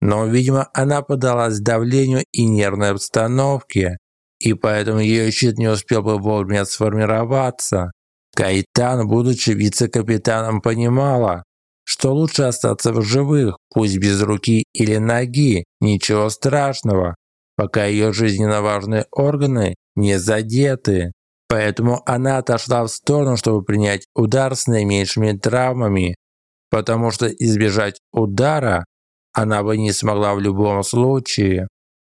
S1: Но, видимо, она подалась давлению и нервной обстановке, и поэтому ее щит не успел бы вовремя сформироваться. Кайтан, будучи вице-капитаном, понимала, что лучше остаться в живых, пусть без руки или ноги, ничего страшного, пока ее жизненно важные органы не задеты. Поэтому она отошла в сторону, чтобы принять удар с наименьшими травмами, потому что избежать удара она бы не смогла в любом случае.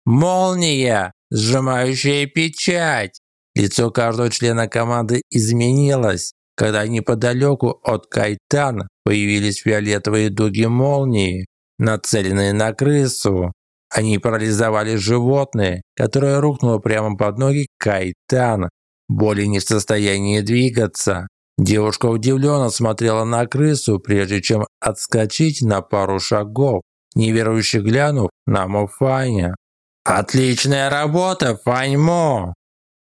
S1: Молния, сжимающая печать. Лицо каждого члена команды изменилось, когда неподалеку от Кайтана появились фиолетовые дуги молнии, нацеленные на крысу. Они парализовали животное, которое рухнуло прямо под ноги Кайтана, более не в состоянии двигаться. Девушка удивленно смотрела на крысу, прежде чем отскочить на пару шагов, неверующе глянув на Мофаня. «Отличная работа, Фаньмо!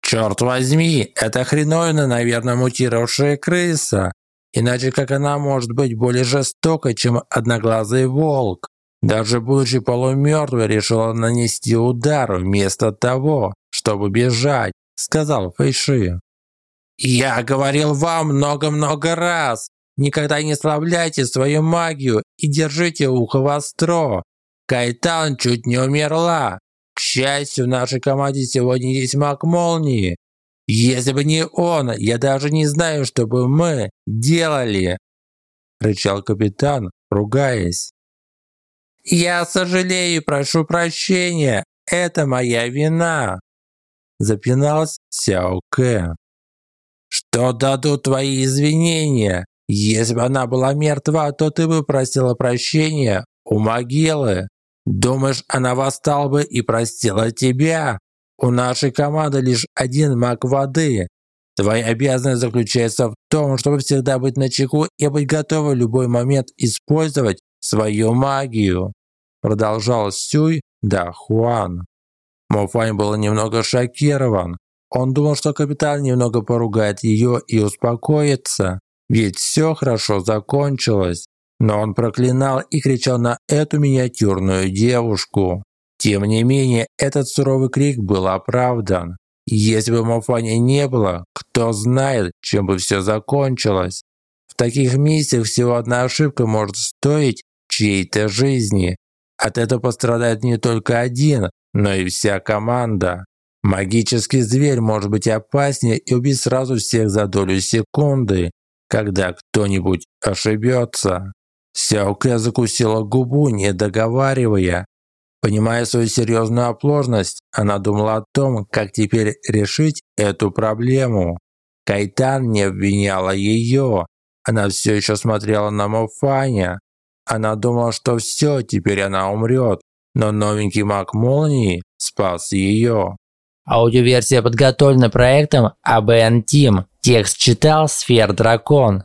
S1: Черт возьми, это хреновина, наверное, мутировавшая крыса. Иначе как она может быть более жестокой, чем одноглазый волк? Даже будучи полумертвой, решила нанести удар вместо того, чтобы бежать сказал Фэйши. «Я говорил вам много-много раз, никогда не славляйте свою магию и держите ухо востро. Кайтан чуть не умерла. К счастью, в нашей команде сегодня есть маг молнии. Если бы не он, я даже не знаю, что бы мы делали!» Рычал капитан, ругаясь. «Я сожалею прошу прощения. Это моя вина!» запиналась Сяо Кэ. «Что дадут твои извинения? Если бы она была мертва, то ты бы просила прощения у могилы. Думаешь, она восстала бы и простила тебя? У нашей команды лишь один маг воды. Твоя обязанность заключается в том, чтобы всегда быть начеку и быть готовым в любой момент использовать свою магию», продолжал Сюй Да Хуан. Мофань был немного шокирован. Он думал, что капитан немного поругает ее и успокоится, ведь все хорошо закончилось. Но он проклинал и кричал на эту миниатюрную девушку. Тем не менее, этот суровый крик был оправдан. Если бы Мофани не было, кто знает, чем бы все закончилось. В таких миссиях всего одна ошибка может стоить чьей-то жизни. От этого пострадает не только один, но и вся команда. Магический зверь может быть опаснее и убить сразу всех за долю секунды, когда кто-нибудь ошибется. Сяоке закусила губу, не договаривая. Понимая свою серьезную оплошность, она думала о том, как теперь решить эту проблему. Кайтан не обвиняла ее. Она все еще смотрела на Мофаня. Она думала, что все, теперь она умрет но новенький маг молнии спас ее.
S3: Аудиоверсия подготовлена проектом ABN Team. Текст читал Сфер Дракон.